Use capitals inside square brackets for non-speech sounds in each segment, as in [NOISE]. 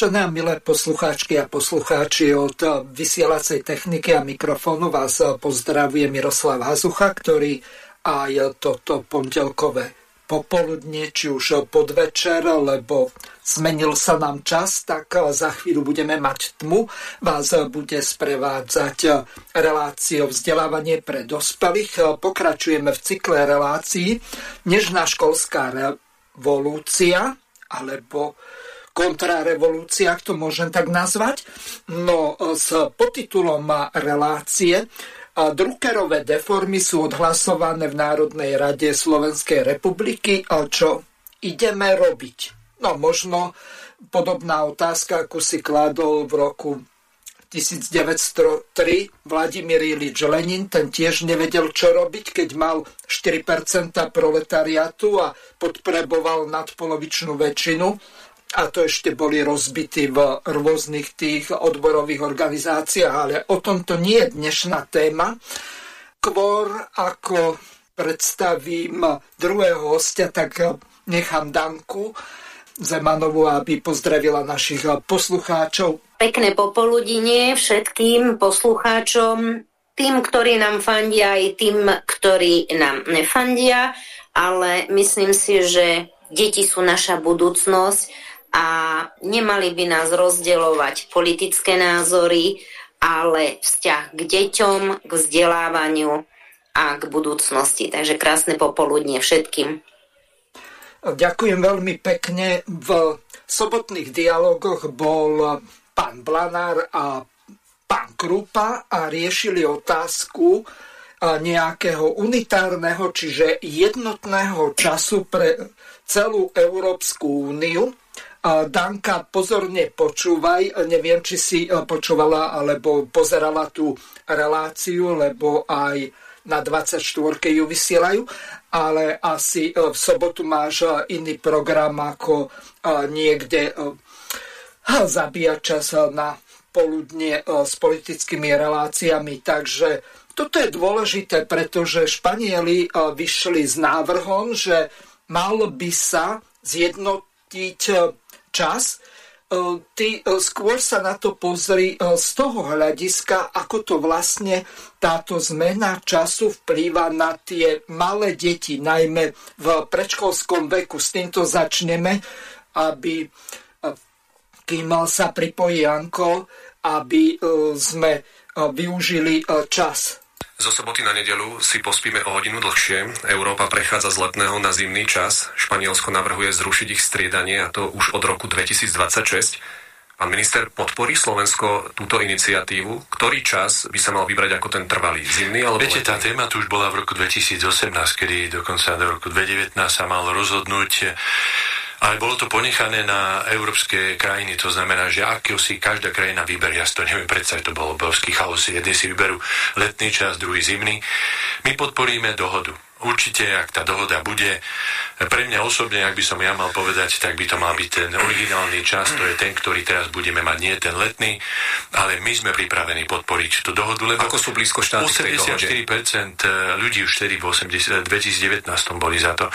Vážené a milé poslucháčky a poslucháči od vysielacej techniky a mikrofónu vás pozdravuje Miroslav Hazucha, ktorý aj toto pondelkové popoludne, či už podvečer, lebo zmenil sa nám čas, tak za chvíľu budeme mať tmu. Vás bude sprevádzať reláciou vzdelávanie pre dospelých. Pokračujeme v cykle relácií Nežná školská revolúcia, alebo kontrarevolúcia, ak to môžem tak nazvať. No s podtitulom relácie Druckerové deformy sú odhlasované v Národnej rade Slovenskej republiky. Čo ideme robiť? No možno podobná otázka, ako si kladol v roku 1903 Vladimír Ilič Lenin, ten tiež nevedel, čo robiť, keď mal 4% proletariatu a podpreboval nadpolovičnú väčšinu a to ešte boli rozbití v rôznych tých odborových organizáciách, ale o tomto nie je dnešná téma. Kvôr ako predstavím druhého hostia, tak nechám Danku Zemanovu, aby pozdravila našich poslucháčov. Pekné popoludine všetkým poslucháčom, tým, ktorí nám fandia, aj tým, ktorí nám nefandia, ale myslím si, že deti sú naša budúcnosť a nemali by nás rozdeľovať politické názory, ale vzťah k deťom, k vzdelávaniu a k budúcnosti. Takže krásne popoludnie všetkým. Ďakujem veľmi pekne. V sobotných dialogoch bol pán Blanár a pán Krupa a riešili otázku nejakého unitárneho, čiže jednotného času pre celú Európsku úniu Danka, pozorne počúvaj. Neviem, či si e, počúvala alebo pozerala tú reláciu, lebo aj na 24 ju vysielajú, ale asi e, v sobotu máš e, iný program ako niekde [LAUGHS] zabíjať čas na poludne s politickými reláciami. Takže toto je dôležité, pretože Španieli vyšli s návrhom, že mal by sa zjednotiť čas, e, ty e, skôr sa na to pozri e, z toho hľadiska, ako to vlastne táto zmena času vplýva na tie malé deti, najmä v predškolskom veku. S týmto začneme, aby kým sa pripojí Janko, aby sme využili čas. Zo soboty na nedelu si pospíme o hodinu dlhšie. Európa prechádza z letného na zimný čas. Španielsko navrhuje zrušiť ich striedanie a to už od roku 2026. Pán minister, podporí Slovensko túto iniciatívu? Ktorý čas by sa mal vybrať ako ten trvalý? Zimný alebo Viete, letný? tá téma tu už bola v roku 2018, kedy dokonca do roku 2019 sa mal rozhodnúť ale bolo to ponechané na európske krajiny, to znamená, že ako si každá krajina vyberie, ja si to neviem predstaviť, to bol obrovský chaos, jedni si vyberú letný čas, druhý zimný. My podporíme dohodu. Určite, ak tá dohoda bude, pre mňa osobne, ak by som ja mal povedať, tak by to mal byť ten originálny čas, to je ten, ktorý teraz budeme mať, nie ten letný, ale my sme pripravení podporiť tú dohodu, lebo Ako sú blízko štáty 84% ľudí už vtedy v 80, 2019 boli za to.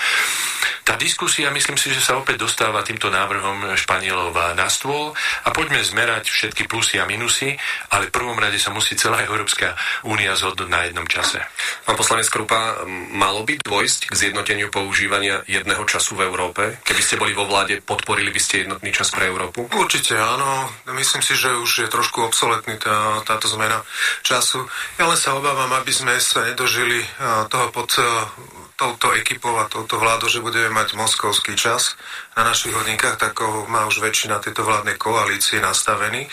Tá diskusia, myslím si, že sa opäť dostáva týmto návrhom Španielov na stôl a poďme zmerať všetky plusy a minusy, ale v prvom rade sa musí celá Európska únia zhodnúť na jednom čase. Pán poslanec Krupa, malo by dôjsť k zjednoteniu používania jedného času v Európe? Keby ste boli vo vláde, podporili by ste jednotný čas pre Európu? Určite áno. Myslím si, že už je trošku obsoletný tá, táto zmena času. Ja len sa obávam, aby sme sa nedožili toho pod touto ekipou a touto vládou, že budeme mať moskovský čas na našich hodinkách, tak má už väčšina tejto vládnej koalície nastavený.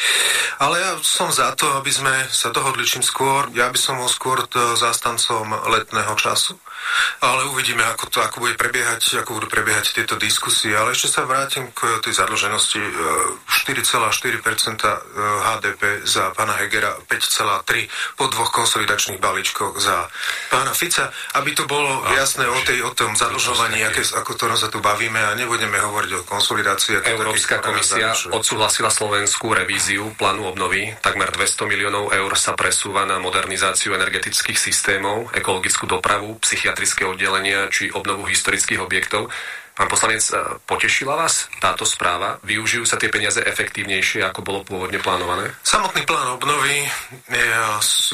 Ale ja som za to, aby sme sa dohodli čím skôr. Ja by som bol skôr zastancom letného času ale uvidíme, ako to ako bude prebiehať, ako budú prebiehať tieto diskusie. Ale ešte sa vrátim k tej zadlženosti. 4,4% HDP za pána Hegera, 5,3% po dvoch konsolidačných balíčkoch za pána Fica. Aby to bolo a, jasné o, tej, o tom zadlžovaní, aké, ako to sa tu bavíme a nebudeme hovoriť o konsolidácii. Európska komisia odsúhlasila slovenskú revíziu plánu obnovy. Takmer 200 miliónov eur sa presúva na modernizáciu energetických systémov, ekologickú dopravu, psychiatrické oddelenia či obnovu historických objektov. Pán poslanec, e, potešila vás táto správa? Využijú sa tie peniaze efektívnejšie, ako bolo pôvodne plánované? Samotný plán obnovy je,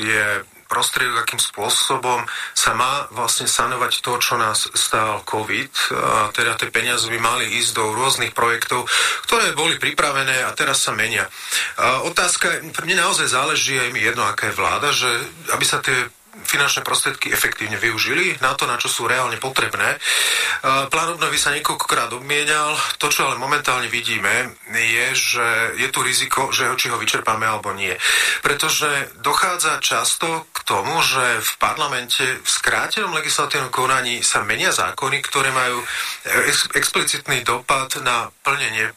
je prostriedok, akým spôsobom sa má vlastne sanovať to, čo nás stál COVID. A teda tie peniaze by mali ísť do rôznych projektov, ktoré boli pripravené a teraz sa menia. A otázka, pre mňa naozaj záleží aj mi jedno, aká je vláda, že aby sa tie finančné prostriedky efektívne využili na to, na čo sú reálne potrebné. Plán obnovy sa niekoľkokrát obmienal. To, čo ale momentálne vidíme, je, že je tu riziko, že ho či ho vyčerpáme alebo nie. Pretože dochádza často k tomu, že v parlamente v skrátenom legislatívnom konaní sa menia zákony, ktoré majú ex- explicitný dopad na plnenie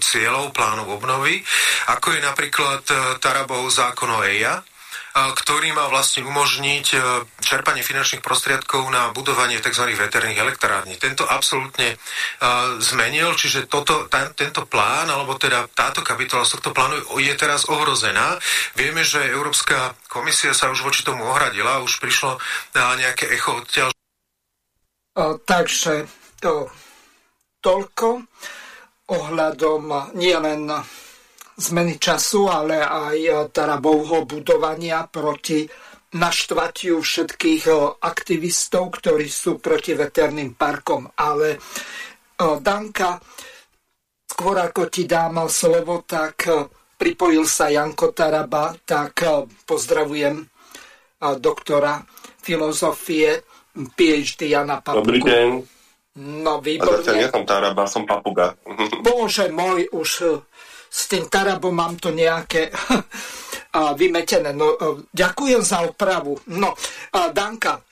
cieľov plánu obnovy, ako je napríklad e, Tarabov zákon o EIA, ktorý má vlastne umožniť e, čerpanie finančných prostriedkov na budovanie tzv. veterných elektrární. Tento absolútne uh, zmenil, čiže toto, tento plán, alebo teda táto kapitola z tohto plánu je teraz ohrozená. Vieme, že Európska komisia sa už voči tomu ohradila, už prišlo uh, nejaké echo odtiaľ. Takže to toľko ohľadom nielen zmeny času, ale aj e, Tarabovho budovania proti naštvatiu všetkých e, aktivistov, ktorí sú proti veterným parkom. Ale e, Danka, skôr ako ti dám slovo, tak pripojil sa Janko Taraba, tak pozdravujem doktora filozofie, PhD Jana Papuku. Dobrý deň. No, výborne. A zatiaľ nie som Taraba, som Papuga. Bože môj, už s tým Tarabom mám to nejaké [LAUGHS] vymetené. No, e, ďakujem za opravu. No, Danka,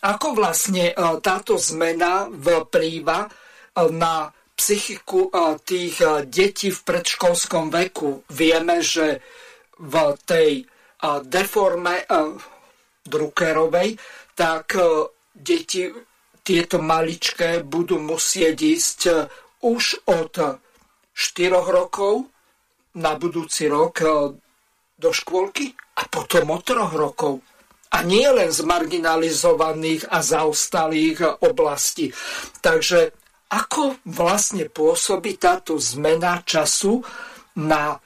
ako vlastne e, táto zmena vplýva e, na psychiku tých detí v predškolskom veku? Vieme, že v tej deforme Druckerovej, tak deti tieto maličké budú musieť ísť už od 4 rokov na budúci rok e, do škôlky a potom o troch rokov. A nie len z marginalizovaných a zaostalých oblastí. Takže ako vlastne pôsobí táto zmena času na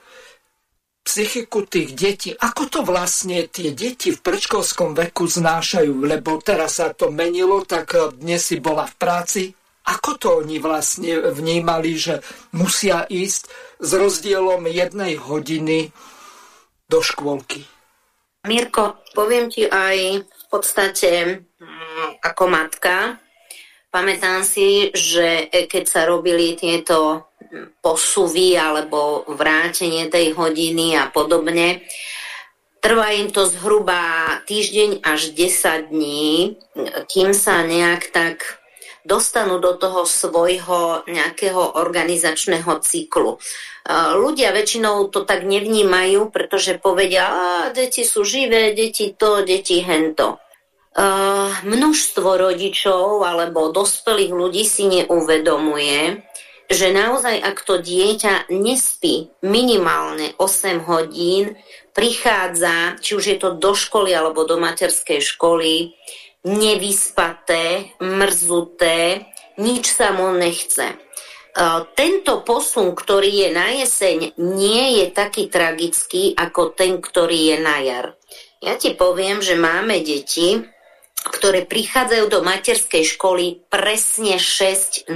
psychiku tých detí. Ako to vlastne tie deti v predškolskom veku znášajú? Lebo teraz sa to menilo, tak dnes si bola v práci, ako to oni vlastne vnímali, že musia ísť s rozdielom jednej hodiny do škôlky? Mirko, poviem ti aj v podstate mm, ako matka. Pamätám si, že keď sa robili tieto posuvy alebo vrátenie tej hodiny a podobne, trvá im to zhruba týždeň až 10 dní, kým sa nejak tak dostanú do toho svojho nejakého organizačného cyklu. Ľudia väčšinou to tak nevnímajú, pretože povedia, a deti sú živé, deti to, deti hento. Uh, množstvo rodičov alebo dospelých ľudí si neuvedomuje, že naozaj ak to dieťa nespí minimálne 8 hodín, prichádza, či už je to do školy alebo do materskej školy, nevyspaté, mrzuté, nič sa mu nechce. E, tento posun, ktorý je na jeseň, nie je taký tragický ako ten, ktorý je na jar. Ja ti poviem, že máme deti, ktoré prichádzajú do materskej školy presne 6.00.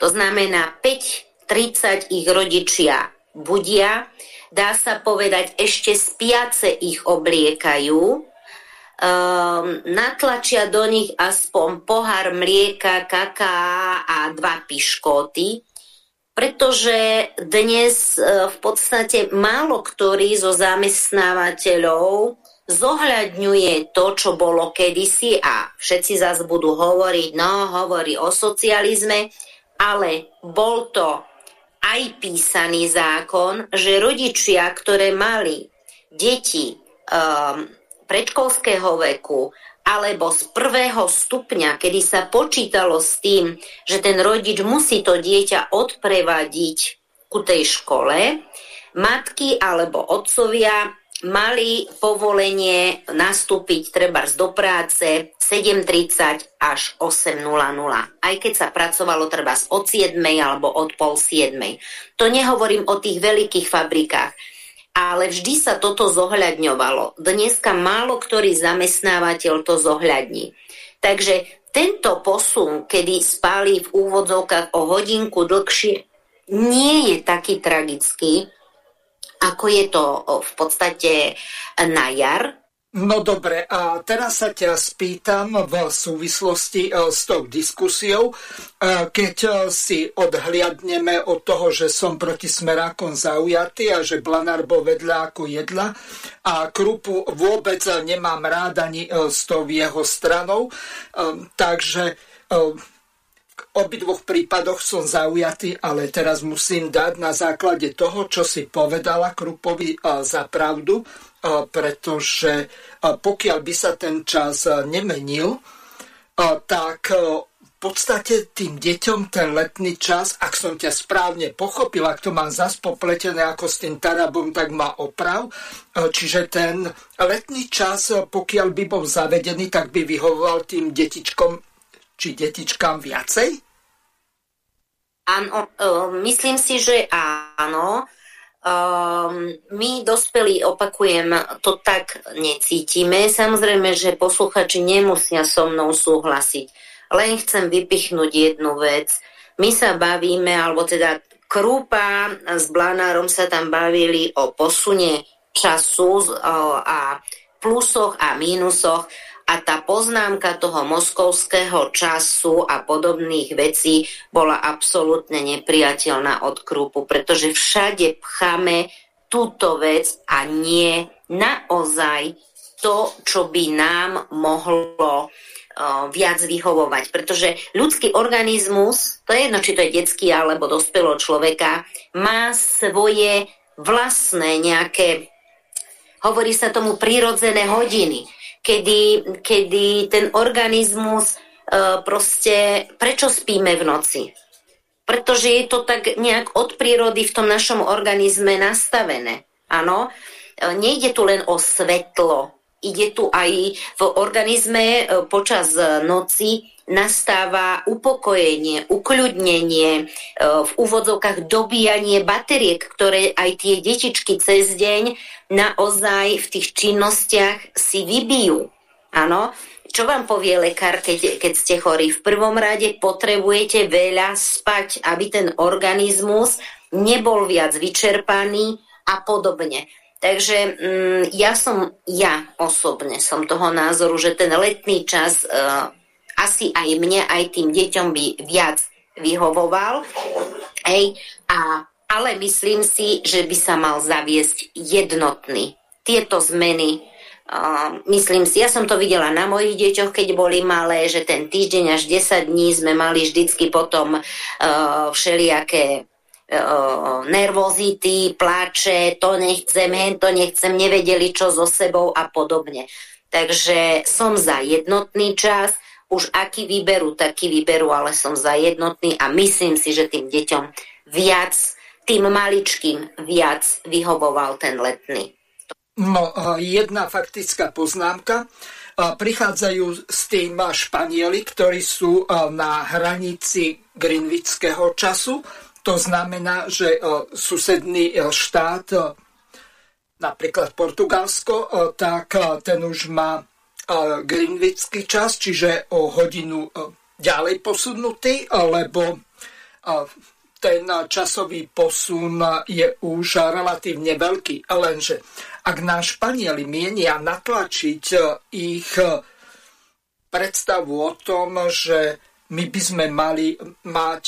To znamená 5.30 ich rodičia budia, dá sa povedať, ešte spiace ich obliekajú, um, natlačia do nich aspoň pohár mlieka, kaká a dva piškoty, pretože dnes uh, v podstate málo ktorý zo zamestnávateľov zohľadňuje to, čo bolo kedysi a všetci zase budú hovoriť, no, hovorí o socializme, ale bol to aj písaný zákon, že rodičia, ktoré mali deti um, predškolského veku alebo z prvého stupňa, kedy sa počítalo s tým, že ten rodič musí to dieťa odprevadiť ku tej škole, matky alebo otcovia mali povolenie nastúpiť treba do práce 7.30 až 8.00. Aj keď sa pracovalo treba od 7. alebo od pol 7. To nehovorím o tých veľkých fabrikách ale vždy sa toto zohľadňovalo. Dneska málo ktorý zamestnávateľ to zohľadní. Takže tento posun, kedy spali v úvodzovkách o hodinku dlhšie, nie je taký tragický, ako je to v podstate na jar, No dobre, a teraz sa ťa spýtam v súvislosti e, s tou diskusiou, e, keď e, si odhliadneme od toho, že som proti smerákom zaujatý a že Blanár bol vedľa ako jedla a Krupu vôbec nemám rád ani s tou jeho stranou, takže v obidvoch prípadoch som zaujatý, ale teraz musím dať na základe toho, čo si povedala Krupovi za pravdu, pretože pokiaľ by sa ten čas nemenil, tak v podstate tým deťom ten letný čas, ak som ťa správne pochopil, ak to mám zas popletené ako s tým tarabom, tak má oprav. Čiže ten letný čas, pokiaľ by bol zavedený, tak by vyhovoval tým detičkom či detičkám viacej? Áno, e, myslím si, že áno Um, my dospelí, opakujem, to tak necítime. Samozrejme, že posluchači nemusia so mnou súhlasiť. Len chcem vypichnúť jednu vec. My sa bavíme, alebo teda Krúpa s Blanárom sa tam bavili o posune času a plusoch a mínusoch a tá poznámka toho moskovského času a podobných vecí bola absolútne nepriateľná od Krupu, pretože všade pcháme túto vec a nie naozaj to, čo by nám mohlo viac vyhovovať. Pretože ľudský organizmus, to je jedno, či to je detský alebo dospelého človeka, má svoje vlastné nejaké, hovorí sa tomu, prirodzené hodiny kedy, kedy ten organizmus uh, proste, prečo spíme v noci? Pretože je to tak nejak od prírody v tom našom organizme nastavené. Áno, uh, nejde tu len o svetlo, ide tu aj v organizme uh, počas noci nastáva upokojenie, ukľudnenie, e, v úvodzovkách dobíjanie bateriek, ktoré aj tie detičky cez deň naozaj v tých činnostiach si vybijú. Áno, čo vám povie lekár, keď, keď ste chorí? V prvom rade potrebujete veľa spať, aby ten organizmus nebol viac vyčerpaný a podobne. Takže mm, ja som, ja osobne som toho názoru, že ten letný čas uh, asi aj mne, aj tým deťom by viac vyhovoval. Hej, a, ale myslím si, že by sa mal zaviesť jednotný. Tieto zmeny Uh, myslím si, ja som to videla na mojich deťoch, keď boli malé, že ten týždeň až 10 dní sme mali vždycky potom uh, všelijaké uh, nervozity, pláče, to nechcem, hen to nechcem, nevedeli čo so sebou a podobne. Takže som za jednotný čas, už aký vyberú, taký vyberú, ale som za jednotný a myslím si, že tým deťom viac, tým maličkým viac vyhovoval ten letný. No, jedna faktická poznámka. Prichádzajú s tým Španieli, ktorí sú na hranici Greenwichského času. To znamená, že susedný štát, napríklad Portugalsko, tak ten už má greenwichský čas, čiže o hodinu ďalej posunutý, lebo ten časový posun je už relatívne veľký. Lenže ak náš Španieli mienia natlačiť ich predstavu o tom, že my by sme mali mať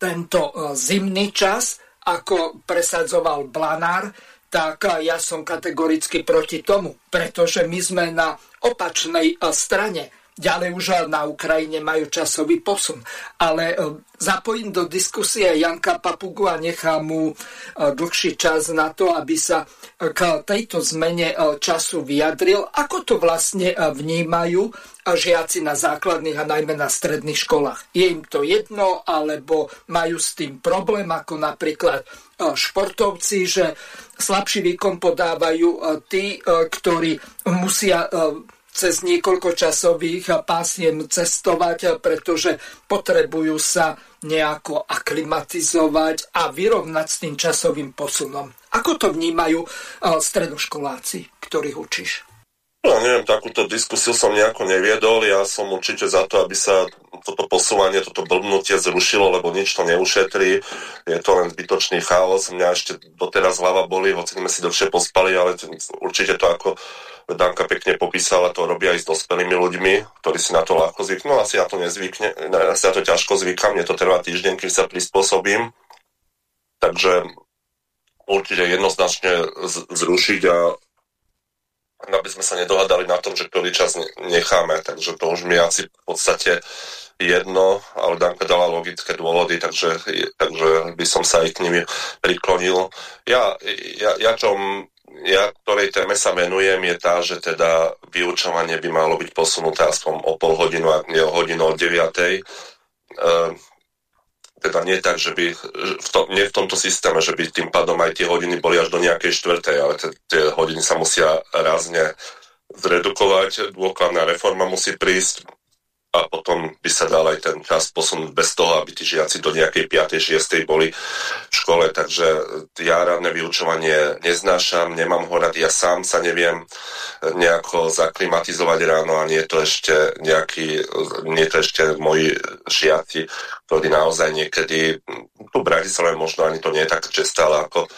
tento zimný čas, ako presadzoval Blanár, tak ja som kategoricky proti tomu, pretože my sme na opačnej strane. Ďalej už na Ukrajine majú časový posun. Ale e, zapojím do diskusie Janka Papugu a nechám mu e, dlhší čas na to, aby sa k tejto zmene e, času vyjadril. Ako to vlastne vnímajú žiaci na základných a najmä na stredných školách? Je im to jedno, alebo majú s tým problém, ako napríklad športovci, že slabší výkon podávajú tí, ktorí musia cez niekoľko časových pásiem cestovať, pretože potrebujú sa nejako aklimatizovať a vyrovnať s tým časovým posunom. Ako to vnímajú stredoškoláci, ktorých učíš? No, neviem, takúto diskusiu som nejako neviedol. Ja som určite za to, aby sa toto posúvanie, toto blbnutie zrušilo, lebo nič to neušetrí. Je to len zbytočný chaos. Mňa ešte doteraz hlava boli, hoci sme si dlhšie pospali, ale určite to ako Danka pekne popísala, to robia aj s dospelými ľuďmi, ktorí si na to ľahko zvyknú. Asi ja to nezvykne, asi ja to ťažko zvykam, mne to trvá týždeň, kým sa prispôsobím. Takže určite jednoznačne zrušiť a aby sme sa nedohadali na tom, že ktorý čas necháme, takže to už mi asi v podstate jedno, ale Danka dala logické dôvody, takže, takže by som sa aj k nimi priklonil. Ja, ja, ja čo ja ktorej téme sa venujem, je tá, že teda vyučovanie by malo byť posunuté aspoň o pol hodinu, ak nie o hodinu od 9. E, teda nie tak, že by v to, nie v tomto systéme, že by tým pádom aj tie hodiny boli až do nejakej štvrtej, ale tie hodiny sa musia rázne zredukovať, dôkladná reforma musí prísť, a potom by sa dal aj ten čas posunúť bez toho, aby tí žiaci do nejakej 5. 6. boli v škole. Takže ja rádne vyučovanie neznášam, nemám ho rád, ja sám sa neviem nejako zaklimatizovať ráno a nie je to ešte nejaký, nie je to ešte moji žiaci, ktorí naozaj niekedy, tu Bratislave možno ani to nie je tak česté, ale ako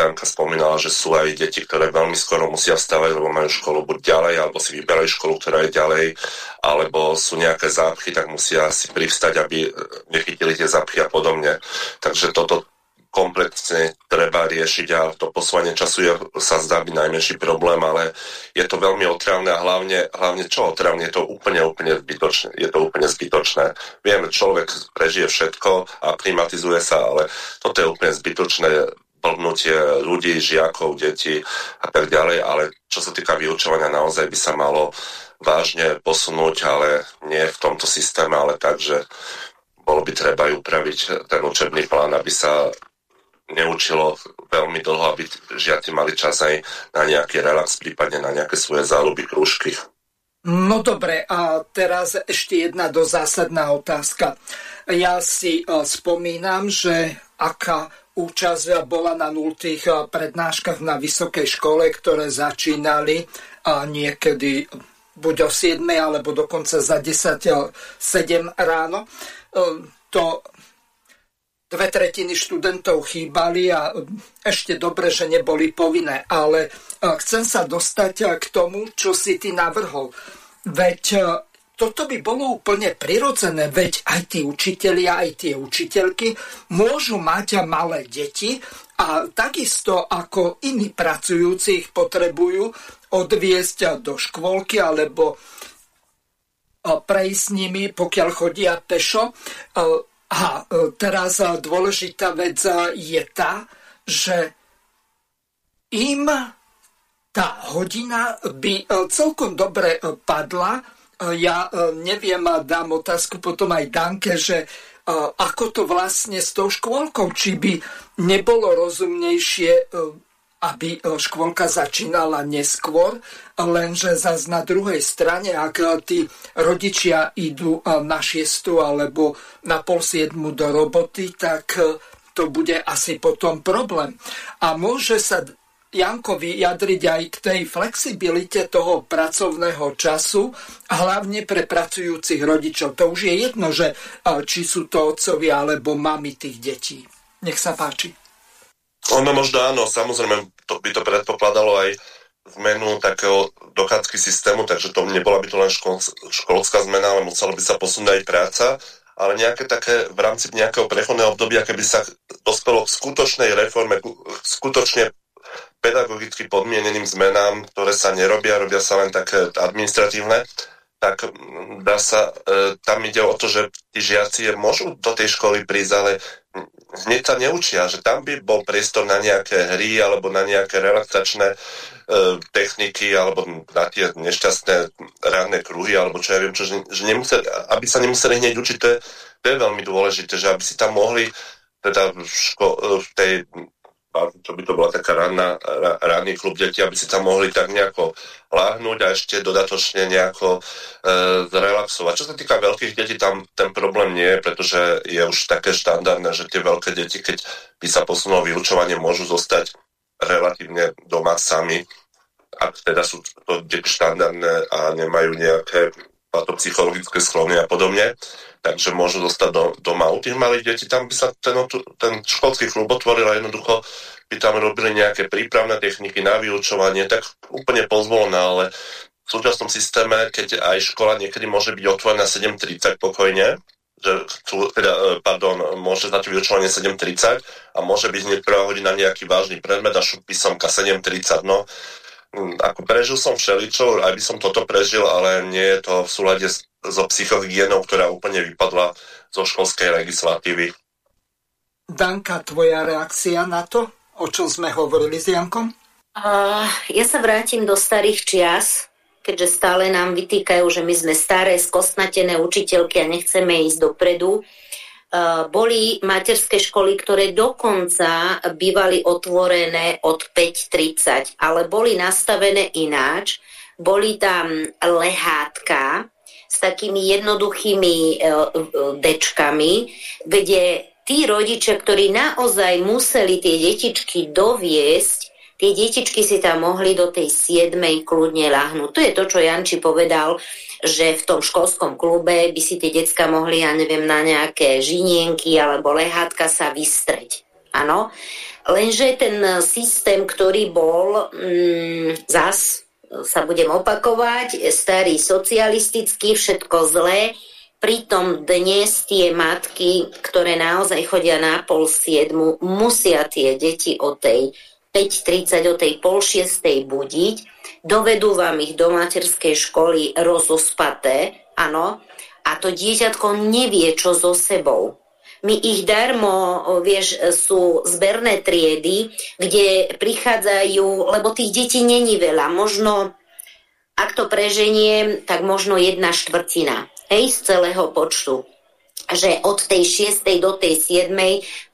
Danka spomínala, že sú aj deti, ktoré veľmi skoro musia vstávať, lebo majú školu buď ďalej, alebo si vyberajú školu, ktorá je ďalej, alebo sú nejaké zápchy, tak musia si privstať, aby nechytili tie zápchy a podobne. Takže toto komplexne treba riešiť a to posúvanie času je, sa zdá byť najmenší problém, ale je to veľmi otrávne a hlavne, hlavne čo otrávne, je to úplne, úplne zbytočné. Je to úplne zbytočné. Viem, človek prežije všetko a klimatizuje sa, ale toto je úplne zbytočné plnutie ľudí, žiakov, detí a tak ďalej, ale čo sa týka vyučovania, naozaj by sa malo vážne posunúť, ale nie v tomto systéme, ale tak, že bolo by treba ju upraviť ten učebný plán, aby sa neučilo veľmi dlho, aby žiaci mali čas aj na nejaký relax, prípadne na nejaké svoje záľuby, krúžky. No dobre, a teraz ešte jedna dozásadná otázka. Ja si uh, spomínam, že aká účasť bola na nultých eh, prednáškach na vysokej škole, ktoré začínali a niekedy buď o 7 alebo dokonca za 10 7 ráno. Eh, to dve tretiny študentov chýbali a eh, ešte dobre, že neboli povinné. Ale chcem sa dostať k tomu, čo si ty navrhol. Veď toto by bolo úplne prirodzené, veď aj tí učitelia, aj tie učiteľky môžu mať malé deti a takisto ako iní pracujúci ich potrebujú odviesť do škôlky alebo prejsť s nimi, pokiaľ chodia pešo. A teraz dôležitá vec je tá, že im tá hodina by celkom dobre padla, ja e, neviem dám otázku potom aj Danke, že e, ako to vlastne s tou škôlkou, či by nebolo rozumnejšie, e, aby škôlka začínala neskôr, lenže zase na druhej strane, ak tí rodičia idú na šiestu alebo na pol siedmu do roboty, tak to bude asi potom problém. A môže sa Janko vyjadriť aj k tej flexibilite toho pracovného času, hlavne pre pracujúcich rodičov. To už je jedno, že či sú to otcovia alebo mami tých detí. Nech sa páči. Ono možno áno, samozrejme to by to predpokladalo aj zmenu takého dochádzky systému, takže to nebola by to len škol, školská zmena, ale musela by sa posunúť aj práca, ale nejaké také v rámci nejakého prechodného obdobia, keby sa dospelo k skutočnej reforme, k skutočne pedagogicky podmieneným zmenám, ktoré sa nerobia, robia sa len také administratívne, tak mm, dá sa, e, tam ide o to, že tí žiaci môžu do tej školy prísť, ale hneď sa neučia, že tam by bol priestor na nejaké hry alebo na nejaké relaxačné e, techniky alebo na tie nešťastné ranné kruhy alebo čo ja viem, čo, že, že nemuseli, aby sa nemuseli hneď učiť, to je, to je veľmi dôležité, že aby si tam mohli teda v, ško- v tej čo by to bola taká ranná, ranný klub detí, aby si tam mohli tak nejako láhnuť a ešte dodatočne nejako e, zrelaxovať. Čo sa týka veľkých detí, tam ten problém nie je, pretože je už také štandardné, že tie veľké deti, keď by sa posunulo vyučovanie, môžu zostať relatívne doma sami, ak teda sú to deti štandardné a nemajú nejaké patopsychologické sklony a podobne, takže môžu zostať do, doma. U tých malých detí tam by sa ten, ten školský klub otvoril a jednoducho by tam robili nejaké prípravné techniky na vyučovanie, tak úplne pozvolné, ale v súčasnom systéme, keď aj škola niekedy môže byť otvorená 7.30 pokojne, že chcú, teda, e, pardon, môže začať vyučovanie 7.30 a môže byť hneď prvá hodina nejaký vážny predmet a šup písomka 7.30, no ako prežil som všeličo, aj by som toto prežil, ale nie je to v súlade so psychohygienou, ktorá úplne vypadla zo školskej legislatívy. Danka, tvoja reakcia na to, o čom sme hovorili s Jankom? Uh, ja sa vrátim do starých čias, keďže stále nám vytýkajú, že my sme staré, skostnatené učiteľky a nechceme ísť dopredu. Eh, boli materské školy, ktoré dokonca bývali otvorené od 5.30, ale boli nastavené ináč. Boli tam lehátka s takými jednoduchými eh, dečkami, kde tí rodičia, ktorí naozaj museli tie detičky doviesť, tie detičky si tam mohli do tej siedmej kľudne lahnúť. To je to, čo Janči povedal, že v tom školskom klube by si tie decka mohli, ja neviem, na nejaké žinienky alebo lehátka sa vystreť. Áno. Lenže ten systém, ktorý bol mm, zas, sa budem opakovať, starý socialistický, všetko zlé, Pritom dnes tie matky, ktoré naozaj chodia na pol siedmu, musia tie deti o tej 5.30, o tej pol šiestej budiť, dovedú vám ich do materskej školy rozospaté, áno, a to dieťatko nevie, čo so sebou. My ich darmo, vieš, sú zberné triedy, kde prichádzajú, lebo tých detí není veľa, možno, ak to preženiem, tak možno jedna štvrtina, hej, z celého počtu že od tej 6. do tej 7.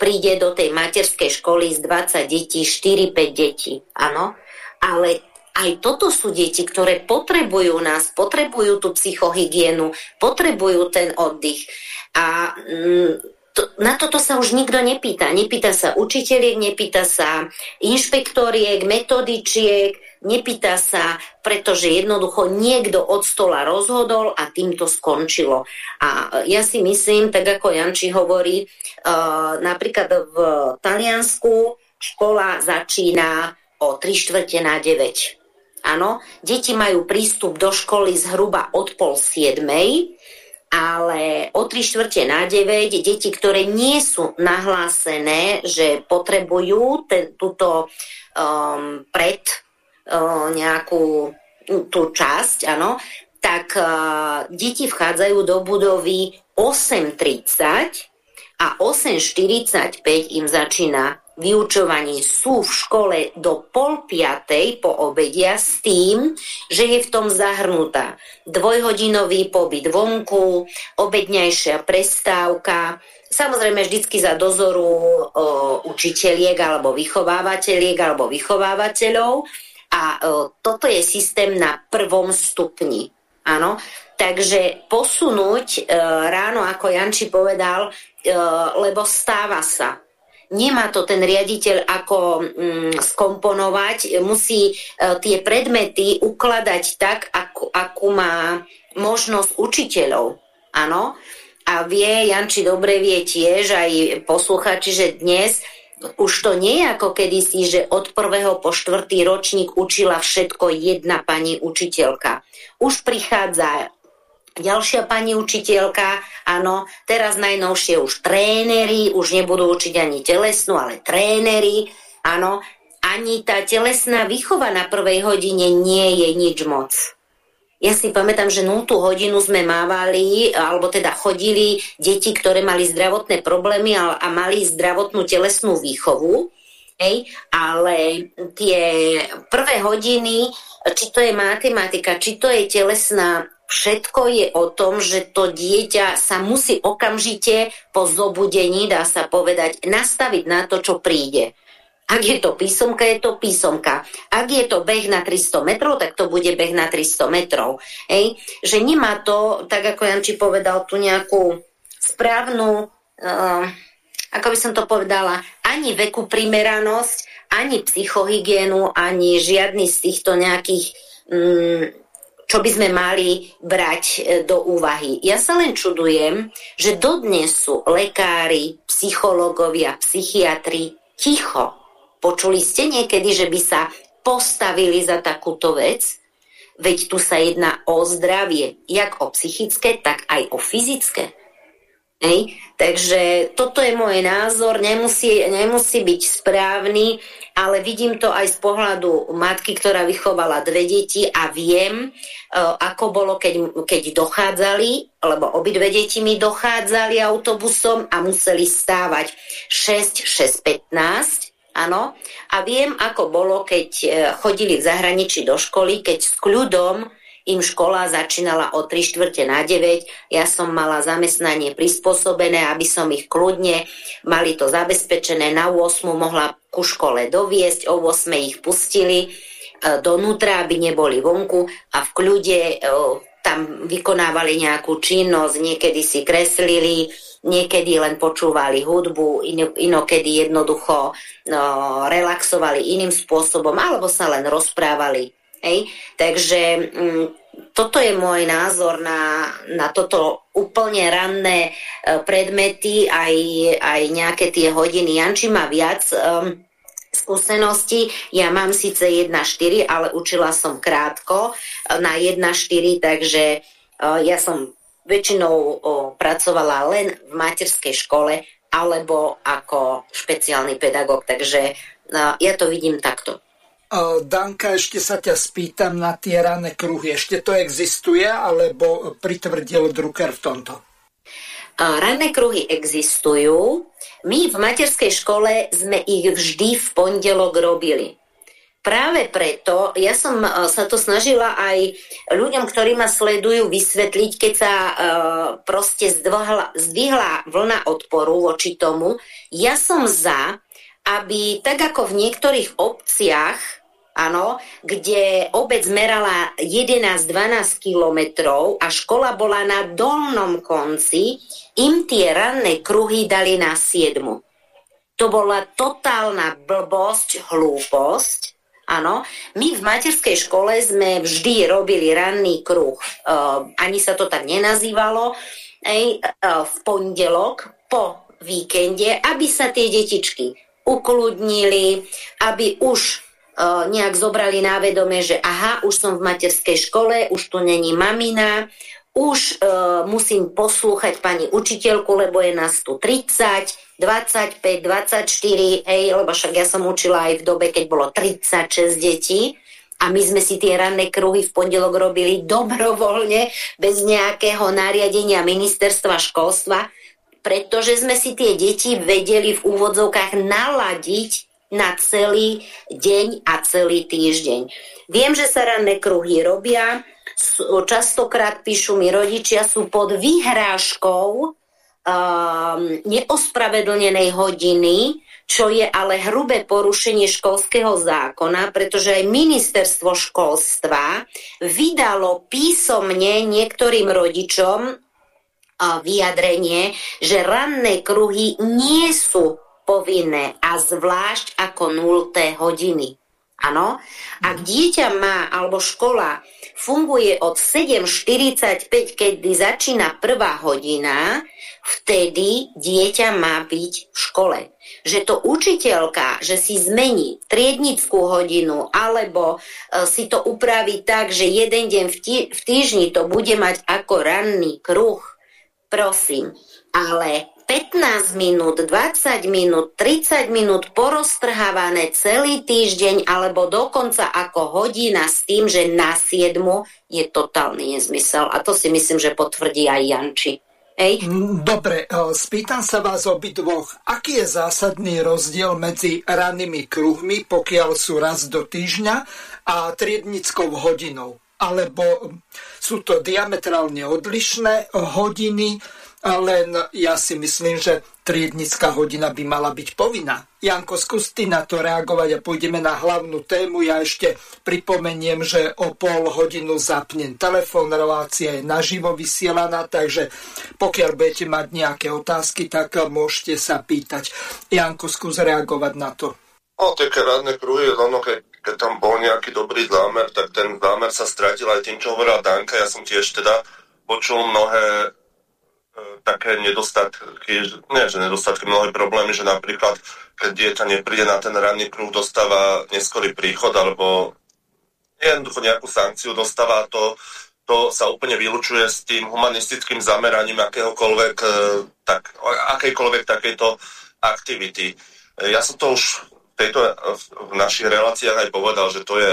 príde do tej materskej školy z 20 detí 4-5 detí. Áno, ale aj toto sú deti, ktoré potrebujú nás, potrebujú tú psychohygienu, potrebujú ten oddych. A mm, to, na toto sa už nikto nepýta. Nepýta sa učiteľiek, nepýta sa inšpektoriek, metodičiek, nepýta sa, pretože jednoducho niekto od stola rozhodol a tým to skončilo. A ja si myslím, tak ako Janči hovorí, uh, napríklad v Taliansku škola začína o 3 štvrte na 9. Áno, deti majú prístup do školy zhruba od pol siedmej, ale o 3 štvrte na 9 deti, ktoré nie sú nahlásené, že potrebujú túto um, pred uh, nejakú tú časť, áno, tak uh, deti vchádzajú do budovy 8.30 a 8.45 im začína vyučovaní sú v škole do pol piatej po obedia s tým, že je v tom zahrnutá dvojhodinový pobyt vonku, obedňajšia prestávka, samozrejme vždycky za dozoru o, učiteľiek alebo vychovávateľiek alebo vychovávateľov. A o, toto je systém na prvom stupni. Áno, takže posunúť e, ráno, ako Janči povedal, e, lebo stáva sa, nemá to ten riaditeľ ako mm, skomponovať, musí e, tie predmety ukladať tak, ako, ako má možnosť učiteľov. Áno. A vie, Janči dobre vie tiež, aj posluchači, že dnes už to nie je ako kedysi, že od prvého po štvrtý ročník učila všetko jedna pani učiteľka. Už prichádza Ďalšia pani učiteľka, áno, teraz najnovšie už tréneri, už nebudú učiť ani telesnú, ale tréneri, áno. ani tá telesná výchova na prvej hodine nie je nič moc. Ja si pamätám, že 0 hodinu sme mávali, alebo teda chodili deti, ktoré mali zdravotné problémy a, a mali zdravotnú telesnú výchovu. Hej, ale tie prvé hodiny, či to je matematika, či to je telesná, všetko je o tom, že to dieťa sa musí okamžite po zobudení, dá sa povedať, nastaviť na to, čo príde. Ak je to písomka, je to písomka. Ak je to beh na 300 metrov, tak to bude beh na 300 metrov. Hej? Že nemá to, tak ako Janči povedal, tu nejakú správnu, uh, ako by som to povedala, ani veku primeranosť, ani psychohygienu, ani žiadny z týchto nejakých, um, čo by sme mali brať e, do úvahy. Ja sa len čudujem, že dodnes sú lekári, psychológovia, psychiatri ticho Počuli ste niekedy, že by sa postavili za takúto vec? Veď tu sa jedná o zdravie, jak o psychické, tak aj o fyzické. Hej? Takže toto je môj názor, nemusí, nemusí byť správny, ale vidím to aj z pohľadu matky, ktorá vychovala dve deti a viem, e, ako bolo, keď, keď dochádzali, lebo obidve deti mi dochádzali autobusom a museli stávať 6, 6, 15 Áno. A viem, ako bolo, keď e, chodili v zahraničí do školy, keď s kľudom im škola začínala o 3 štvrte na 9. Ja som mala zamestnanie prispôsobené, aby som ich kľudne mali to zabezpečené. Na 8 mohla ku škole doviesť, o 8 ich pustili e, donútra, aby neboli vonku a v kľude e, tam vykonávali nejakú činnosť, niekedy si kreslili, niekedy len počúvali hudbu, inokedy jednoducho no, relaxovali iným spôsobom, alebo sa len rozprávali. Hej? Takže mm, toto je môj názor na, na toto úplne ranné e, predmety, aj, aj nejaké tie hodiny. Janči má viac um, skúsenosti. Ja mám síce 1.4, ale učila som krátko e, na 1.4, takže uh, ja som väčšinou o, pracovala len v materskej škole alebo ako špeciálny pedagóg, takže no, ja to vidím takto. Danka, ešte sa ťa spýtam na tie rané kruhy. Ešte to existuje, alebo pritvrdil Drucker v tomto? Ranné kruhy existujú. My v materskej škole sme ich vždy v pondelok robili práve preto ja som sa to snažila aj ľuďom, ktorí ma sledujú, vysvetliť, keď sa proste zdvihla, zdvihla vlna odporu voči tomu. Ja som za, aby tak ako v niektorých obciach Áno, kde obec merala 11-12 kilometrov a škola bola na dolnom konci, im tie ranné kruhy dali na 7. To bola totálna blbosť, hlúposť, Áno, my v materskej škole sme vždy robili ranný kruh. Uh, ani sa to tak nenazývalo. Ej, uh, v pondelok po víkende, aby sa tie detičky ukludnili, aby už uh, nejak zobrali na že aha, už som v materskej škole, už tu není mamina, už uh, musím poslúchať pani učiteľku, lebo je nás tu 30, 25, 24, hej, lebo však ja som učila aj v dobe, keď bolo 36 detí a my sme si tie ranné kruhy v pondelok robili dobrovoľne, bez nejakého nariadenia ministerstva školstva, pretože sme si tie deti vedeli v úvodzovkách naladiť na celý deň a celý týždeň. Viem, že sa ranné kruhy robia, častokrát píšu mi rodičia, sú pod vyhrážkou um, neospravedlnenej hodiny, čo je ale hrubé porušenie školského zákona, pretože aj ministerstvo školstva vydalo písomne niektorým rodičom vyjadrenie, že ranné kruhy nie sú povinné a zvlášť ako 0. hodiny. Áno, ak dieťa má alebo škola funguje od 7.45, kedy začína prvá hodina, vtedy dieťa má byť v škole. Že to učiteľka, že si zmení triednickú hodinu alebo e, si to upraví tak, že jeden deň v, v týždni to bude mať ako ranný kruh, prosím. Ale 15 minút, 20 minút, 30 minút poroztrhávané celý týždeň alebo dokonca ako hodina s tým, že na 7 je totálny nezmysel. A to si myslím, že potvrdí aj Janči. Ej. Dobre, e, spýtam sa vás obidvoch, aký je zásadný rozdiel medzi rannými kruhmi, pokiaľ sú raz do týždňa, a triednickou hodinou? Alebo sú to diametrálne odlišné hodiny, len ja si myslím, že triednická hodina by mala byť povinná. Janko, skús ty na to reagovať a pôjdeme na hlavnú tému. Ja ešte pripomeniem, že o pol hodinu zapnem telefón, relácia je naživo vysielaná, takže pokiaľ budete mať nejaké otázky, tak môžete sa pýtať. Janko, skús reagovať na to. O, tie radné kruhy, ono, keď, keď tam bol nejaký dobrý zámer, tak ten zámer sa stratil aj tým, čo hovorila Danka. Ja som tiež teda počul mnohé také nedostatky, nie že nedostatky, mnohé problémy, že napríklad, keď dieťa nepríde na ten ranný kruh, dostáva neskorý príchod, alebo jednoducho nejakú sankciu dostáva, to, to sa úplne vylučuje s tým humanistickým zameraním akéhokoľvek, e, tak, akejkoľvek takejto aktivity. Ja som to už tejto, v našich reláciách aj povedal, že to je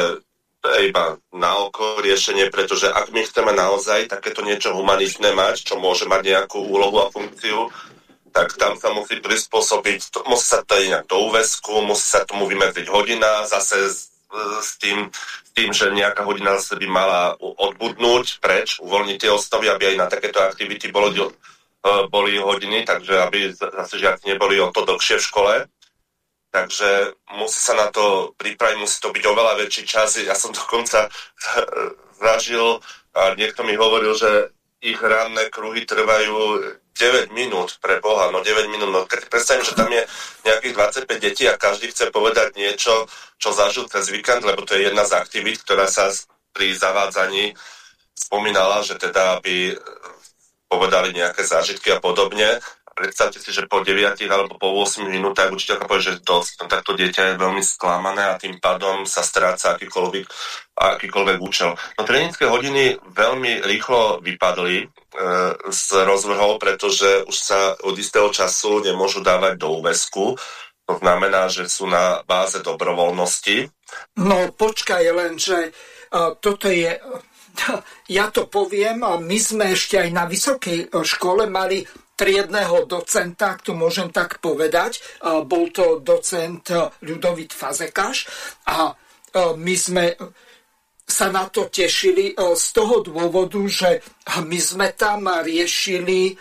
iba na oko riešenie, pretože ak my chceme naozaj takéto niečo humanitné mať, čo môže mať nejakú úlohu a funkciu, tak tam sa musí prispôsobiť, musí sa to inak do úvesku, musí sa tomu vymedziť hodina, zase s, s, tým, s tým, že nejaká hodina zase by mala odbudnúť preč, uvoľniť tie osnovy, aby aj na takéto aktivity boli, e, boli hodiny, takže aby zase žiaci neboli o to dlhšie v škole. Takže musí sa na to pripraviť, musí to byť oveľa väčší čas. Ja som dokonca [LAUGHS] zažil, a niekto mi hovoril, že ich ranné kruhy trvajú 9 minút pre Boha, no 9 minút, no keď predstavím, že tam je nejakých 25 detí a každý chce povedať niečo, čo zažil cez víkend, lebo to je jedna z aktivít, ktorá sa pri zavádzaní spomínala, že teda aby povedali nejaké zážitky a podobne predstavte si, že po 9 alebo po 8 minútach učiteľka povie, že to, takto dieťa je veľmi sklamané a tým pádom sa stráca akýkoľvek, akýkoľvek účel. No tréninské hodiny veľmi rýchlo vypadli e, z rozvrhov, pretože už sa od istého času nemôžu dávať do úvesku. To znamená, že sú na báze dobrovoľnosti. No počkaj len, že uh, toto je [LAUGHS] ja to poviem, my sme ešte aj na vysokej škole mali triedného docenta, ak to môžem tak povedať. Bol to docent Ľudovit Fazekáš a my sme sa na to tešili z toho dôvodu, že my sme tam riešili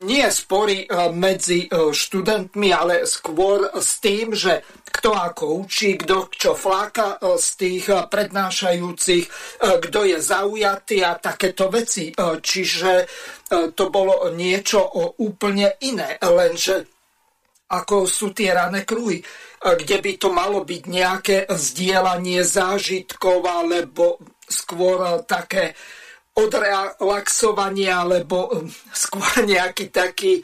nie spory medzi študentmi, ale skôr s tým, že kto ako učí, kto čo fláka z tých prednášajúcich, kto je zaujatý a takéto veci. Čiže E, to bolo niečo úplne iné, lenže ako sú tie rané kruhy, e, kde by to malo byť nejaké zdieľanie zážitkov alebo skôr také odrelaxovanie alebo e, skôr nejaký taký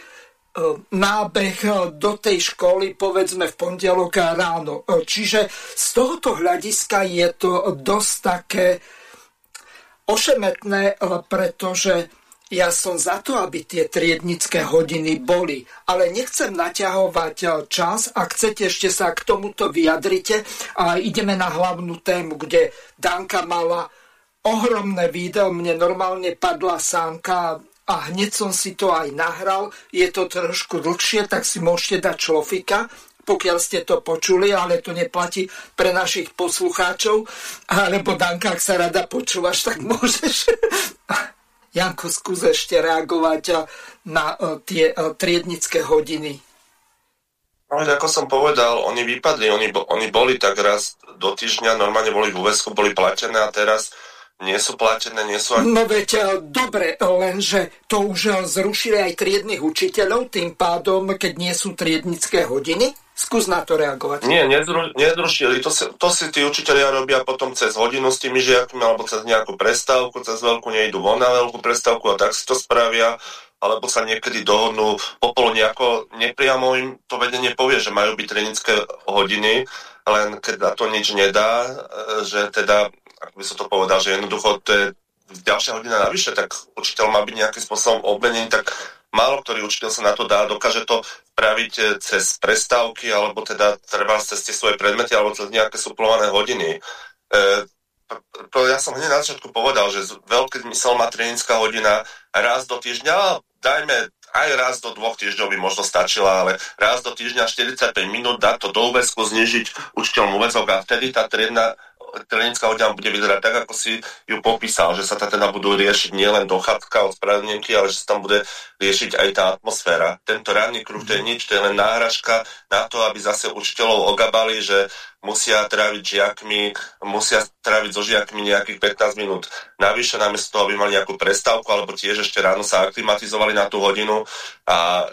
nábeh do tej školy, povedzme v pondelok ráno. Čiže z tohoto hľadiska je to dosť také ošemetné, pretože ja som za to, aby tie triednické hodiny boli, ale nechcem naťahovať čas. Ak chcete, ešte sa k tomuto vyjadrite a ideme na hlavnú tému, kde Danka mala ohromné video, mne normálne padla sánka a hneď som si to aj nahral. Je to trošku dlhšie, tak si môžete dať človeka, pokiaľ ste to počuli, ale to neplatí pre našich poslucháčov. Alebo Danka, ak sa rada počúvaš, tak môžeš [LAUGHS] Janko, skús ešte reagovať na eh, tie eh, triednické hodiny. No, ako som povedal, oni vypadli, oni, oni boli tak raz do týždňa, normálne boli v UVSku, boli platené a teraz nie sú platené, nie sú... No veď, dobre, lenže to už zrušili aj triednych učiteľov, tým pádom, keď nie sú triednické hodiny? Skús na to reagovať. Nie, nezru, nezrušili. To si, to si tí učiteľia robia potom cez hodinu s tými žiakmi alebo cez nejakú prestávku, cez veľkú nejdu von na veľkú prestávku a tak si to spravia alebo sa niekedy dohodnú popoludne, ako nepriamo im to vedenie povie, že majú byť trenické hodiny, len keď na to nič nedá, e, že teda, ako by som to povedal, že jednoducho to je ďalšia hodina navyše, tak učiteľ má byť nejakým spôsobom obmenený, tak málo ktorý učiteľ sa na to dá, dokáže to spraviť e, cez prestávky, alebo teda treba cez tie svoje predmety, alebo cez nejaké suplované hodiny. E, to ja som hneď na začiatku povedal, že veľký zmysel má trénická hodina raz do týždňa, dajme aj raz do dvoch týždňov by možno stačila, ale raz do týždňa 45 minút dať to do úvesku, znižiť učiteľom úvezok a vtedy tá triedna klinická hodina bude vyzerať tak, ako si ju popísal, že sa tam teda budú riešiť nielen dochádzka od spravedlnenky, ale že sa tam bude riešiť aj tá atmosféra. Tento ranný kruh to je nič, to je len náhražka na to, aby zase učiteľov ogabali, že musia tráviť žiakmi, musia tráviť so žiakmi nejakých 15 minút navyše, namiesto toho, aby mali nejakú prestávku, alebo tiež ešte ráno sa aklimatizovali na tú hodinu a e,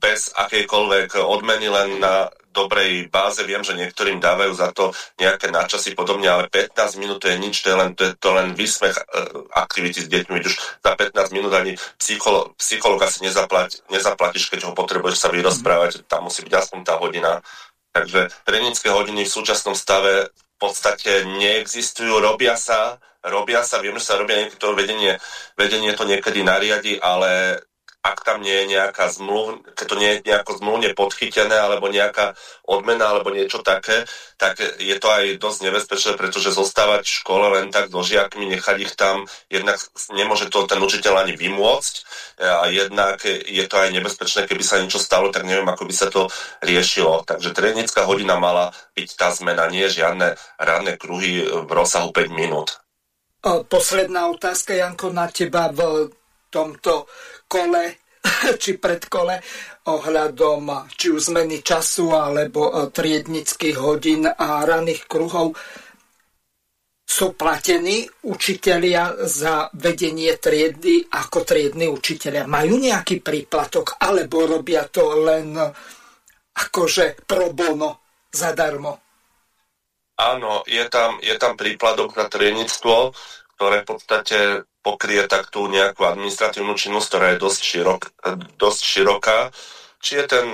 bez akejkoľvek odmeny len na dobrej báze. Viem, že niektorým dávajú za to nejaké načasy podobne, ale 15 minút to je nič, to je len, to je, to len vysmech e, aktivity s deťmi. Už za 15 minút ani psycholo, psycholog asi nezaplat, nezaplatíš, keď ho potrebuješ sa vyrozprávať, tam musí byť aspoň tá hodina. Takže tréninské hodiny v súčasnom stave v podstate neexistujú, robia sa, robia sa, viem, že sa robia niekto vedenie, vedenie to niekedy nariadi, ale ak tam nie je nejaká zmluv, keď to nie je nejako zmluvne podchytené, alebo nejaká odmena, alebo niečo také, tak je to aj dosť nebezpečné, pretože zostávať v škole len tak so žiakmi, nechať ich tam, jednak nemôže to ten učiteľ ani vymôcť a jednak je to aj nebezpečné, keby sa niečo stalo, tak neviem, ako by sa to riešilo. Takže trénická hodina mala byť tá zmena, nie žiadne ranné kruhy v rozsahu 5 minút. Posledná otázka, Janko, na teba v tomto kole [LAUGHS] či predkole ohľadom či už zmeny času alebo e, triednických hodín a raných kruhov sú platení učitelia za vedenie triedy ako triedni učitelia. Majú nejaký príplatok alebo robia to len akože pro bono, zadarmo? Áno, je tam, je tam príplatok na triednictvo, ktoré v podstate pokrie tak tú nejakú administratívnu činnosť, ktorá je dosť, širok, dosť široká. Či je ten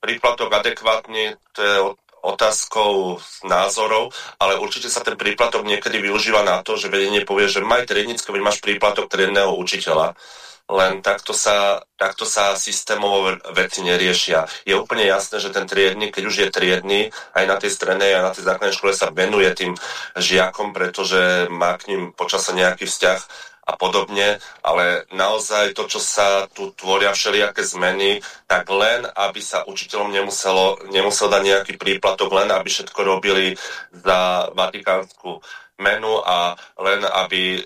príplatok adekvátny, to je otázkou názorov, ale určite sa ten príplatok niekedy využíva na to, že vedenie povie, že maj triednickovi máš príplatok triedného učiteľa len takto sa, takto sa systémovo veci neriešia. Je úplne jasné, že ten triedny, keď už je triedny, aj na tej strednej a na tej základnej škole sa venuje tým žiakom, pretože má k ním počasa nejaký vzťah a podobne, ale naozaj to, čo sa tu tvoria všelijaké zmeny, tak len, aby sa učiteľom nemuselo, nemusel dať nejaký príplatok, len aby všetko robili za vatikánsku menu a len aby e,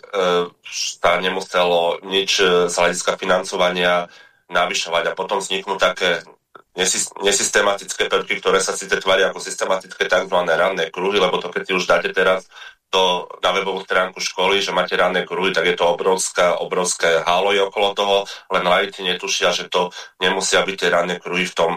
sa nemuselo nič z hľadiska financovania navyšovať a potom vzniknú také nesystematické prvky, ktoré sa síce tvária ako systematické tzv. ranné kruhy, lebo to keď si už dáte teraz to na webovú stránku školy, že máte ranné kruhy, tak je to obrovská, obrovské háloje okolo toho, len lajci netušia, že to nemusia byť tie ranné kruhy v tom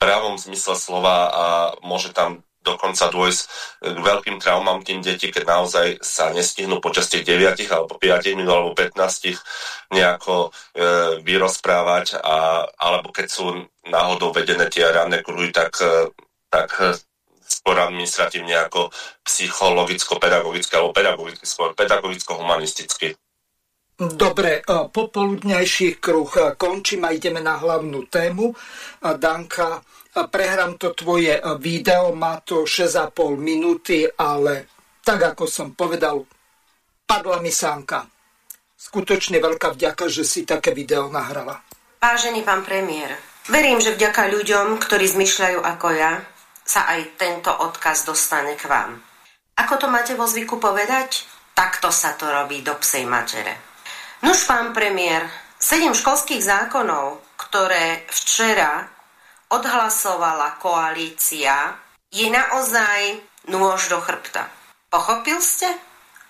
pravom zmysle slova a môže tam dokonca dôjsť k veľkým traumám tým detí, keď naozaj sa nestihnú počas tých 9 alebo 5 minút alebo 15 nejako e, vyrozprávať a, alebo keď sú náhodou vedené tie ranné kruhy, tak, e, tak skôr administratívne ako psychologicko-pedagogické alebo pedagogicky, skôr pedagogicko-humanisticky. Dobre, e, popoludnejší kruh končím a ideme na hlavnú tému. Danka, prehrám to tvoje e, video, má to 6,5 minúty, ale tak ako som povedal, padla mi sánka. Skutočne veľká vďaka, že si také video nahrala. Vážený pán premiér, verím, že vďaka ľuďom, ktorí zmyšľajú ako ja, sa aj tento odkaz dostane k vám. Ako to máte vo zvyku povedať? Takto sa to robí do psej matere. Nuž, pán premiér, sedem školských zákonov, ktoré včera odhlasovala koalícia, je naozaj nôž do chrbta. Pochopil ste?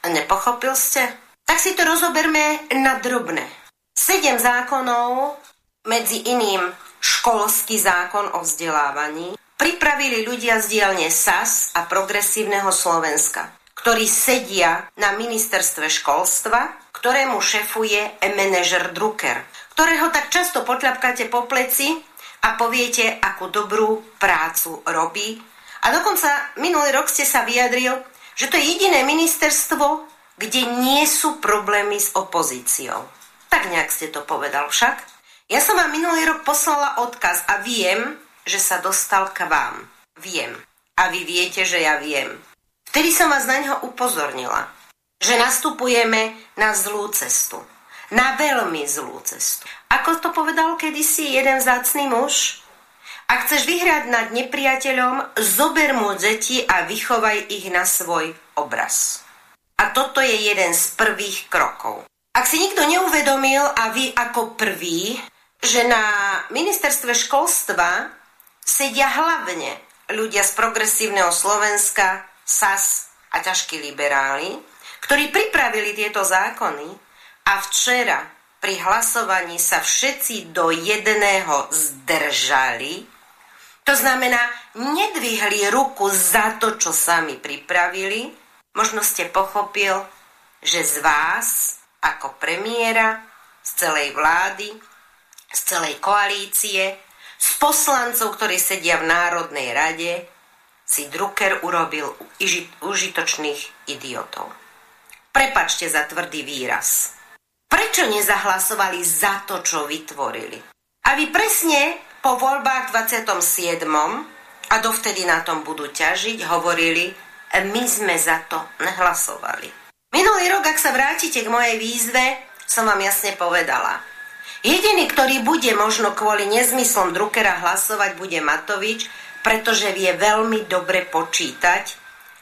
Nepochopil ste? Tak si to rozoberme na drobné. Sedem zákonov, medzi iným školský zákon o vzdelávaní, pripravili ľudia z dielne SAS a Progresívneho Slovenska, ktorí sedia na ministerstve školstva, ktorému šefuje manažer Drucker, ktorého tak často potľapkáte po pleci a poviete, akú dobrú prácu robí. A dokonca minulý rok ste sa vyjadril, že to je jediné ministerstvo, kde nie sú problémy s opozíciou. Tak nejak ste to povedal však. Ja som vám minulý rok poslala odkaz a viem, že sa dostal k vám. Viem. A vy viete, že ja viem. Vtedy som vás na ňo upozornila, že nastupujeme na zlú cestu. Na veľmi zlú cestu. Ako to povedal kedysi jeden zácný muž? Ak chceš vyhrať nad nepriateľom, zober mu deti a vychovaj ich na svoj obraz. A toto je jeden z prvých krokov. Ak si nikto neuvedomil a vy ako prvý, že na ministerstve školstva sedia hlavne ľudia z progresívneho Slovenska, SAS a ťažkí liberáli, ktorí pripravili tieto zákony a včera pri hlasovaní sa všetci do jedného zdržali, to znamená, nedvihli ruku za to, čo sami pripravili, možno ste pochopil, že z vás, ako premiéra, z celej vlády, z celej koalície, z poslancov, ktorí sedia v Národnej rade, si Drucker urobil užitočných idiotov. Prepačte za tvrdý výraz. Prečo nezahlasovali za to, čo vytvorili? A vy presne po voľbách 27. a dovtedy na tom budú ťažiť, hovorili, my sme za to nehlasovali. Minulý rok, ak sa vrátite k mojej výzve, som vám jasne povedala. Jediný, ktorý bude možno kvôli nezmyslom Druckera hlasovať, bude Matovič, pretože vie veľmi dobre počítať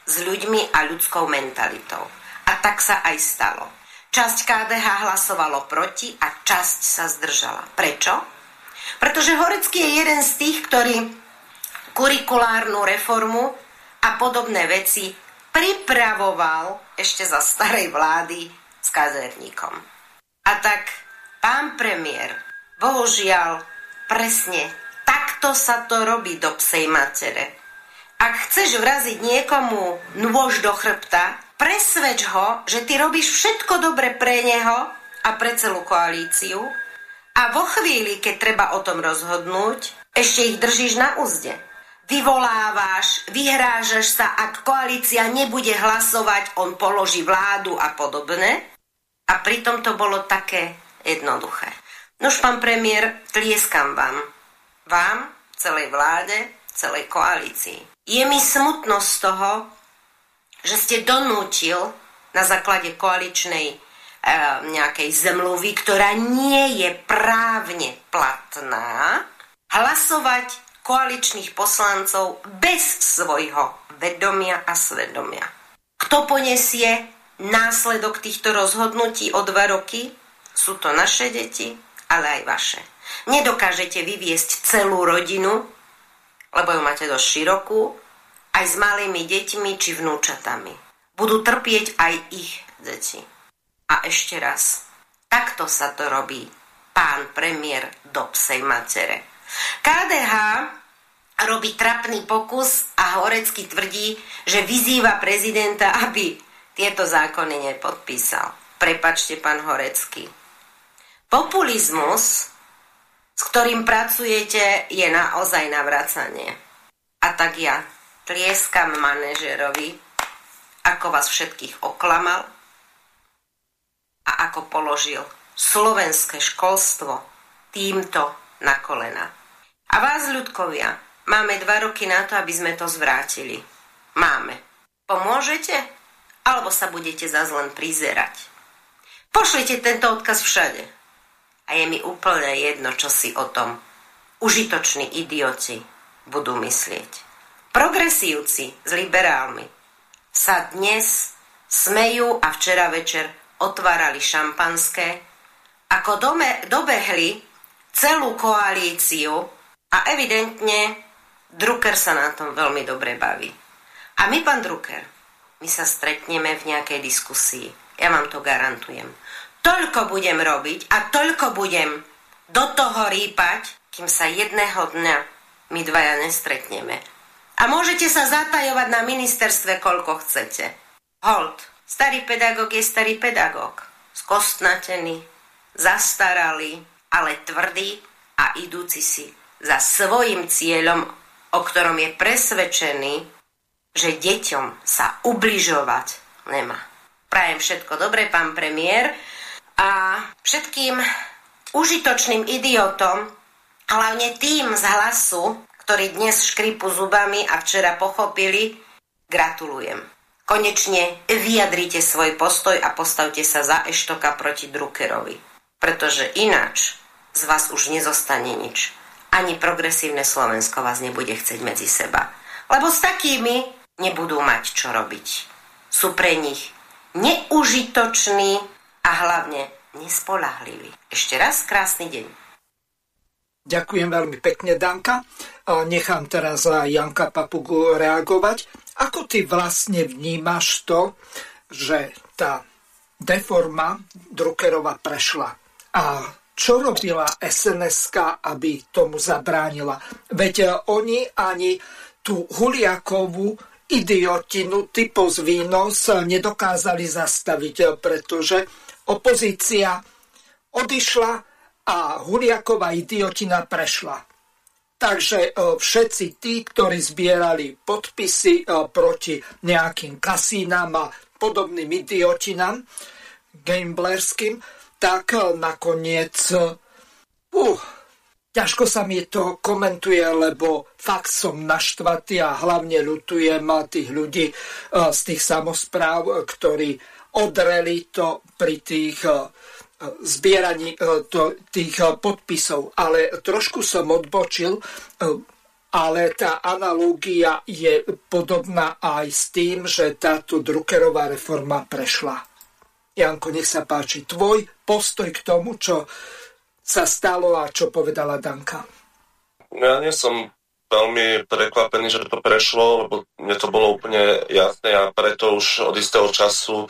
s ľuďmi a ľudskou mentalitou. A tak sa aj stalo. Časť KDH hlasovalo proti a časť sa zdržala. Prečo? Pretože Horecký je jeden z tých, ktorý kurikulárnu reformu a podobné veci pripravoval ešte za starej vlády s kazerníkom. A tak Pán premiér, bohužiaľ, presne takto sa to robí do psej matere. Ak chceš vraziť niekomu nôž do chrbta, presvedč ho, že ty robíš všetko dobre pre neho a pre celú koalíciu a vo chvíli, keď treba o tom rozhodnúť, ešte ich držíš na úzde. Vyvolávaš, vyhrážaš sa, ak koalícia nebude hlasovať, on položí vládu a podobne. A pritom to bolo také jednoduché. Nož, pán premiér, tlieskam vám. Vám, celej vláde, celej koalícii. Je mi smutno z toho, že ste donútil na základe koaličnej e, nejakej zmluvy, ktorá nie je právne platná, hlasovať koaličných poslancov bez svojho vedomia a svedomia. Kto poniesie následok týchto rozhodnutí o dva roky? Sú to naše deti, ale aj vaše. Nedokážete vyviesť celú rodinu, lebo ju máte dosť širokú, aj s malými deťmi či vnúčatami. Budú trpieť aj ich deti. A ešte raz, takto sa to robí pán premiér do psej matere. KDH robí trapný pokus a Horecký tvrdí, že vyzýva prezidenta, aby tieto zákony nepodpísal. Prepačte, pán Horecký. Populizmus, s ktorým pracujete, je naozaj navracanie. A tak ja tlieskam manažerovi, ako vás všetkých oklamal a ako položil slovenské školstvo týmto na kolena. A vás, ľudkovia, máme dva roky na to, aby sme to zvrátili. Máme. Pomôžete? Alebo sa budete zase len prizerať? Pošlite tento odkaz všade a je mi úplne jedno, čo si o tom užitoční idioti budú myslieť. Progresívci s liberálmi sa dnes smejú a včera večer otvárali šampanské, ako dome, dobehli celú koalíciu a evidentne Drucker sa na tom veľmi dobre baví. A my, pán Drucker, my sa stretneme v nejakej diskusii. Ja vám to garantujem toľko budem robiť a toľko budem do toho rýpať, kým sa jedného dňa my dvaja nestretneme. A môžete sa zatajovať na ministerstve, koľko chcete. Hold, starý pedagóg je starý pedagóg. Skostnatený, zastaralý, ale tvrdý a idúci si za svojim cieľom, o ktorom je presvedčený, že deťom sa ubližovať nemá. Prajem všetko dobré, pán premiér. A všetkým užitočným idiotom, hlavne tým z hlasu, ktorí dnes škripu zubami a včera pochopili, gratulujem. Konečne vyjadrite svoj postoj a postavte sa za Eštoka proti Druckerovi. Pretože ináč z vás už nezostane nič. Ani progresívne Slovensko vás nebude chcieť medzi seba. Lebo s takými nebudú mať čo robiť. Sú pre nich neužitoční a hlavne nespolahlivý. Ešte raz krásny deň. Ďakujem veľmi pekne, Danka. Nechám teraz Janka Papugu reagovať. Ako ty vlastne vnímaš to, že tá deforma Druckerova prešla? A čo robila sns aby tomu zabránila? Veď oni ani tú Huliakovú idiotinu typos výnos nedokázali zastaviť, pretože opozícia odišla a Huliaková idiotina prešla. Takže e, všetci tí, ktorí zbierali podpisy e, proti nejakým kasínám a podobným idiotinám gamblerským, tak e, nakoniec uh, ťažko sa mi to komentuje, lebo fakt som naštvatý a hlavne ľutujem tých ľudí z tých samozpráv, ktorí odreli to pri tých eh, zbieraní eh, tých eh, podpisov. Ale trošku som odbočil, ale tá analógia je podobná aj s tým, že táto Druckerová reforma prešla. Janko, nech sa páči, tvoj postoj k tomu, čo sa stalo a čo povedala Danka. Ja nie som veľmi prekvapený, že to prešlo, lebo mne to bolo úplne jasné a preto už od istého času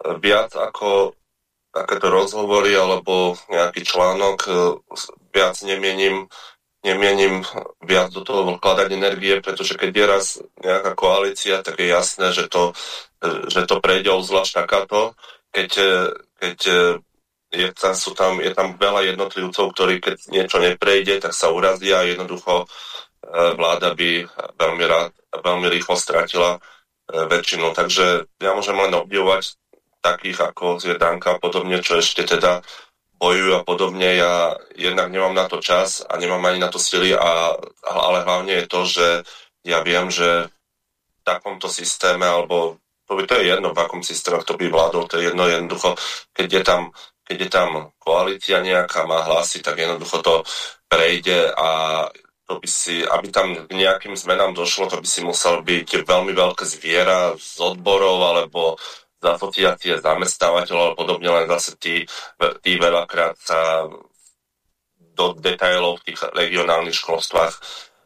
viac ako takéto rozhovory alebo nejaký článok, e, viac nemienim, nemienim viac do toho vkladať energie, pretože keď je raz nejaká koalícia, tak je jasné, že to, e, že to prejde obzvlášť takáto. Keď, e, keď je, tam, sú tam, je tam veľa jednotlivcov, ktorí keď niečo neprejde, tak sa urazia a jednoducho vláda by veľmi, rád, veľmi rýchlo stratila väčšinu. Takže ja môžem len obdivovať takých ako je Danka a podobne, čo ešte teda bojujú a podobne. Ja jednak nemám na to čas a nemám ani na to sily, a, ale hlavne je to, že ja viem, že v takomto systéme, alebo to, by, to je jedno, v akom systéme to by vládol, to je jedno jednoducho, keď je tam, keď je tam koalícia nejaká, má hlasy, tak jednoducho to prejde a to by si, aby tam k nejakým zmenám došlo, to by si musel byť veľmi veľké zviera z odborov alebo z asociácie zamestnávateľov a podobne, len zase tí, tí veľakrát sa do detailov v tých regionálnych školstvách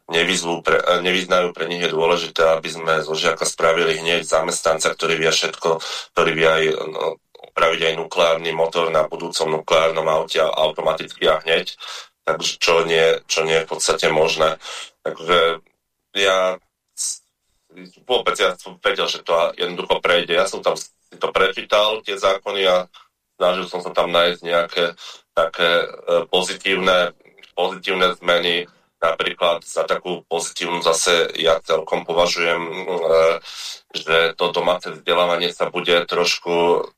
pre, nevyznajú, pre nich je dôležité, aby sme zo žiaka spravili hneď zamestnanca, ktorý vie všetko, ktorý vie aj no, opraviť aj nukleárny motor na budúcom nukleárnom aute automaticky a hneď, takže čo nie, čo nie je v podstate možné. Takže ja vôbec ja som vedel, že to jednoducho prejde. Ja som tam to prečítal, tie zákony a snažil som sa tam nájsť nejaké také e, pozitívne, pozitívne zmeny. Napríklad za takú pozitívnu zase ja celkom považujem, e, že to domáce vzdelávanie sa bude trošku,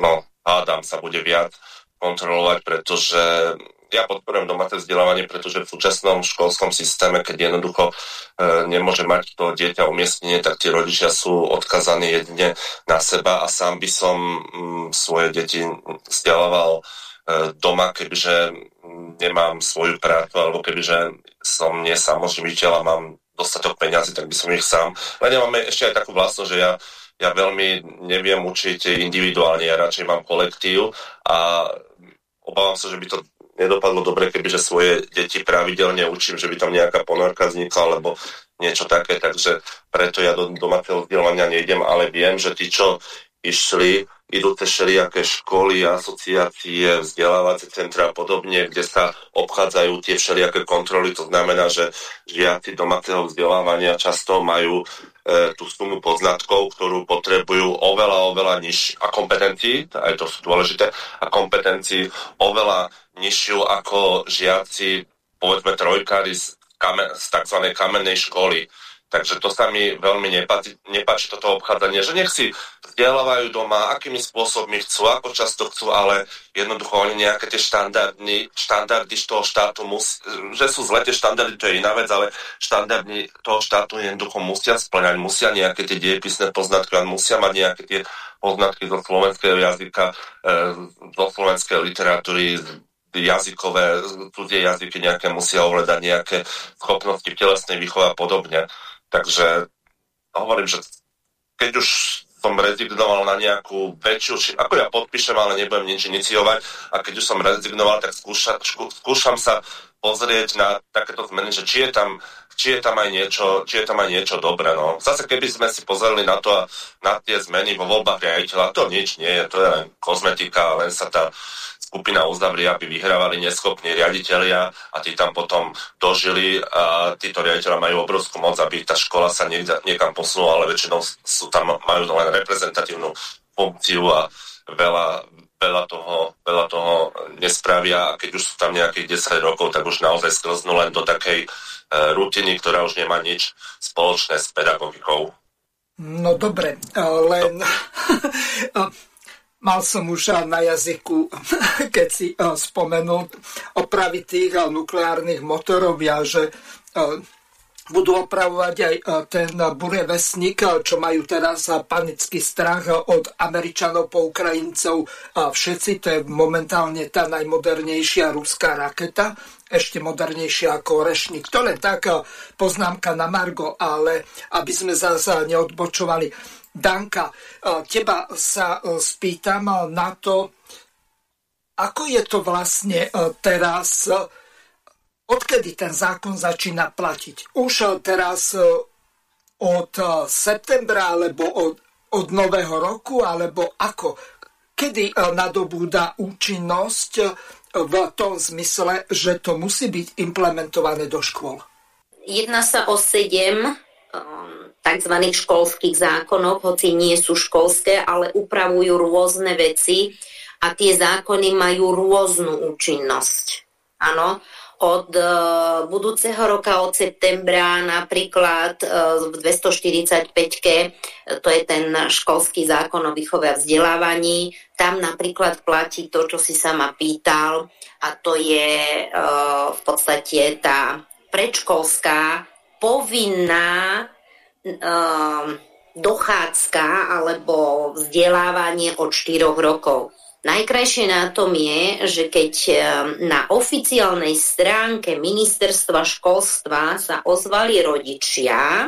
no hádam sa bude viac kontrolovať, pretože ja podporujem domáce vzdelávanie, pretože v súčasnom školskom systéme, keď jednoducho e, nemôže mať to dieťa umiestnenie, tak tí rodičia sú odkazaní jedine na seba a sám by som mm, svoje deti vzdelával e, doma, kebyže nemám svoju prácu, alebo kebyže som nesamoživiteľ a mám dostatok peňazí, tak by som ich sám. Len ja máme ešte aj takú vlastnosť, že ja ja veľmi neviem učiť individuálne, ja radšej mám kolektív a obávam sa, že by to nedopadlo dobre, kebyže svoje deti pravidelne učím, že by tam nejaká ponorka vznikla, alebo niečo také, takže preto ja do domáceho vzdelávania nejdem, ale viem, že tí, čo išli, idú cez všelijaké školy, asociácie, vzdelávacie centra a podobne, kde sa obchádzajú tie všelijaké kontroly. To znamená, že žiaci domáceho vzdelávania často majú tú sumu poznatkov, ktorú potrebujú oveľa, oveľa niž a kompetencií, aj to sú dôležité, a kompetencií oveľa nižšiu ako žiaci, povedzme trojkári z, kamen, z tzv. kamennej školy. Takže to sa mi veľmi nepáči, nepáči toto obchádzanie, že nech si vzdelávajú doma, akými spôsobmi chcú, ako často chcú, ale jednoducho oni nejaké tie štandardy, štandardy toho štátu, mus, že sú zle tie štandardy, to je iná vec, ale štandardy toho štátu jednoducho musia splňať, musia nejaké tie diepisné poznatky, musia mať nejaké tie poznatky zo slovenského jazyka, e, zo slovenskej literatúry, jazykové, cudzie jazyky nejaké musia ovládať nejaké schopnosti telesnej výchove a podobne. Takže hovorím, že keď už som rezignoval na nejakú väčšiu, ako ja podpíšem, ale nebudem nič iniciovať a keď už som rezignoval, tak skúša, skúšam sa pozrieť na takéto zmeny, že či je tam či je tam aj niečo, či je tam aj niečo dobré. No. Zase keby sme si pozreli na to na tie zmeny vo voľbách riaditeľa, to nič nie je, to je len kozmetika, len sa tá skupina uzavrie, aby vyhrávali neschopní riaditeľia a tí tam potom dožili a títo riaditeľa majú obrovskú moc, aby tá škola sa niekam posunula, ale väčšinou sú tam, majú len reprezentatívnu funkciu a veľa, veľa, toho, veľa toho nespravia a keď už sú tam nejakých 10 rokov, tak už naozaj sklznú len do takej e, rutiny, ktorá už nemá nič spoločné s pedagogikou. No dobre, len [LAUGHS] Mal som už na jazyku, [LAUGHS] keď si eh, spomenul opravy tých eh, nukleárnych motorov, ja, že eh, budú opravovať aj ten burevesník, čo majú teraz panický strach od Američanov po Ukrajincov. Všetci, to je momentálne tá najmodernejšia ruská raketa, ešte modernejšia ako Rešník. To len tak poznámka na Margo, ale aby sme zase neodbočovali Danka, e, teba sa e, spýtam e, na to, ako je to vlastne teraz, odkedy ten zákon začína platiť? Už teraz od septembra alebo od, od nového roku, alebo ako? Kedy nadobúda účinnosť v tom zmysle, že to musí byť implementované do škôl? Jedná sa o sedem tzv. školských zákonov, hoci nie sú školské, ale upravujú rôzne veci a tie zákony majú rôznu účinnosť. Áno, od uh, budúceho roka, od septembra napríklad uh, v 245-ke, to je ten školský zákon o výchove a vzdelávaní, tam napríklad platí to, čo si sa ma pýtal a to je uh, v podstate tá predškolská povinná dochádzka alebo vzdelávanie od 4 rokov. Najkrajšie na tom je, že keď ehm, na oficiálnej stránke ministerstva školstva sa ozvali rodičia,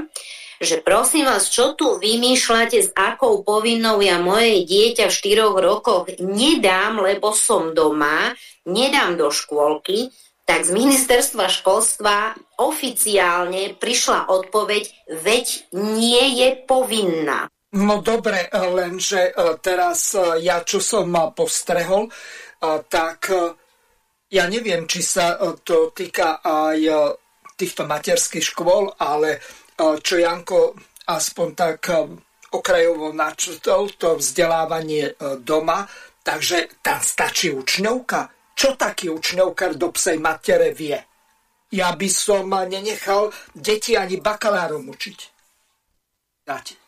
že prosím vás, čo tu vymýšľate, s akou povinnou ja moje dieťa v 4 rokoch nedám, lebo som doma, nedám do škôlky, tak z ministerstva školstva oficiálne prišla odpoveď, veď nie je povinná. No dobre, lenže e, teraz e, ja, čo som postrehol, e, tak ja neviem, či sa to týka aj týchto materských škôl, ale čo Janko aspoň tak okrajovo načrtol, to vzdelávanie doma, takže tam stačí učňovka čo taký učňovkar do psej matere vie? Ja by som nenechal deti ani bakalárom učiť. Dáte.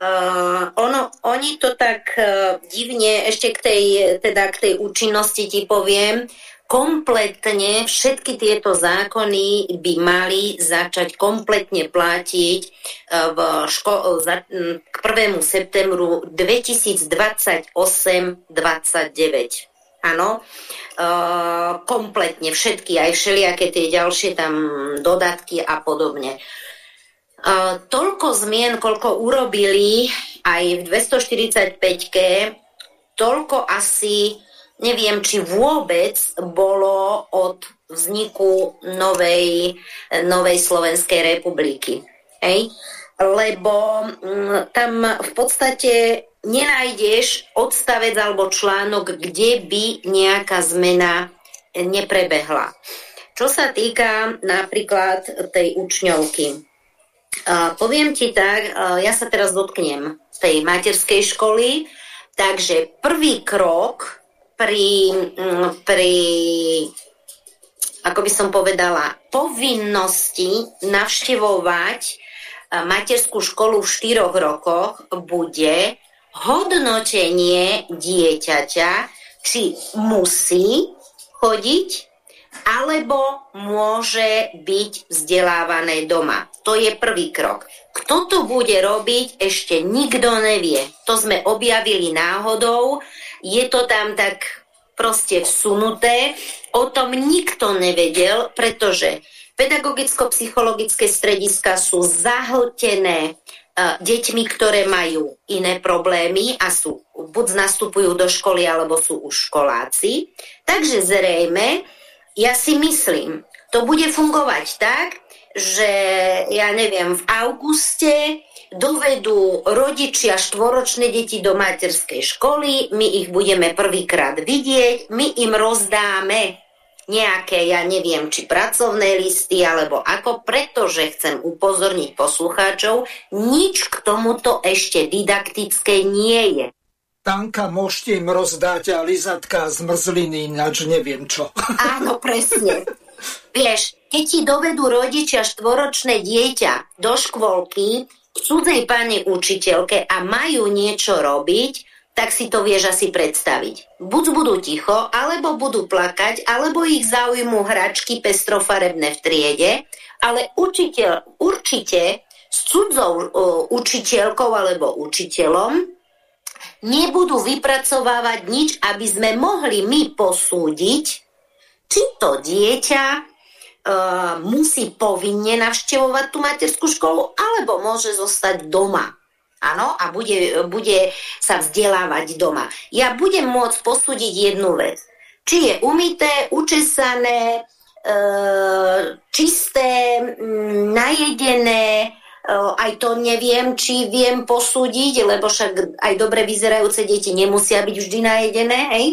Uh, ono, oni to tak uh, divne, ešte k tej, teda k tej účinnosti ti poviem, kompletne všetky tieto zákony by mali začať kompletne platiť uh, v ško- za, k 1. septembru 2028-29. Áno, uh, kompletne všetky, aj všelijaké tie ďalšie tam dodatky a podobne. Uh, toľko zmien, koľko urobili aj v 245-ke, toľko asi, neviem, či vôbec bolo od vzniku novej, novej Slovenskej republiky. Hej? Lebo um, tam v podstate nenájdeš odstavec alebo článok, kde by nejaká zmena neprebehla. Čo sa týka napríklad tej učňovky. Poviem ti tak, ja sa teraz dotknem tej materskej školy, takže prvý krok pri, um, pri ako by som povedala, povinnosti navštevovať materskú školu v štyroch rokoch bude hodnotenie dieťaťa, či musí chodiť, alebo môže byť vzdelávané doma. To je prvý krok. Kto to bude robiť, ešte nikto nevie. To sme objavili náhodou. Je to tam tak proste vsunuté. O tom nikto nevedel, pretože pedagogicko-psychologické strediska sú zahltené deťmi, ktoré majú iné problémy a sú buď nastupujú do školy, alebo sú už školáci. Takže zrejme, ja si myslím, to bude fungovať tak, že ja neviem, v auguste dovedú rodičia štvoročné deti do materskej školy, my ich budeme prvýkrát vidieť, my im rozdáme nejaké, ja neviem, či pracovné listy, alebo ako, pretože chcem upozorniť poslucháčov, nič k tomuto ešte didaktické nie je. Tanka, môžete im rozdať a lizatka zmrzliny, ináč neviem čo. [LAUGHS] Áno, presne. Vieš, keď ti dovedú rodičia štvoročné dieťa do škôlky k cudzej pani učiteľke a majú niečo robiť, tak si to vieš asi predstaviť. Buď budú ticho, alebo budú plakať, alebo ich zaujmú hračky pestrofarebné v triede, ale učiteľ určite s cudzou učiteľkou alebo učiteľom nebudú vypracovávať nič, aby sme mohli my posúdiť, či to dieťa e, musí povinne navštevovať tú materskú školu, alebo môže zostať doma. Áno, a bude, bude sa vzdelávať doma. Ja budem môcť posúdiť jednu vec. Či je umité, učesané, e, čisté, najedené, e, aj to neviem, či viem posúdiť, lebo však aj dobre vyzerajúce deti nemusia byť vždy najedené, hej?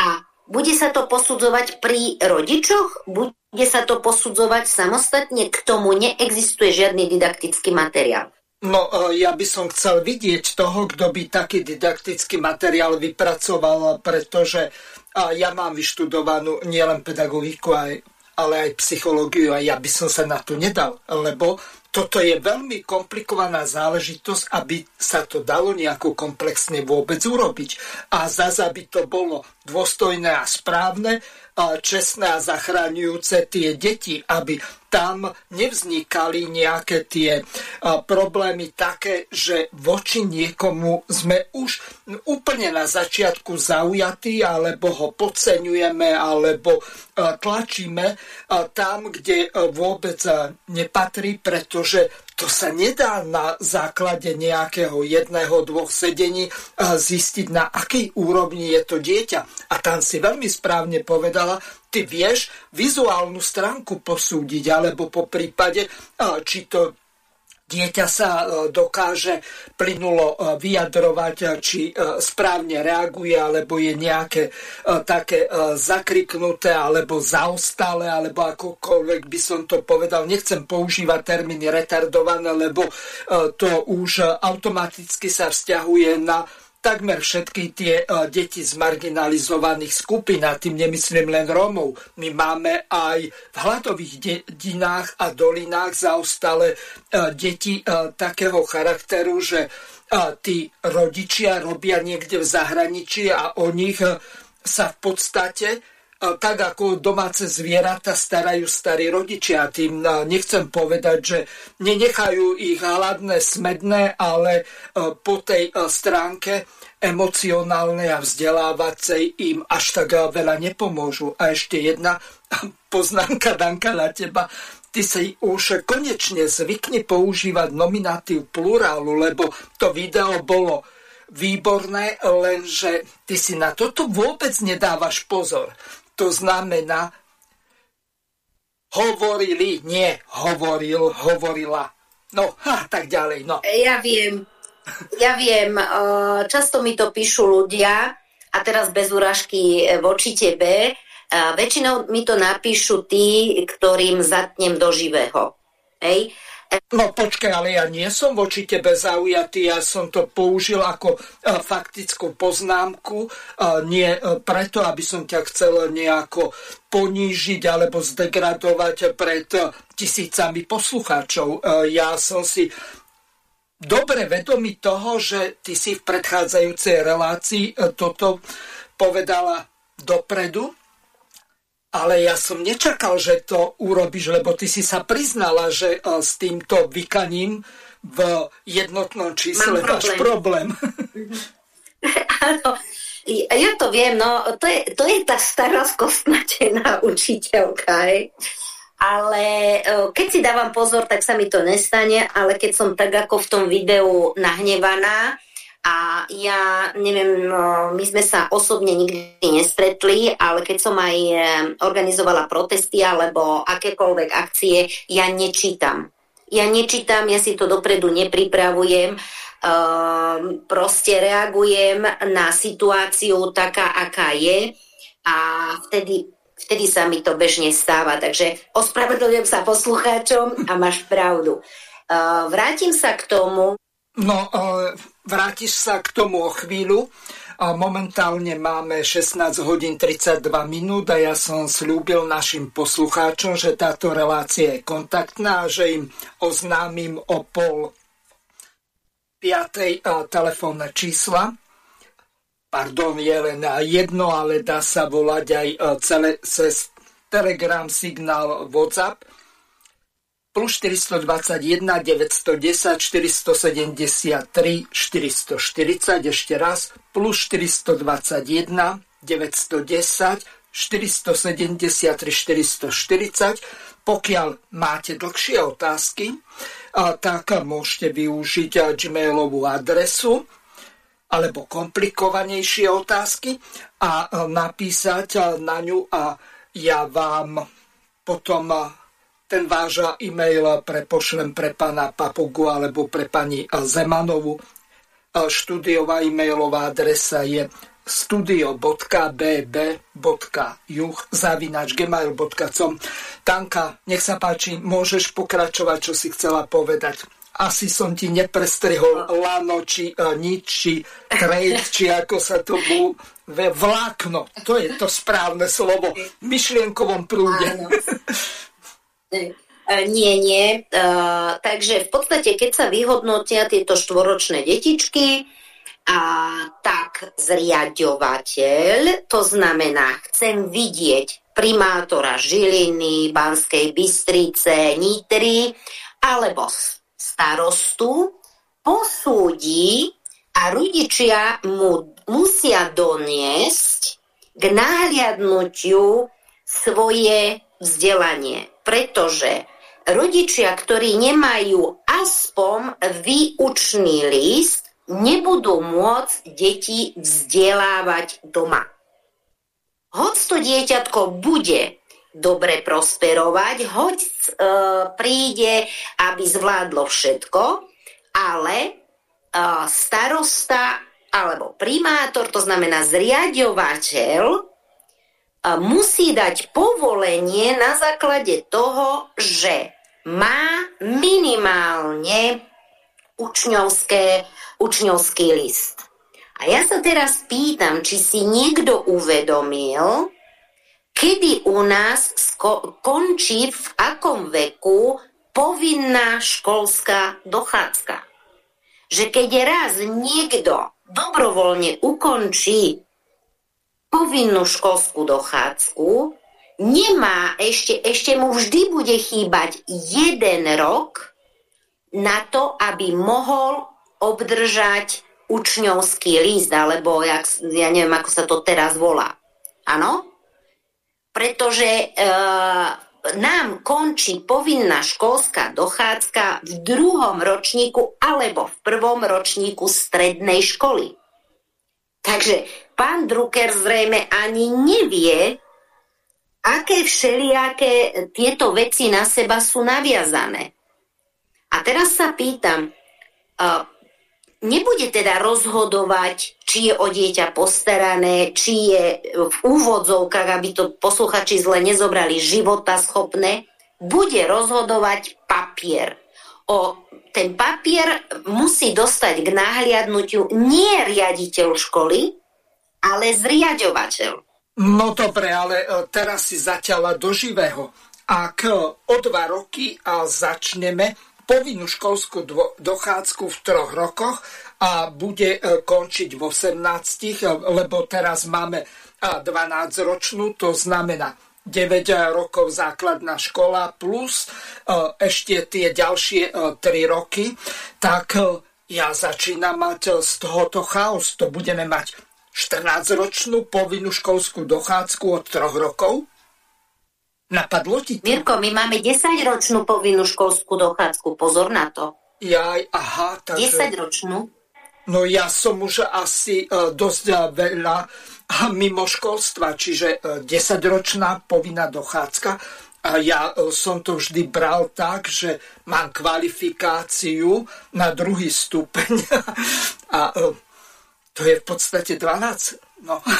A bude sa to posudzovať pri rodičoch? Bude sa to posudzovať samostatne? K tomu neexistuje žiadny didaktický materiál. No, e, ja by som chcel vidieť toho, kto by taký didaktický materiál vypracoval, pretože ja mám vyštudovanú nielen pedagogiku, ale aj psychológiu a ja by som sa na to nedal, lebo toto je veľmi komplikovaná záležitosť, aby sa to dalo nejako komplexne vôbec urobiť. A zase, aby to bolo dôstojné a správne, čestné a zachraňujúce tie deti, aby tam nevznikali nejaké tie problémy také, že voči niekomu sme už úplne na začiatku zaujatí, alebo ho podceňujeme, alebo tlačíme tam, kde vôbec nepatrí, pretože to sa nedá na základe nejakého jedného, dvoch sedení zistiť, na akej úrovni je to dieťa. A tam si veľmi správne povedala, ty vieš vizuálnu stránku posúdiť, alebo po prípade, či to dieťa sa e, dokáže plynulo e, vyjadrovať, e, či správne reaguje, alebo je nejaké také zakriknuté, alebo zaostalé, alebo akokoľvek by som to povedal. Nechcem používať termíny retardované, lebo to už automaticky sa vzťahuje na takmer všetky tie uh, deti z marginalizovaných skupín, a tým nemyslím len Rómov. My máme aj v hladových dedinách a dolinách zaostale deti uh, takého charakteru, že tí rodičia robia niekde v zahraničí a o nich sa v podstate tak ako domáce zvieratá starajú starí rodičia. Tým nechcem povedať, že nenechajú ich hladné, smedné, ale po tej stránke emocionálnej a vzdelávacej im až tak veľa nepomôžu. A ešte jedna [LAUGHS] poznámka, Danka, na teba. Ty si už konečne zvykne používať nominatív plurálu, lebo to video bolo výborné, lenže ty si na toto vôbec nedávaš pozor. To znamená, hovorili, nie hovoril, hovorila. No, ha, tak ďalej, no. Ja viem, ja viem, často mi to píšu ľudia, a teraz bez úražky voči tebe, väčšinou mi to napíšu tí, ktorým zatnem do živého. Hej? No počkaj, ale ja nie som voči tebe zaujatý, ja som to použil ako uh, faktickú poznámku, uh, nie uh, preto, aby som ťa chcel nejako ponížiť alebo zdegradovať pred tisícami poslucháčov. Ja som si dobre vedomý toho, že ty si v predchádzajúcej relácii toto povedala dopredu, ale ja som nečakal, že to urobíš, lebo ty si sa priznala, že e, s týmto vykaním v jednotnom čísle Mám máš problém. [LAUGHS] Áno, ja to viem, no to je, to je tá starostkostnatená učiteľka, hej. Ale e, keď si dávam pozor, tak sa mi to nestane, ale keď som tak ako v tom videu nahnevaná, a ja neviem, no, my sme sa osobne nikdy nestretli, ale keď som aj organizovala protesty alebo akékoľvek akcie, ja nečítam. Ja nečítam, ja si to dopredu nepripravujem, uh, proste reagujem na situáciu taká, aká je a vtedy, vtedy sa mi to bežne stáva. Takže ospravedlňujem sa poslucháčom a máš pravdu. Uh, vrátim sa k tomu. No, uh Vrátiš sa k tomu o chvíľu. Momentálne máme 16 hodín 32 minút a ja som slúbil našim poslucháčom, že táto relácia je kontaktná a že im oznámim o pol piatej telefónne čísla. Pardon, je len jedno, ale dá sa volať aj celé, cez Telegram, signál WhatsApp plus 421 910 473 440 ešte raz plus 421 910 473 440 pokiaľ máte dlhšie otázky, tak môžete využiť gmailovú adresu alebo komplikovanejšie otázky a napísať na ňu a ja vám potom ten váš e-mail prepošlem pre pána Papugu alebo pre pani Zemanovu. Štúdiová e-mailová adresa je studio.bb.juh zavinač gmail.com Tanka, nech sa páči, môžeš pokračovať, čo si chcela povedať. Asi som ti neprestrihol lano, či uh, nič, či trade, či ako sa to bol vlákno. To je to správne slovo v myšlienkovom prúde. E, nie, nie. Uh, takže v podstate, keď sa vyhodnotia tieto štvoročné detičky, a tak zriadovateľ, to znamená, chcem vidieť primátora Žiliny, Banskej Bystrice, Nitry alebo starostu, posúdi a rodičia mu musia doniesť k nahliadnutiu svoje vzdelanie pretože rodičia, ktorí nemajú aspoň výučný list, nebudú môcť deti vzdelávať doma. Hoď to dieťatko bude dobre prosperovať, hoď e, príde, aby zvládlo všetko, ale e, starosta alebo primátor, to znamená zriadovateľ, musí dať povolenie na základe toho, že má minimálne učňovské, učňovský list. A ja sa teraz pýtam, či si niekto uvedomil, kedy u nás končí v akom veku povinná školská dochádzka. Že keď raz niekto dobrovoľne ukončí povinnú školskú dochádzku, nemá ešte, ešte mu vždy bude chýbať jeden rok na to, aby mohol obdržať učňovský list, alebo jak, ja neviem, ako sa to teraz volá. Áno? Pretože e, nám končí povinná školská dochádzka v druhom ročníku alebo v prvom ročníku strednej školy. Takže pán Drucker zrejme ani nevie, aké všelijaké tieto veci na seba sú naviazané. A teraz sa pýtam, nebude teda rozhodovať, či je o dieťa postarané, či je v úvodzovkách, aby to posluchači zle nezobrali života schopné, bude rozhodovať papier. o ten papier musí dostať k nahliadnutiu nie riaditeľ školy, ale zriadovateľ. No dobre, ale e, teraz si zatiaľa do živého. Ak e, o dva roky a začneme povinnú školskú dochádzku v troch rokoch a bude e, končiť v 18, lebo teraz máme 12-ročnú, to znamená 9 rokov základná škola plus ešte tie ďalšie 3 e, roky, tak ja začínam mať z tohoto chaos. To budeme mať 14-ročnú povinnú školskú dochádzku od 3 rokov? Napadlo ti to? Mirko, my máme 10-ročnú povinnú školskú dochádzku. Pozor na to. Jaj, aha. Takže... 10-ročnú? No ja som už asi uh, dosť veľa mimo školstva, čiže 10-ročná e, povinná dochádzka. A ja som to vždy bral tak, že mám kvalifikáciu na druhý stupeň [LAUGHS] a to je v podstate 12. No. no. [LAUGHS]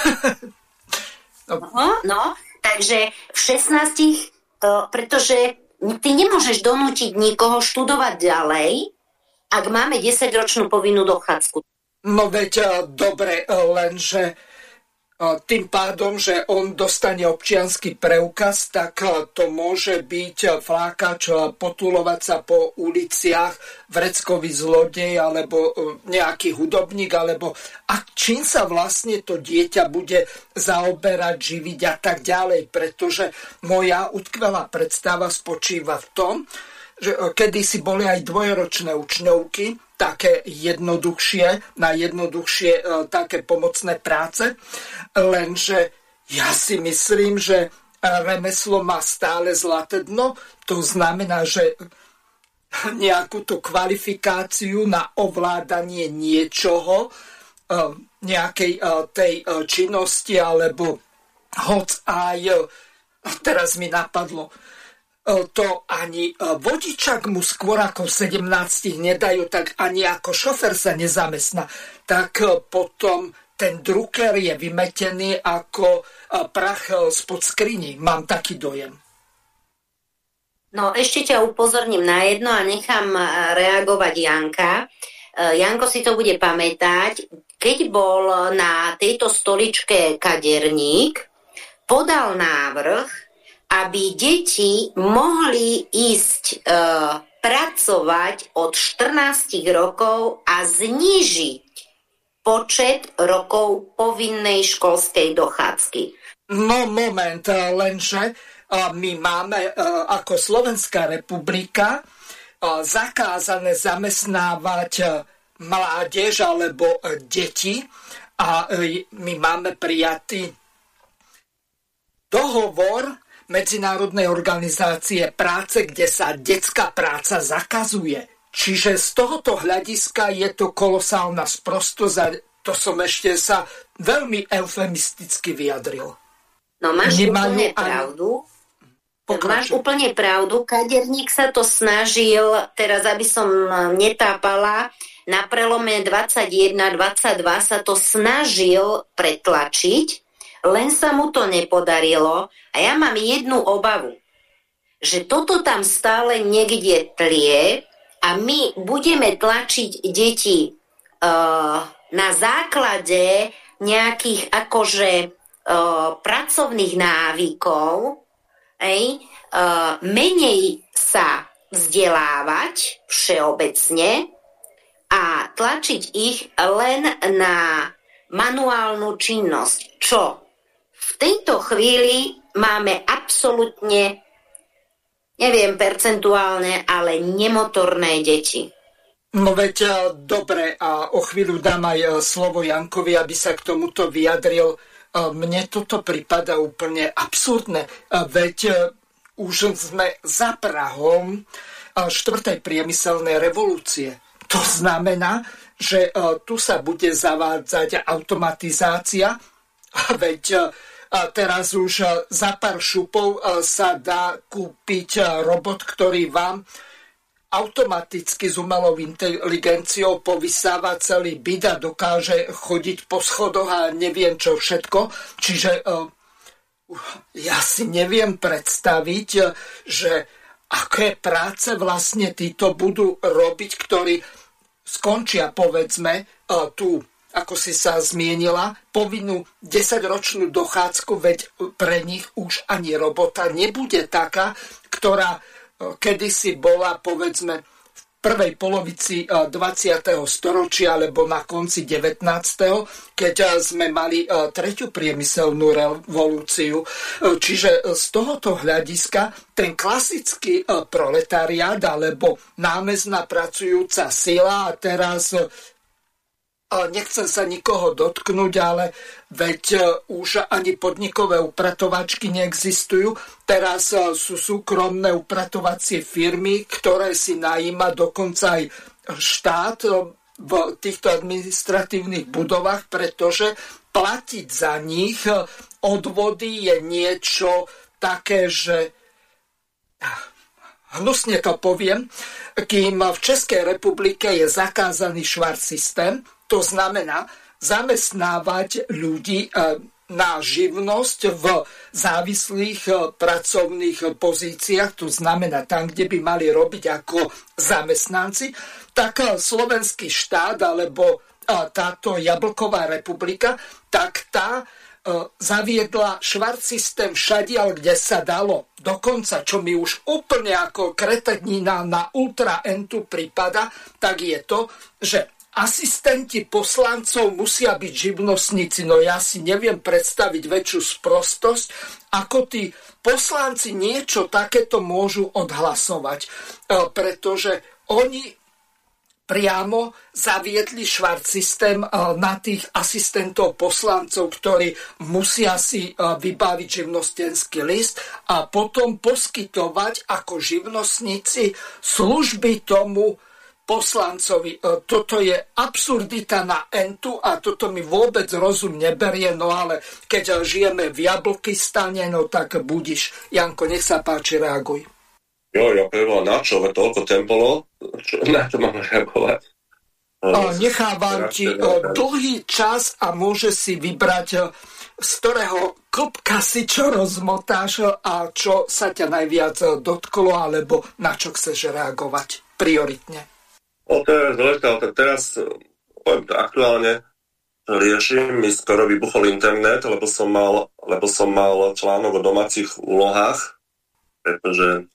No, no, takže v 16, pretože ty nemôžeš donútiť nikoho študovať ďalej, ak máme 10-ročnú povinnú dochádzku. No veď dobre, lenže tým pádom, že on dostane občianský preukaz, tak to môže byť flákač, potulovať sa po uliciach, vreckový zlodej alebo nejaký hudobník, alebo a čím sa vlastne to dieťa bude zaoberať, živiť a tak ďalej, pretože moja utkvelá predstava spočíva v tom, že kedy si boli aj dvojročné učňovky, také jednoduchšie, na jednoduchšie e, také pomocné práce. Lenže ja si myslím, že remeslo má stále zlaté dno. To znamená, že nejakú tú kvalifikáciu na ovládanie niečoho, e, nejakej e, tej činnosti, alebo hoc aj, teraz mi napadlo, E, to ani e, vodičak mu skôr ako v 17 nedajú, tak ani ako šofer sa nezamestná. Tak e, potom ten druker je vymetený ako prach spod skrini. Mám taký dojem. No ešte ťa upozorním na jedno a nechám reagovať Janka. Janko si to bude pamätať. Keď bol na tejto stoličke kaderník, podal návrh, aby deti mohli ísť e, pracovať od 14 rokov a znížiť počet rokov povinnej školskej dochádzky. No moment, e, lenže e, my máme e, ako Slovenská republika zakázané zamestnávať mládež alebo deti a my máme prijatý dohovor Medzinárodnej organizácie práce, kde sa detská práca zakazuje. Čiže z tohoto hľadiska je to kolosálna sprostosť a to som ešte sa veľmi eufemisticky vyjadril. No máš Nemajú úplne ani... pravdu. Pokračuj. Máš úplne pravdu. Kaderník sa to snažil, teraz aby som netápala, na prelome 21-22 sa to snažil pretlačiť, len sa mu to nepodarilo a ja mám jednu obavu, že toto tam stále niekde tlie a my budeme tlačiť deti uh, na základe nejakých akože uh, pracovných návykov, ej, uh, menej sa vzdelávať všeobecne a tlačiť ich len na manuálnu činnosť, čo tejto chvíli máme absolútne, neviem percentuálne, ale nemotorné deti. No veď e, dobre, a o chvíľu dám aj e, slovo Jankovi, aby sa k tomuto vyjadril. E, mne toto prípada úplne absurdné. Veď už sme za Prahom štvrtej priemyselnej revolúcie. To znamená, že tu sa bude zavádzať automatizácia, [LAUGHS] veď teraz už e, za pár šupov e, sa dá kúpiť e, robot, ktorý vám automaticky s umelou inteligenciou povysáva celý byt a dokáže chodiť po schodoch a neviem čo všetko. Čiže ja si neviem predstaviť, že aké práce vlastne títo budú robiť, ktorí skončia, povedzme, tú ako si sa zmienila, povinnú 10-ročnú dochádzku, veď pre nich už ani robota nebude taká, ktorá kedysi bola, povedzme, prvej polovici 20. Eh, storočia alebo na konci 19. keď eh, sme mali tretiu priemyselnú revolúciu. Čiže z tohoto hľadiska ten klasický proletariát alebo námezná pracujúca sila a teraz nechcem sa nikoho dotknúť, ale veď e, už ani podnikové upratovačky neexistujú. Teraz e, sú súkromné upratovacie firmy, ktoré si najíma dokonca aj štát e, v týchto administratívnych budovách, pretože platiť za nich odvody je niečo také, že hnusne to poviem, kým v Českej republike je zakázaný švart systém, to znamená zamestnávať ľudí e, na živnosť v závislých e, pracovných pozíciách, to znamená tam, kde by mali robiť ako zamestnanci, tak e, slovenský štát alebo táto Jablková republika, tak tá zaviedla švart systém všadiaľ, kde sa dalo. Dokonca, čo mi už úplne ako kretenina na ultra entu prípada, tak je to, že asistenti poslancov musia byť živnostníci. No ja si neviem predstaviť väčšiu sprostosť, ako tí poslanci niečo takéto môžu odhlasovať. E, pretože oni priamo zaviedli švart systém e, na tých asistentov poslancov, ktorí musia si e, vybaviť živnostenský list a potom poskytovať ako živnostníci služby tomu poslancovi. E, toto je absurdita na entu a toto mi vôbec rozum neberie, no ale keď žijeme v Jablkistane, no tak budiš. Janko, nech sa páči, reaguj. Jo, ja prebola na čo, toľko tempolo, čo, na to mám reagovať. Nechávam ti e, dlhý čas a môže si vybrať e, z ktorého klopka si čo rozmotáš a čo sa ťa najviac dotklo, alebo na čo chceš reagovať prioritne. O to je dôležité, ale teraz, poviem to aktuálne, riešim, mi skoro vybuchol internet, lebo som mal, lebo som mal článok o domácich úlohách, pretože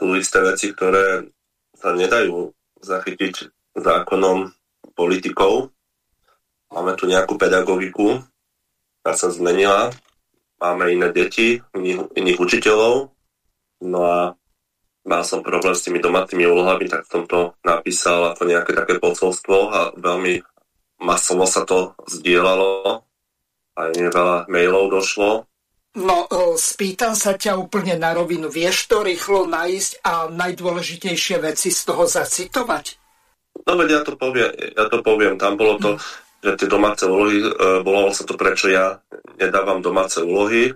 sú isté veci, ktoré sa nedajú zachytiť zákonom politikov. Máme tu nejakú pedagogiku, tá sa zmenila, máme iné deti, iných, iných učiteľov, no a mal som problém s tými domácimi úlohami, tak som to napísal ako nejaké také posolstvo a veľmi masovo sa to zdieľalo. Aj veľa mailov došlo. No, e, spýtam sa ťa úplne na rovinu. Vieš to rýchlo nájsť a najdôležitejšie veci z toho zacitovať? No veď ja to poviem, ja to poviem. Tam bolo to, hm. že tie domáce úlohy, e, bolo sa to, prečo ja nedávam domáce úlohy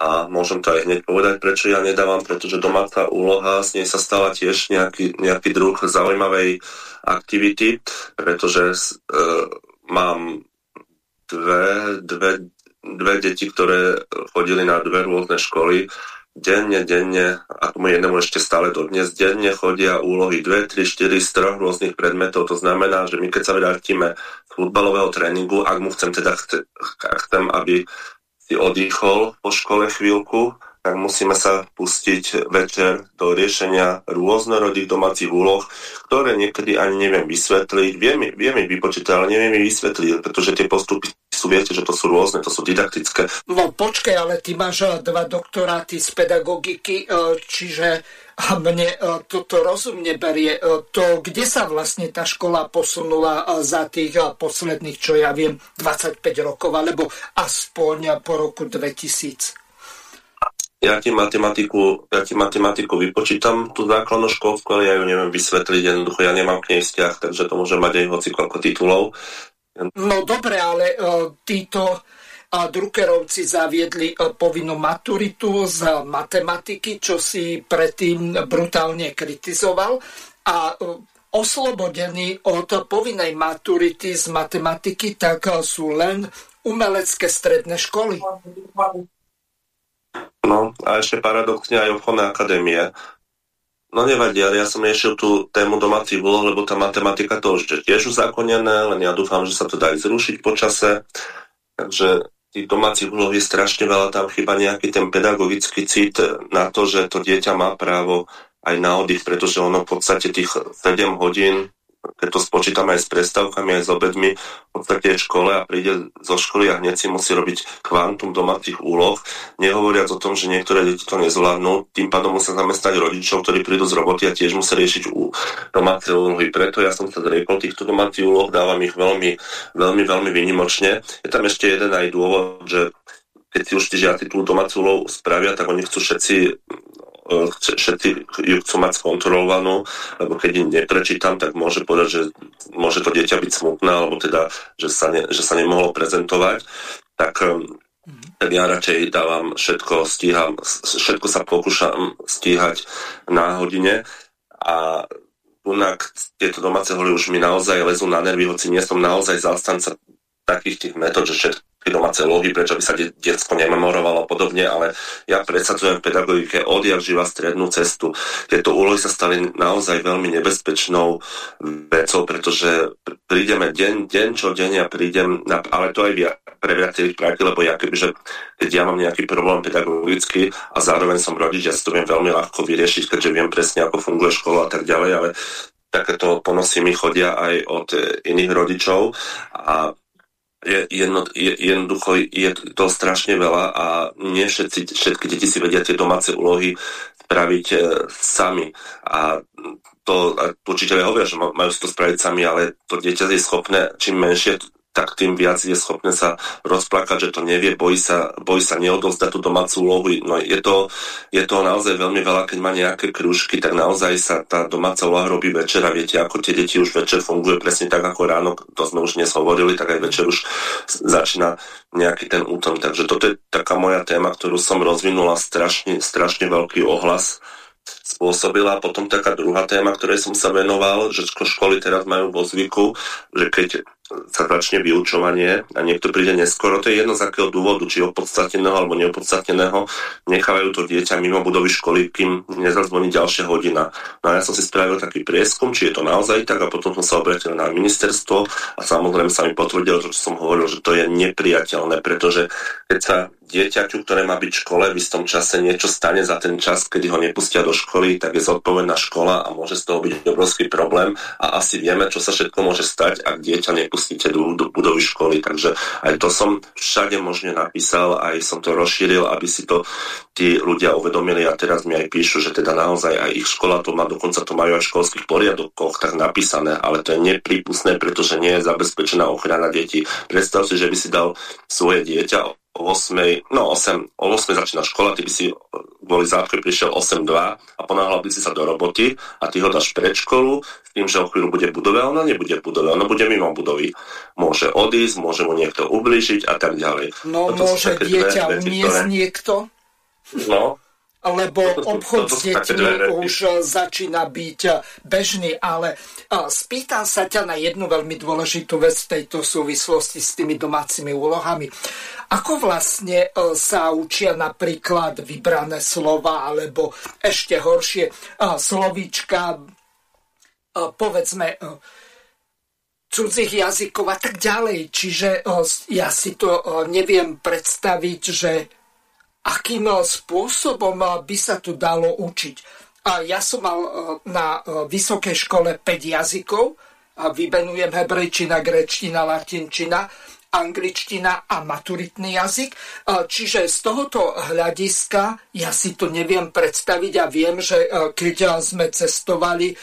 a môžem to aj hneď povedať, prečo ja nedávam, pretože domáca úloha, z nej sa stala tiež nejaký, nejaký druh zaujímavej aktivity, pretože uh, mám dve, dve, dve deti, ktoré chodili na dve rôzne školy, denne, denne, a tomu jednému ešte stále dodnes, denne chodia úlohy 2, 3, 4 z troch rôznych predmetov. To znamená, že my keď sa vrátime z futbalového tréningu, ak mu chcem teda chce, chcem, aby si oddychol po škole chvíľku, tak musíme sa pustiť večer do riešenia rôznorodých domácich úloh, ktoré niekedy ani neviem vysvetliť. Viem, viem ich vypočítať, ale neviem ich vysvetliť, pretože tie postupy sú, viete, že to sú rôzne, to sú didaktické. No počkaj, ale ty máš eh, dva doktoráty z pedagogiky, eh, čiže a mne e, toto rozumne berie. E, to, kde sa vlastne tá škola posunula e, za tých posledných, čo ja viem, 25 rokov, alebo aspoň po roku 2000? Ja ti matematiku, ja ti matematiku vypočítam, tú základnú školskú, ale ja ju neviem vysvetliť, jednoducho ja nemám k nej vzťah, takže to môže mať aj hoci koľko titulov. No dobre, ale uh, títo a Druckerovci zaviedli e, povinnú maturitu z matematiky, čo si predtým brutálne kritizoval a e, oslobodení od povinnej maturity z matematiky, tak e, sú len umelecké stredné školy. No a ešte paradoxne aj obchodné akadémie. No nevadí, ale ja som riešil tú tému domácich úloh, lebo tá matematika to už je tiež uzákonené, len ja dúfam, že sa to dá aj zrušiť po čase. Takže tých domácich úloh je strašne veľa, tam chyba nejaký ten pedagogický cit na to, že to dieťa má právo aj na oddych, pretože ono v podstate tých 7 hodín keď to spočítame aj s prestávkami, aj s obedmi, v podstate je škole a príde zo školy a hneď si musí robiť kvantum domácich úloh, nehovoriac o tom, že niektoré deti to nezvládnu, tým pádom musia zamestnať rodičov, ktorí prídu z roboty a tiež musia riešiť domáce úlohy. Preto ja som sa zriekol týchto domácich úloh, dávam ich veľmi, veľmi, veľmi vynimočne. Je tam ešte jeden aj dôvod, že keď si už tí žiaci tú domácu úlohu spravia, tak oni chcú všetci všetci ju chcú mať skontrolovanú, lebo keď im neprečítam, tak môže povedať, že môže to dieťa byť smutné, alebo teda, že sa, ne, že sa nemohlo prezentovať, tak um, tak ja radšej dávam všetko, stíham, všetko sa pokúšam stíhať na hodine. A unak tieto domáce hory už mi naozaj lezú na nervy, hoci nie som naozaj zastanca takých tých metód, že všetko domáce lohy, prečo by sa de- detsko nememorovalo a podobne, ale ja predsadzujem v pedagogike odjak strednú cestu. Tieto úlohy sa stali naozaj veľmi nebezpečnou vecou, pretože prídeme deň, deň čo deň ja prídem, na, ale to aj via, pre viacerých platí, lebo ja kebyže, keď ja mám nejaký problém pedagogický a zároveň som rodič, ja si to viem veľmi ľahko vyriešiť, keďže viem presne, ako funguje škola a tak ďalej, ale takéto ponosy mi chodia aj od iných rodičov a je, jedno, je, jednoducho je to strašne veľa a nie všetci, všetky deti si vedia tie domáce úlohy spraviť e, sami. A to a učiteľe hovoria, že majú si to spraviť sami, ale to dieťa je schopné, čím menšie tak tým viac je schopné sa rozplakať, že to nevie, bojí sa, bojí sa neodovzdať tú domácu úlohu. No je to, je to naozaj veľmi veľa, keď má nejaké krúžky, tak naozaj sa tá domáca úloha robí večer a viete, ako tie deti už večer funguje presne tak ako ráno, to sme už dnes hovorili, tak aj večer už začína nejaký ten útom. Takže toto je taká moja téma, ktorú som rozvinula strašne, strašne veľký ohlas spôsobila. Potom taká druhá téma, ktorej som sa venoval, že školy teraz majú vo zvyku, že keď sa začne vyučovanie a niekto príde neskoro, to je jedno z akého dôvodu, či opodstatneného alebo neopodstatneného, nechávajú to dieťa mimo budovy školy, kým nezazvoní ďalšia hodina. No a ja som si spravil taký prieskum, či je to naozaj tak a potom som sa obratil na ministerstvo a samozrejme sa mi potvrdilo to, čo som hovoril, že to je nepriateľné, pretože keď sa dieťaťu, ktoré má byť v škole, v istom čase niečo stane za ten čas, kedy ho nepustia do školy, tak je zodpovedná škola a môže z toho byť obrovský problém a asi vieme, čo sa všetko môže stať, ak dieťa nepustíte do, do budovy školy. Takže aj to som všade možne napísal, aj som to rozšíril, aby si to tí ľudia uvedomili a teraz mi aj píšu, že teda naozaj aj ich škola to má, dokonca to majú aj v školských poriadokoch tak napísané, ale to je neprípustné, pretože nie je zabezpečená ochrana detí. Predstav si, že by si dal svoje dieťa o 8, no 8, o 8 začína škola, ty by si kvôli zápche prišiel 8.2 a ponáhľal by si sa do roboty a ty ho dáš pred školu s tým, že o chvíľu bude budove, ona nebude budove, ona bude mimo budovy. Môže odísť, môže mu niekto ublížiť a tak ďalej. No Toto môže dieťa uniesť ktoré... niekto? No, lebo obchod s deťmi už eh, začína byť eh, bežný, ale eh, spýtam sa ťa na jednu veľmi dôležitú vec v tejto súvislosti s tými domácimi úlohami. Ako vlastne sa učia napríklad vybrané slova, alebo ešte horšie slovíčka, povedzme, cudzích jazykov a tak ďalej. Čiže ja si to neviem predstaviť, že akým eh, spôsobom eh, by sa to dalo učiť. Ja som mal eh, na vysokej škole 5 jazykov, a vybenujem hebrejčina, grečtina, latinčina, angličtina a maturitný jazyk. Čiže z tohoto hľadiska ja si to neviem predstaviť a viem, že keď sme cestovali,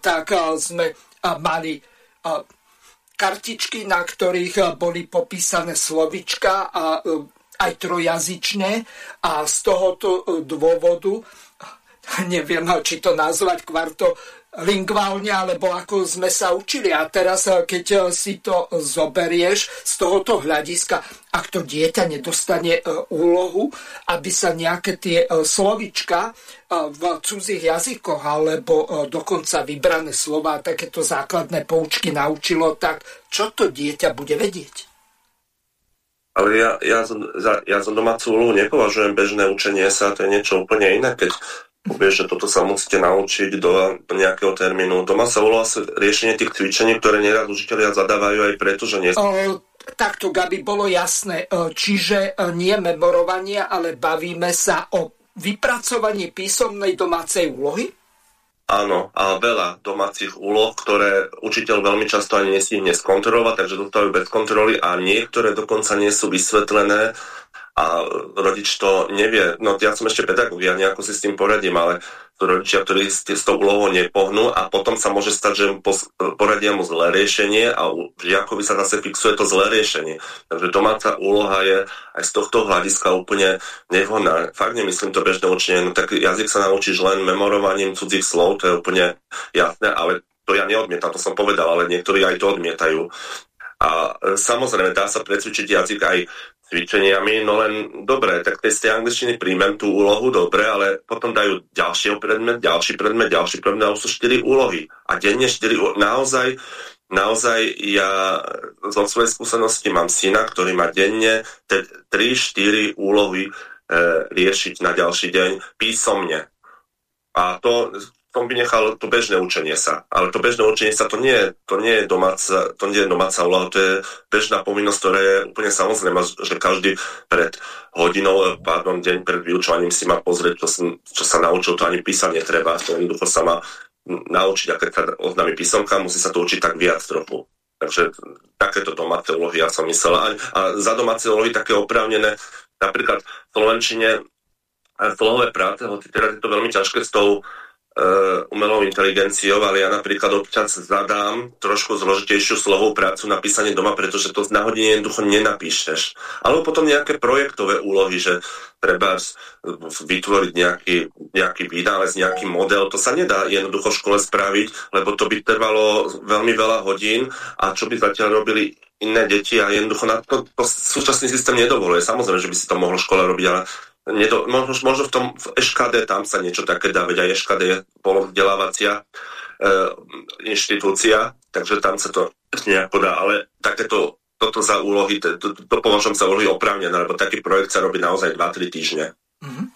tak sme mali kartičky, na ktorých boli popísané slovička a aj trojazyčné a z tohoto e, dôvodu neviem, či to nazvať kvarto lingválne, alebo ako sme sa učili. A teraz, e, keď e, si to zoberieš z tohoto hľadiska, ak to dieťa nedostane úlohu, aby sa nejaké tie slovička v cudzích jazykoch, alebo dokonca vybrané slova, takéto základné poučky naučilo, tak čo to dieťa bude vedieť? Ale ja, ja, za, ja za domácu úlohu nepovažujem bežné učenie sa, to je niečo úplne iné. Keď povie, že toto sa musíte naučiť do nejakého termínu. Doma sa volá riešenie tých cvičení, ktoré nerad učiteľia zadávajú aj preto, že nie... O, takto, Gabi, bolo jasné. Čiže nie memorovanie, ale bavíme sa o vypracovaní písomnej domácej úlohy? Áno, a veľa domácich úloh, ktoré učiteľ veľmi často ani nestíhne skontrolovať, takže dostávajú bez kontroly a niektoré dokonca nie sú vysvetlené a rodič to nevie. No ja som ešte pedagóg, ja nejako si s tým poradím, ale rodičia, ktorí s, s tou úlohou nepohnú a potom sa môže stať, že poradia mu zlé riešenie a žiakovi sa zase fixuje to zlé riešenie. Takže domáca úloha je aj z tohto hľadiska úplne nevhodná. Fakt nemyslím to bežné učenie, no tak jazyk sa naučíš len memorovaním cudzích slov, to je úplne jasné, ale to ja neodmietam, to som povedal, ale niektorí aj to odmietajú. A samozrejme, dá sa precvičiť jazyk aj cvičeniami, no len dobre, tak tej z tej angličtiny príjmem tú úlohu, dobre, ale potom dajú ďalší predmet, ďalší predmet, ďalší predmet, a sú 4 úlohy. A denne 4 úlohy. Naozaj, naozaj ja zo svojej skúsenosti mám syna, ktorý má denne 3-4 úlohy e, riešiť na ďalší deň písomne. A to tom by nechal to bežné učenie sa. Ale to bežné učenie sa to nie je, to nie je domáca, to nie je domáca úloha, to je bežná povinnosť, ktorá je úplne samozrejme, že každý pred hodinou, pardon, deň pred vyučovaním si má pozrieť, čo, som, čo sa naučil, to ani písať netreba, to jednoducho sa má naučiť, aké sa oznámi písomka, musí sa to učiť tak viac trochu. Takže takéto domáce úlohy ja som myslel. A, a za domáce úlohy také oprávnené, napríklad v Slovenčine slohové práce, hoci teraz je to veľmi ťažké s tou umelou inteligenciou, ale ja napríklad občas zadám trošku zložitejšiu slohovú prácu na písanie doma, pretože to na hodine jednoducho nenapíšeš. Alebo potom nejaké projektové úlohy, že treba vytvoriť nejaký, nejaký vynález, nejaký model. To sa nedá jednoducho v škole spraviť, lebo to by trvalo veľmi veľa hodín a čo by zatiaľ robili iné deti a jednoducho na to, to súčasný systém nedovoluje. Samozrejme, že by si to mohlo škola robiť, ale nedo, možno, možno v tom v EŠKD tam sa niečo také dá, veď aj EŠKD je polovzdelávacia e, inštitúcia, takže tam sa to nejako dá, ale takéto toto za úlohy, to, to, to považujem za úlohy oprávnené, lebo taký projekt sa robí naozaj 2-3 týždne. Mm-hmm.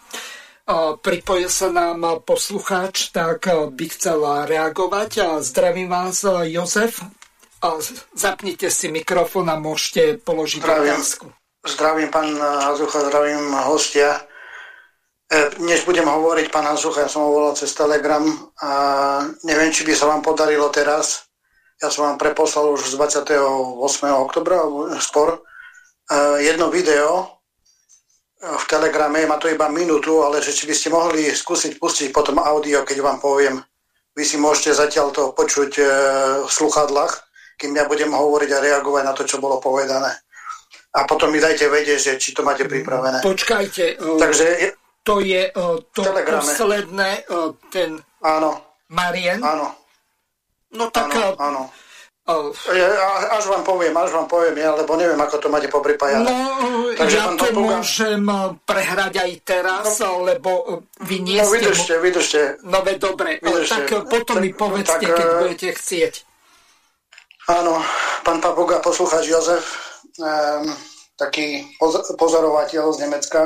Pripojil sa nám poslucháč, tak by chcel reagovať. Zdravím vás, Jozef. Zapnite si mikrofón a môžete položiť otázku. Zdravím pán Hazucha, zdravím hostia. E, než budem hovoriť, pán Hazucha, ja som ho volal cez Telegram a neviem, či by sa vám podarilo teraz. Ja som vám preposlal už z 28. oktobra, skôr, e, jedno video v Telegrame, má to iba minútu, ale že či by ste mohli skúsiť pustiť potom audio, keď vám poviem. Vy si môžete zatiaľ to počuť v sluchadlách, kým ja budem hovoriť a reagovať na to, čo bolo povedané a potom mi dajte vedieť, že či to máte pripravené. Počkajte, Takže, to je to telegrame. posledné, ten áno. Marien? Áno. No tak... Áno, áno. Oh. Až vám poviem, až vám poviem ja, lebo neviem, ako to máte popripájať. No, Takže ja to Papuga... môžem prehrať aj teraz, no, lebo vy nie no, ste... vydržte, vydržte. No, ve, dobre, vydržte. tak potom tak, mi povedzte, tak, keď budete chcieť. Áno, pán Papuga, poslucháč Jozef, um, taký pozorovateľ z Nemecka.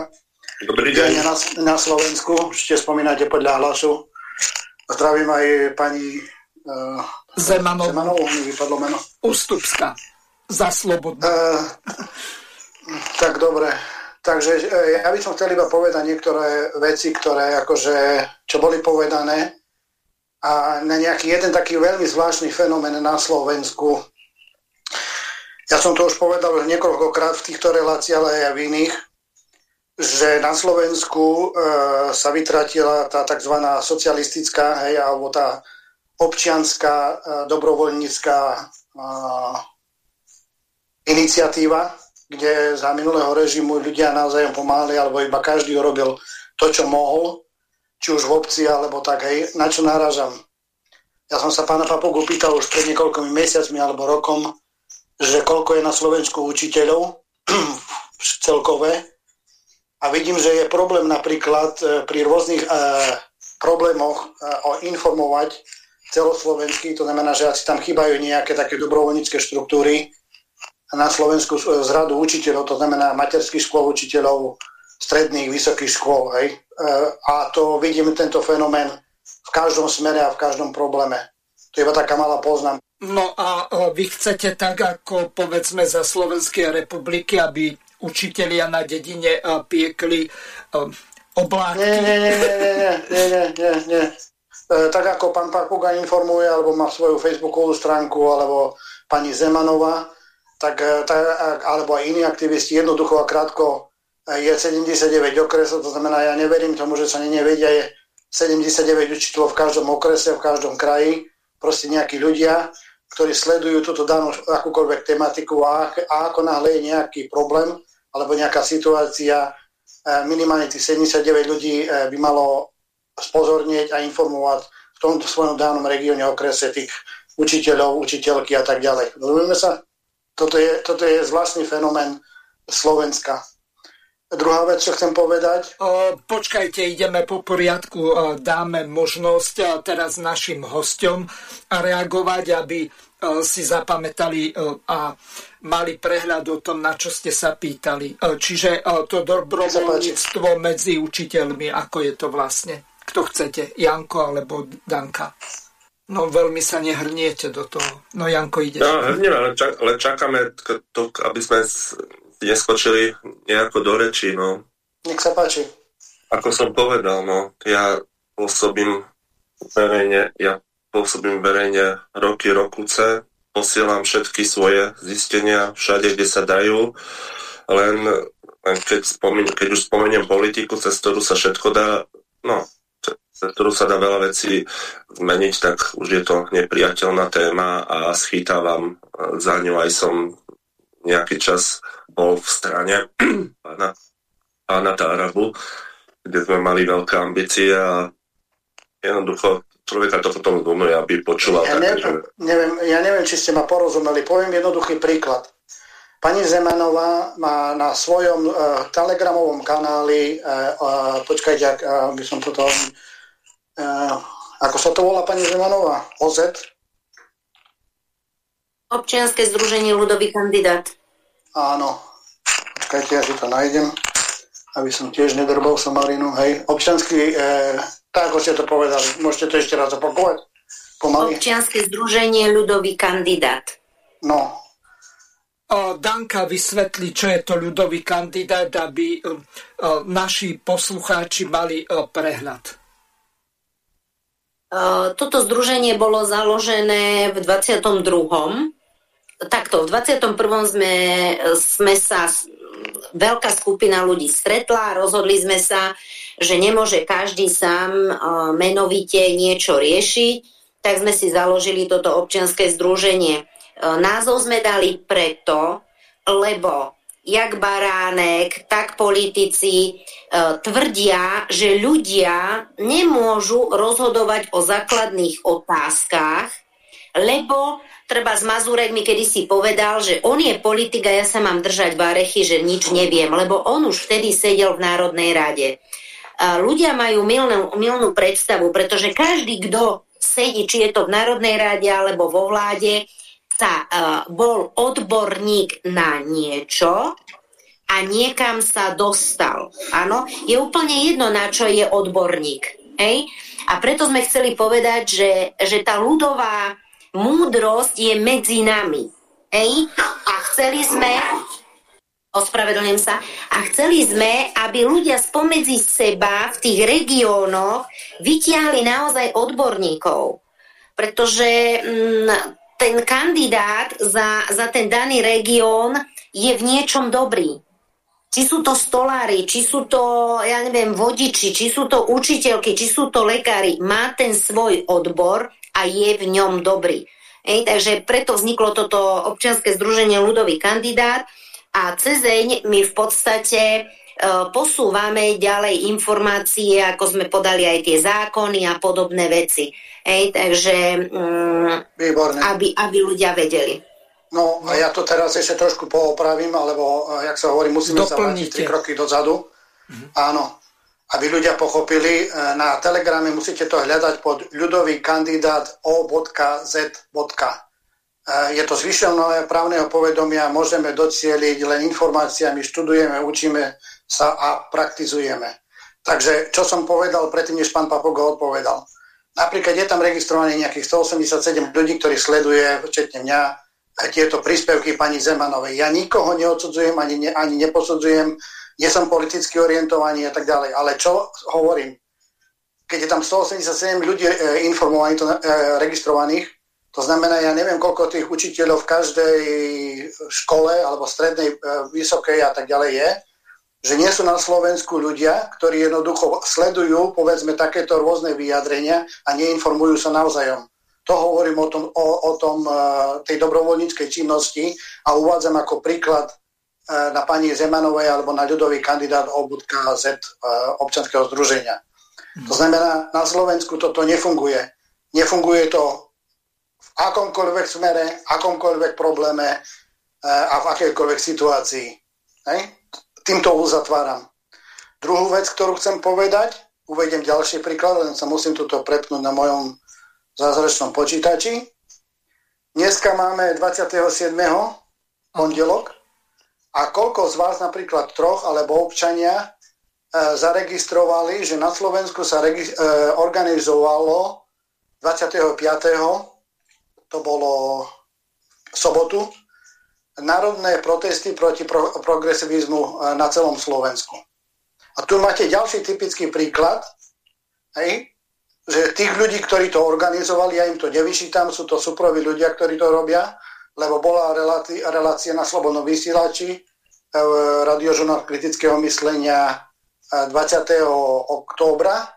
Dobrý deň. Na, na Slovensku, ešte spomínate podľa hlasu. Zdravím aj pani uh, Zemanovú. Zemanovú, mi vypadlo meno. Ústupska. Za slobodu. Uh, tak dobre. Takže uh, ja by som chcel iba povedať niektoré veci, ktoré akože, čo boli povedané a na nejaký jeden taký veľmi zvláštny fenomén na Slovensku ja som to už povedal niekoľkokrát v týchto reláciách, ale aj v iných, že na Slovensku e, sa vytratila tá tzv. socialistická, hej, alebo tá občianská, e, dobrovoľnícká e, iniciatíva, kde za minulého režimu ľudia naozaj pomáhali, alebo iba každý urobil to, čo mohol, či už v obci, alebo tak, hej, na čo náražam. Ja som sa pána Papogu pýtal už pred niekoľkými mesiacmi alebo rokom, že koľko je na Slovensku učiteľov [CLEARS THROAT] celkové a vidím, že je problém napríklad e, pri rôznych e, problémoch e, informovať celoslovenský, to znamená, že asi tam chýbajú nejaké také dobrovoľnícke štruktúry na Slovensku z radu učiteľov, to znamená materských škôl učiteľov, stredných, vysokých škôl. Hej? A to vidím tento fenomén v každom smere a v každom probléme. To je iba taká malá poznámka. No a vy chcete tak, ako povedzme za Slovenskej republiky, aby učitelia na dedine piekli obláky? Nie, nie, nie, nie, nie, nie, nie, nie. nie. E, tak ako pán Pakuga informuje, alebo má svoju facebookovú stránku, alebo pani Zemanová, tak, e, tak, alebo aj iní aktivisti, jednoducho a krátko e, je 79 okresov, to znamená, ja neverím tomu, že sa nevedia, je 79 učiteľov v každom okrese, v každom kraji, proste nejakí ľudia ktorí sledujú túto danú akúkoľvek tematiku a, a ako náhle je nejaký problém alebo nejaká situácia, minimálne tých 79 ľudí by malo spozornieť a informovať v tomto svojom danom regióne, okrese tých učiteľov, učiteľky a tak ďalej. Rozumieme sa? Toto je, toto je zvláštny fenomén Slovenska. Druhá vec, čo chcem povedať. O, počkajte, ideme po poriadku. O, dáme možnosť teraz našim hostom reagovať, aby o, si zapamätali o, a mali prehľad o tom, na čo ste sa pýtali. O, čiže o, to dobrovoľníctvo medzi učiteľmi, ako je to vlastne? Kto chcete, Janko alebo Danka? No veľmi sa nehrniete do toho. No Janko, ide. No, hrnieme, ale, čak, ale čakáme, to, aby sme neskočili nejako do reči, no. Nech sa páči. Ako som povedal, no, ja pôsobím verejne, ja pôsobím verejne roky, rokuce, posielam všetky svoje zistenia všade, kde sa dajú, len, len keď, spomen, keď už spomeniem politiku, cez ktorú sa všetko dá, no, cez ktorú sa dá veľa vecí zmeniť, tak už je to nepriateľná téma a schytávam za ňu aj som nejaký čas bol v strane [CLEARS THROAT] pána, pána Tárabu, kde sme mali veľké ambície a jednoducho človeka to potom zumrie, aby počúval ja, také, neviem, že... neviem, ja neviem, či ste ma porozumeli. Poviem jednoduchý príklad. Pani Zemanová má na svojom uh, telegramovom kanáli, uh, uh, počkajte, ak uh, by som toto Uh, ako sa to volá pani Zemanová? OZ? Občianske združenie ľudový kandidát. Áno. Počkajte, ja si to nájdem, aby som tiež nedrbal somarinu. Hej, občiansky, e, tak ako ste to povedali, môžete to ešte raz opakovať? Pomaly. Občianske združenie ľudový kandidát. No. O, Danka vysvetli, čo je to ľudový kandidát, aby o, naši poslucháči mali o, prehľad. Toto združenie bolo založené v 22. Takto, v 21. sme, sme sa veľká skupina ľudí stretla, rozhodli sme sa, že nemôže každý sám menovite niečo riešiť, tak sme si založili toto občianske združenie. Názov sme dali preto, lebo jak Baránek, tak politici e, tvrdia, že ľudia nemôžu rozhodovať o základných otázkach, lebo treba z Mazurek mi kedysi povedal, že on je politik a ja sa mám držať v arechy, že nič neviem, lebo on už vtedy sedel v Národnej rade. A ľudia majú milnú, milnú predstavu, pretože každý, kto sedí, či je to v Národnej rade alebo vo vláde, sa uh, bol odborník na niečo a niekam sa dostal. Áno, je úplne jedno, na čo je odborník. Ej? A preto sme chceli povedať, že, že tá ľudová múdrosť je medzi nami. Ej? A chceli sme ospravedlňujem sa, a chceli sme, aby ľudia spomedzi seba v tých regiónoch vytiahli naozaj odborníkov. Pretože mm, ten kandidát za, za ten daný región je v niečom dobrý. Či sú to stolári, či sú to, ja neviem, vodiči, či sú to učiteľky, či sú to lekári, má ten svoj odbor a je v ňom dobrý. Ej, takže preto vzniklo toto občianske združenie ľudový kandidát a cezeň my v podstate e, posúvame ďalej informácie, ako sme podali aj tie zákony a podobné veci. Hej, takže mm, aby, aby ľudia vedeli. No a ja to teraz ešte trošku poopravím, alebo, jak sa hovorí, musíme Doplnite. sa vrátiť tri kroky dozadu. Mm-hmm. Áno, aby ľudia pochopili, e, na Telegrame musíte to hľadať pod ľudový kandidát o.z. E, je to zvyšené právneho povedomia, môžeme docieliť len informáciami, študujeme, učíme sa a praktizujeme. Takže čo som povedal predtým, než pán Papogo odpovedal. Napríklad je tam registrovaný nejakých 187 ľudí, ktorí sleduje, včetne mňa, tieto príspevky pani Zemanovej. Ja nikoho neodsudzujem, ani, ne, ani neposudzujem, nie som politicky orientovaný a tak ďalej. Ale čo hovorím? Keď je tam 187 ľudí e, informovaných, e, registrovaných, to znamená, ja neviem, koľko tých učiteľov v každej škole alebo strednej, e, vysokej a tak ďalej je, že nie sú na Slovensku ľudia, ktorí jednoducho sledujú, povedzme, takéto rôzne vyjadrenia a neinformujú sa navzájom. To hovorím o tom, o, o tom e, tej dobrovoľníckej činnosti a uvádzam ako príklad na pani Zemanovej alebo na ľudový kandidát obudka Z e, občanského združenia. To znamená, na Slovensku toto nefunguje. Nefunguje to v akomkoľvek smere, akomkoľvek probléme a v akejkoľvek situácii. Hej? týmto uzatváram. Druhú vec, ktorú chcem povedať, uvediem ďalší príklad, len sa musím tuto prepnúť na mojom zázračnom počítači. Dneska máme 27. pondelok a koľko z vás, napríklad troch alebo občania, e, zaregistrovali, že na Slovensku sa e, organizovalo 25. to bolo v sobotu, národné protesty proti pro, progresivizmu e, na celom Slovensku. A tu máte ďalší typický príklad, hej, že tých ľudí, ktorí to organizovali, ja im to nevyšítam, sú to súproví ľudia, ktorí to robia, lebo bola relácia na Slobodnom vysielači, radiožurnál kritického myslenia 20. E, októbra,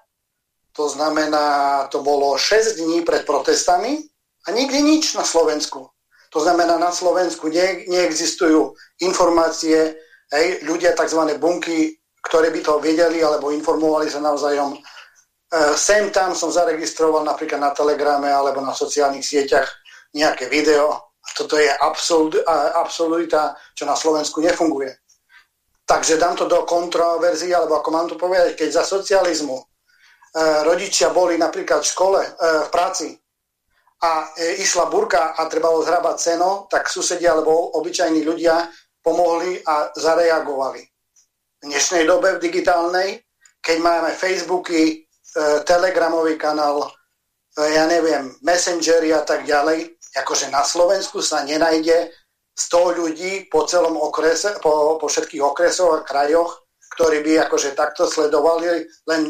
to znamená, to bolo 6 dní pred protestami a nikdy nič na Slovensku. To znamená, na Slovensku ne, neexistujú informácie, hej, ľudia tzv. bunky, ktoré by to vedeli alebo informovali sa navzájom. E, sem tam som zaregistroval napríklad na Telegrame alebo na sociálnych sieťach nejaké video. Toto je absolut, absolutita, čo na Slovensku nefunguje. Takže dám to do kontroverzie, alebo ako mám to povedať, keď za socializmu e, rodičia boli napríklad v škole, e, v práci, a e, išla burka a trebalo zhrabať ceno, tak susedia alebo obyčajní ľudia pomohli a zareagovali. V dnešnej dobe v digitálnej, keď máme Facebooky, e, telegramový kanál, e, ja neviem, messengery a tak ďalej, akože na Slovensku sa nenajde 100 ľudí po celom okrese, po, po všetkých okresoch a krajoch, ktorí by akože takto sledovali, len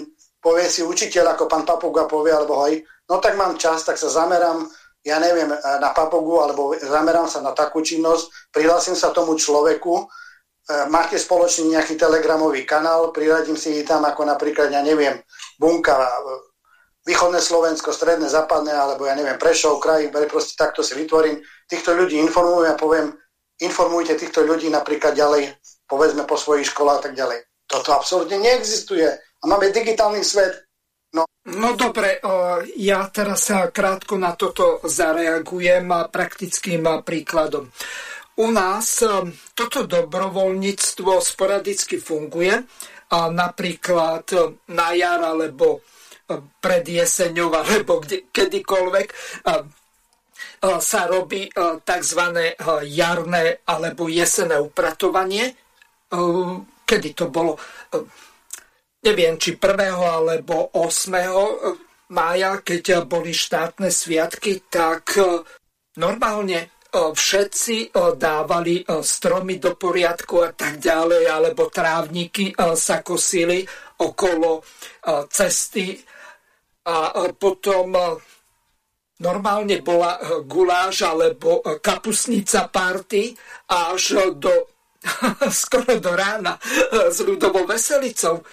povie si učiteľ, ako pán Papuga povie, alebo hoj, no tak mám čas, tak sa zamerám, ja neviem, eh, na papogu, alebo zamerám sa na takú činnosť, prihlásim sa tomu človeku, eh, máte spoločný nejaký telegramový kanál, priradím si tam ako napríklad, ja neviem, bunka, eh, východné Slovensko, stredné, západné, alebo ja neviem, Prešov, kraj, proste takto si vytvorím. Týchto ľudí informujem a poviem, informujte týchto ľudí napríklad ďalej, povedzme po svojich školách a tak ďalej. Toto absolútne neexistuje. A máme digitálny svet, No, no dobre, ja teraz krátko na toto zareagujem praktickým príkladom. U nás toto dobrovoľníctvo sporadicky funguje, napríklad na jar alebo pred jeseňou alebo kde, kedykoľvek sa robí tzv. jarné alebo jesené upratovanie. Kedy to bolo? neviem, či 1. alebo 8. mája, keď boli štátne sviatky, tak normálne všetci dávali stromy do poriadku a tak ďalej, alebo trávniky sa kosili okolo cesty a potom normálne bola guláš alebo kapusnica party až do [LAUGHS] skoro do rána s ľudovou veselicou.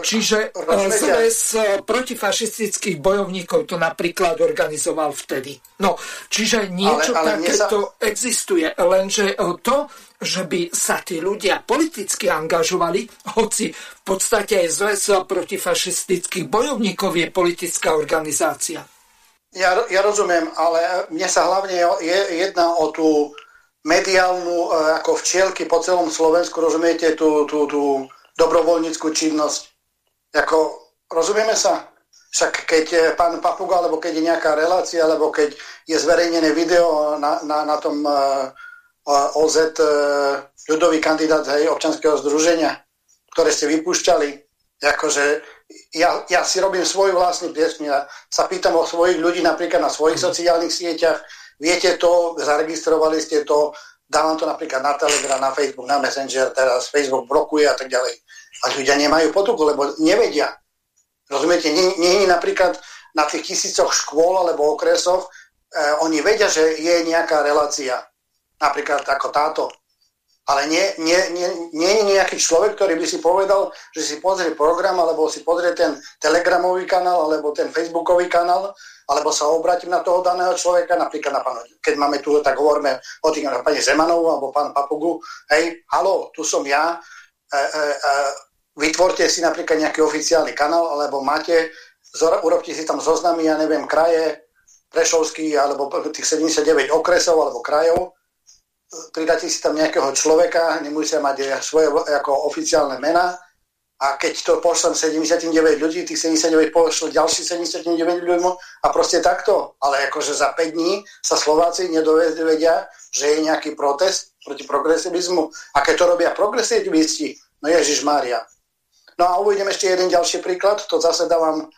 Čiže zles protifašistických bojovníkov to napríklad organizoval vtedy. No, čiže niečo ale, ale takéto sa... existuje, lenže to, že by sa tí ľudia politicky angažovali, hoci v podstate aj zles protifašistických bojovníkov je politická organizácia. Ja, ja rozumiem, ale mne sa hlavne je, jedná o tú mediálnu, e, ako včielky po celom Slovensku, rozumiete, tú, tú, tú dobrovoľníckú činnosť. Ako, rozumieme sa? Však keď je pán Papuga, alebo keď je nejaká relácia, alebo keď je zverejnené video na, na, na tom uh, e, OZ uh, e, ľudový kandidát hej, občanského združenia, ktoré ste vypúšťali. Akože ja, ja si robím svoj vlastný prieskum. Ja sa pýtam o svojich ľudí napríklad na svojich sociálnych sieťach. Viete to, zaregistrovali ste to, dávam to napríklad na Telegram, na Facebook, na Messenger, teraz Facebook blokuje a tak ďalej. A ľudia nemajú potuku, lebo nevedia. Rozumiete, nie, je napríklad na tých tisícoch škôl alebo okresoch, eh, oni vedia, že je nejaká relácia, napríklad ako táto. Ale nie, nie, nie, nie je nejaký človek, ktorý by si povedal, že si pozrie program, alebo si pozrie ten telegramový kanál, alebo ten facebookový kanál, alebo sa obratím na toho daného človeka, napríklad na pána, keď máme tu, tak hovoríme o tých na pani Zemanovú alebo pán Papugu, hej, halo, tu som ja, e, e, e, vytvorte si napríklad nejaký oficiálny kanál, alebo máte, urobte si tam zoznamy, ja neviem, kraje, Prešovský, alebo tých 79 okresov alebo krajov, pridáte si tam nejakého človeka, nemusia mať svoje ako oficiálne mená a keď to pošlem 79 ľudí, tých 79 pošle ďalší 79 ľudí a proste takto. Ale akože za 5 dní sa Slováci nedovedia, že je nejaký protest proti progresivizmu. A keď to robia progresivisti, no Ježiš Mária. No a uvidím ešte jeden ďalší príklad, to zase dávam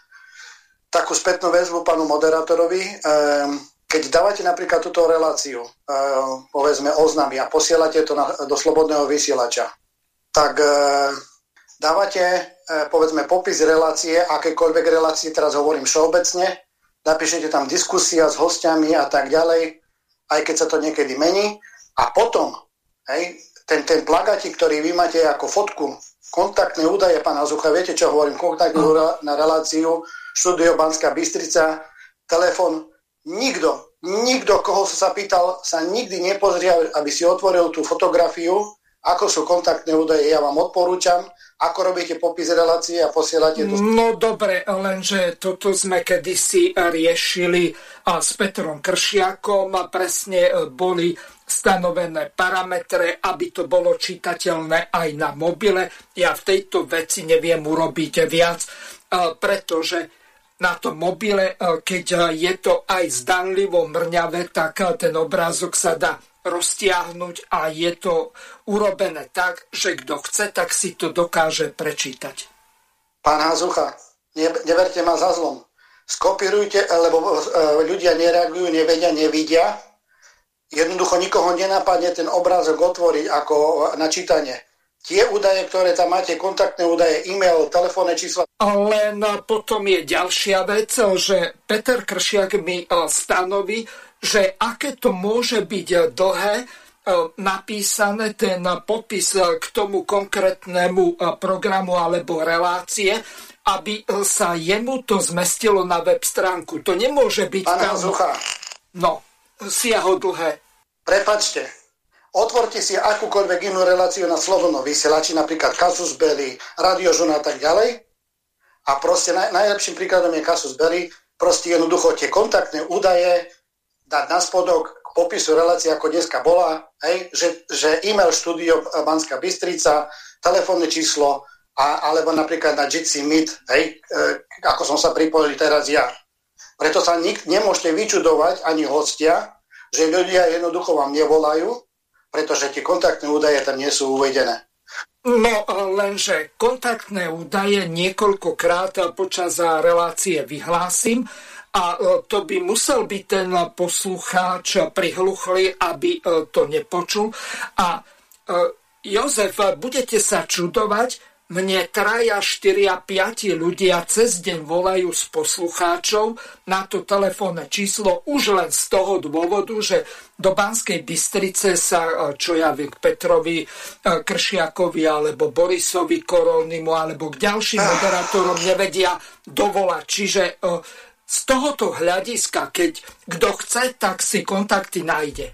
takú spätnú väzbu panu moderátorovi. Ehm, keď dávate napríklad túto reláciu, e, povedzme oznamy a posielate to na, do slobodného vysielača, tak e, dávate, e, povedzme, popis relácie, akékoľvek relácie, teraz hovorím všeobecne, napíšete tam diskusia s hostiami a tak ďalej, aj keď sa to niekedy mení. A potom, hej, ten, ten plagátik, ktorý vy máte ako fotku, kontaktné údaje pána Zucha, viete, čo hovorím, kontaktné údaje na reláciu, štúdio Banská Bystrica, telefon nikto, nikto, koho sa pýtal, sa nikdy nepozrel, aby si otvoril tú fotografiu, ako sú kontaktné údaje, ja vám odporúčam, ako robíte popis relácie a posielate to. No dobre, lenže toto sme kedysi riešili a s Petrom Kršiakom a presne e, boli stanovené parametre, aby to bolo čitateľné aj na mobile. Ja v tejto veci neviem urobiť viac, e, pretože na tom mobile, e, keď e, je to aj zdanlivo mrňavé, tak e, ten obrázok sa dá roztiahnuť a je to urobené tak, že kto chce, tak si to dokáže prečítať. Pán Hazucha, neverte ma za zlom. Skopírujte, lebo ľudia nereagujú, nevedia, nevidia. Jednoducho nikoho nenapadne ten obrázok otvoriť ako načítanie tie údaje, ktoré tam máte, kontaktné údaje, e-mail, telefónne čísla. Len potom je ďalšia vec, že Peter Kršiak mi e, stanoví, že aké to môže byť dlhé, e, napísané ten popis e, k tomu konkrétnemu programu alebo relácie, aby sa jemu to zmestilo na web stránku. To nemôže byť... Pán tam... No, siaho dlhé. Prepačte, Otvorte si akúkoľvek inú reláciu na slobodnom vysielači, napríklad Kasus Belli, Radiožuna a tak ďalej. A proste naj, najlepším príkladom je Kasus Belli. Proste jednoducho tie kontaktné údaje dať na spodok k popisu relácie, ako dneska bola, hej, že, že e-mail štúdio Banská Bystrica, telefónne číslo, a, alebo napríklad na Jitsi Meet, hej, e, ako som sa pripojil teraz ja. Preto sa nik, nemôžete vyčudovať ani hostia, že ľudia jednoducho vám nevolajú, pretože tie kontaktné údaje tam nie sú uvedené. No lenže kontaktné údaje niekoľkokrát počas relácie vyhlásim a e, to by musel byť ten poslucháč prihluchlý, aby e, to nepočul. A e, Jozef, budete sa čudovať, mne traja, štyria, piati ľudia cez deň volajú s poslucháčov na to telefónne číslo už len z toho dôvodu, že do Banskej Bystrice sa, e, čo ja viem, k Petrovi e, Kršiakovi alebo Borisovi Koronimu alebo k ďalším moderátorom nevedia dovolať. Čiže e, z tohoto hľadiska, keď kto chce, tak si kontakty nájde.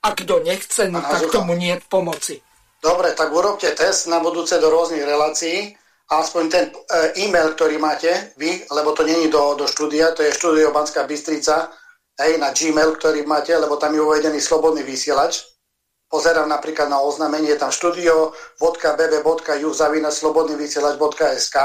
A kto nechce, no tak tomu nie pomoci. Dobre, tak urobte test na budúce do rôznych relácií aspoň ten e, e-mail, ktorý máte vy, lebo to není do, do štúdia, to je štúdio Banská Bystrica, hej, na Gmail, ktorý máte, lebo tam je uvedený slobodný vysielač. Pozerám napríklad na oznámenie, tam studio.bb.ju.slobodnyvysielač.sk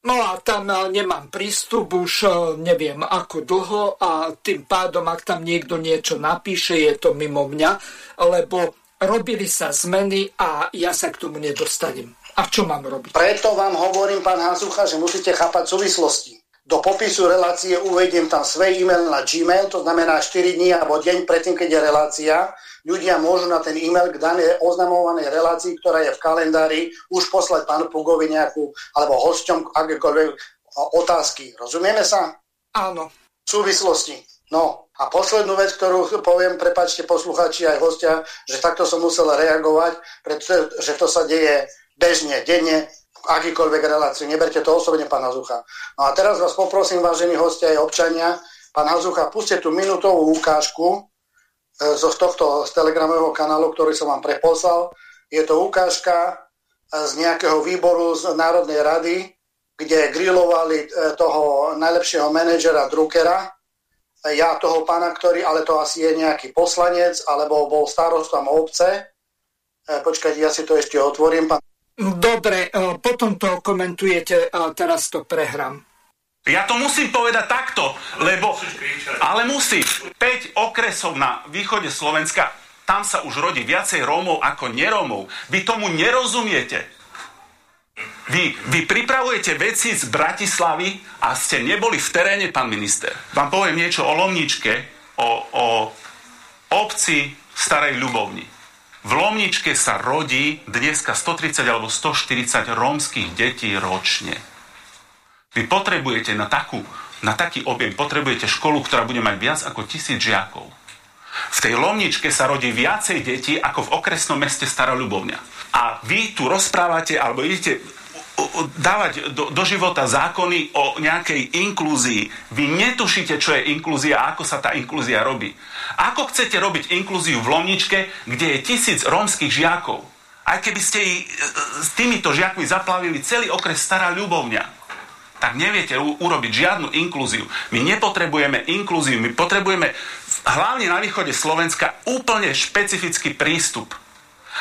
No a tam e, nemám prístup už e, neviem ako dlho a tým pádom, ak tam niekto niečo napíše, je to mimo mňa, lebo robili sa zmeny a ja sa k tomu nedostanem. A čo mám robiť? Preto vám hovorím, pán Hazucha, že musíte chápať súvislosti. Do popisu relácie uvediem tam svoj e-mail na Gmail, to znamená 4 dní alebo deň predtým, keď je relácia. Ľudia môžu na ten e-mail k danej oznamovanej relácii, ktorá je v kalendári, už poslať pánu Pugovi nejakú, alebo hosťom akékoľvek otázky. Rozumieme sa? Áno. Súvislosti. No a poslednú vec, ktorú poviem, prepačte posluchači aj hostia, že takto som musel reagovať, pretože to sa deje bežne, denne, akýkoľvek reláciu. Neberte to osobne, pán Hazucha. No a teraz vás poprosím, vážení hostia aj občania, pán Hazucha, puste tú minútovú ukážku e, zo tohto z telegramového kanálu, ktorý som vám preposlal. Je to ukážka e, z nejakého výboru z Národnej rady, kde grilovali e, toho najlepšieho manažera Druckera, ja toho pána, ktorý, ale to asi je nejaký poslanec, alebo bol starostom obce. Počkajte, ja si to ešte otvorím. Pán Dobre, e, potom to komentujete, a teraz to prehrám. Ja to musím povedať takto, lebo... Ale musím. 5 okresov na východe Slovenska, tam sa už rodí viacej Rómov ako nerómov. Vy tomu nerozumiete. Vy, vy pripravujete veci z Bratislavy a ste neboli v teréne, pán minister. Vám poviem niečo o Lomničke, o, o obci Starej Ľubovni. V Lomničke sa rodí dneska 130 alebo 140 rómskych detí ročne. Vy potrebujete na, takú, na taký objem, potrebujete školu, ktorá bude mať viac ako tisíc žiakov. V tej Lomničke sa rodí viacej detí ako v okresnom meste Starolubovňa. A vy tu rozprávate, alebo idete dávať do, do života zákony o nejakej inklúzii. Vy netušíte, čo je inklúzia a ako sa tá inklúzia robí. Ako chcete robiť inklúziu v Lomničke, kde je tisíc rómskych žiakov? Aj keby ste i, e, s týmito žiakmi zaplavili celý okres Stará Ľubovňa, tak neviete u, urobiť žiadnu inklúziu. My nepotrebujeme inklúziu, my potrebujeme hlavne na východe Slovenska úplne špecifický prístup.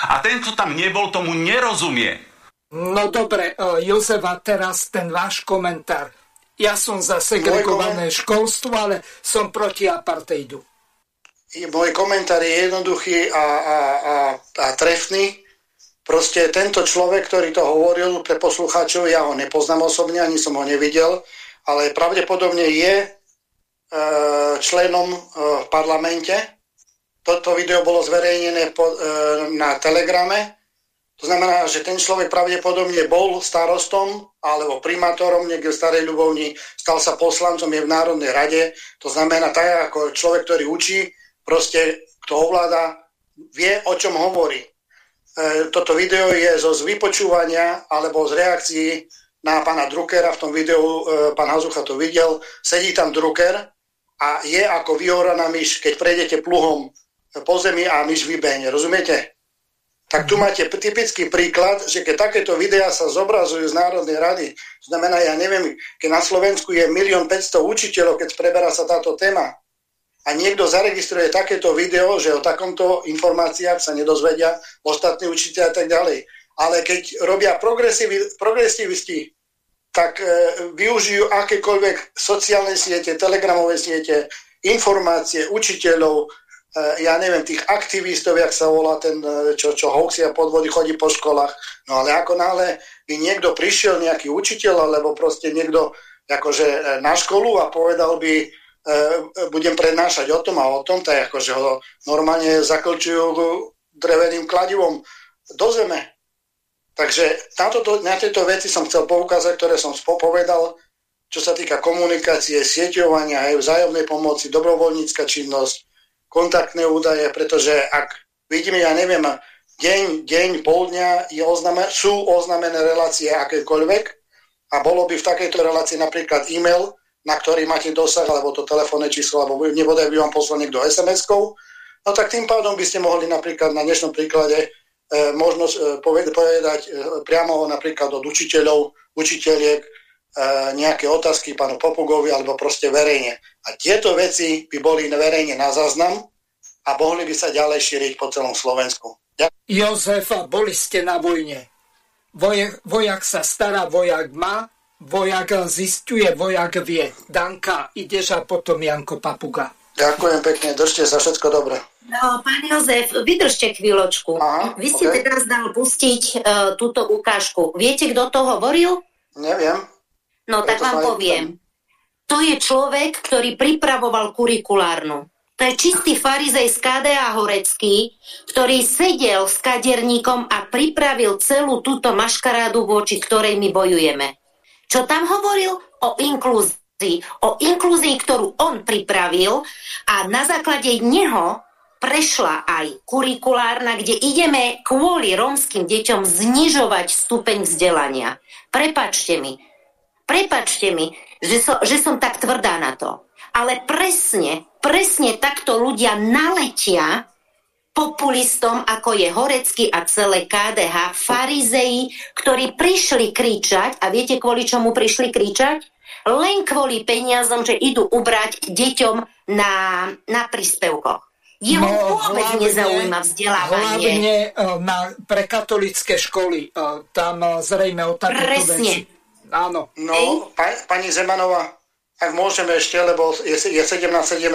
A ten, kto tam nebol, tomu nerozumie. No dobre, e, Jozef, a teraz ten váš komentár. Ja som za segregované školstvo, ale som proti apartheidu. Môj komentár je jednoduchý a, a, a, a trefný. Proste tento človek, ktorý to hovoril pre poslucháčov, ja ho nepoznám osobne, ani som ho nevidel, ale pravdepodobne je e, členom e, v parlamente. Toto video bolo zverejnené po, e, na Telegrame to znamená, že ten človek pravdepodobne bol starostom alebo primátorom niekde v Starej Ľubovni, stal sa poslancom, je v Národnej rade. To znamená, tak ako človek, ktorý učí, proste kto ovláda, vie, o čom hovorí. E, toto video je zo vypočúvania alebo z reakcií na pána Druckera. V tom videu e, pán Hazucha to videl. Sedí tam Drucker a je ako vyhoraná myš, keď prejdete pluhom po zemi a myš vybehne. Rozumiete? Tak tu máte typický príklad, že keď takéto videá sa zobrazujú z Národnej rady, znamená, ja neviem, keď na Slovensku je 1 500 učiteľov, keď preberá sa táto téma a niekto zaregistruje takéto video, že o takomto informáciách sa nedozvedia ostatní učiteľi a tak ďalej. Ale keď robia progresivisti, tak e, využijú akékoľvek sociálne siete, telegramové siete, informácie učiteľov, ja neviem, tých aktivistov, jak sa volá ten, e, čo, čo hoaxia podvody, chodí po školách. No ale ako náhle by niekto prišiel, nejaký učiteľ, alebo proste niekto akože e, na školu a povedal by, e, budem prednášať o tom a o tom, tak akože ho normálne zaklčujú dreveným kladivom do zeme. Takže na, toto, na tieto veci som chcel poukázať, ktoré som spopovedal, čo sa týka komunikácie, sieťovania, aj vzájomnej pomoci, dobrovoľnícka činnosť, kontaktné údaje, pretože ak vidíme, ja neviem, deň, deň, pol dňa je ozname, sú oznamené relácie akékoľvek a bolo by v takejto relácii napríklad e-mail, na ktorý máte dosah, alebo to telefónne číslo, alebo nebodaj by vám poslal niekto SMS-kou, no tak tým pádom by ste mohli napríklad na dnešnom príklade e, možnosť e, povedať, povedať e, priamo napríklad od učiteľov, učiteľiek, nejaké otázky pánu Popugovi alebo proste verejne. A tieto veci by boli verejne na záznam a mohli by sa ďalej šíriť po celom Slovensku. Ďakujem. Jozefa, boli ste na vojne. Vojak, vojak sa stará, vojak má, vojak zistuje, vojak vie. Danka, ideš a potom Janko Papuga. Ďakujem pekne, držte sa, všetko dobre. No, pán Jozef, vydržte chvíľočku. Aha, Vy ste okay. teraz dal pustiť uh, túto ukážku. Viete, kto to hovoril? Neviem. No, tak vám poviem. To je človek, ktorý pripravoval kurikulárnu. To je čistý farizej z KDA Horecký, ktorý sedel s kaderníkom a pripravil celú túto maškarádu, voči ktorej my bojujeme. Čo tam hovoril? O inklúzii. O inklúzii, ktorú on pripravil a na základe neho prešla aj kurikulárna, kde ideme kvôli rómskym deťom znižovať stupeň vzdelania. Prepačte mi, prepačte mi, že, so, že som tak tvrdá na to. Ale presne, presne takto ľudia naletia populistom, ako je Horecký a celé KDH, farizei, ktorí prišli kričať, a viete, kvôli čomu prišli kričať? Len kvôli peniazom, že idú ubrať deťom na, na príspevkoch. Jeho no, vôbec hlavne, nezaujíma vzdelávanie. Hlavne uh, na, pre katolické školy. Uh, tam uh, zrejme o takéto Presne. veci. Áno. No, pa, pani Zemanová, ak môžeme ešte, lebo je, je 17-17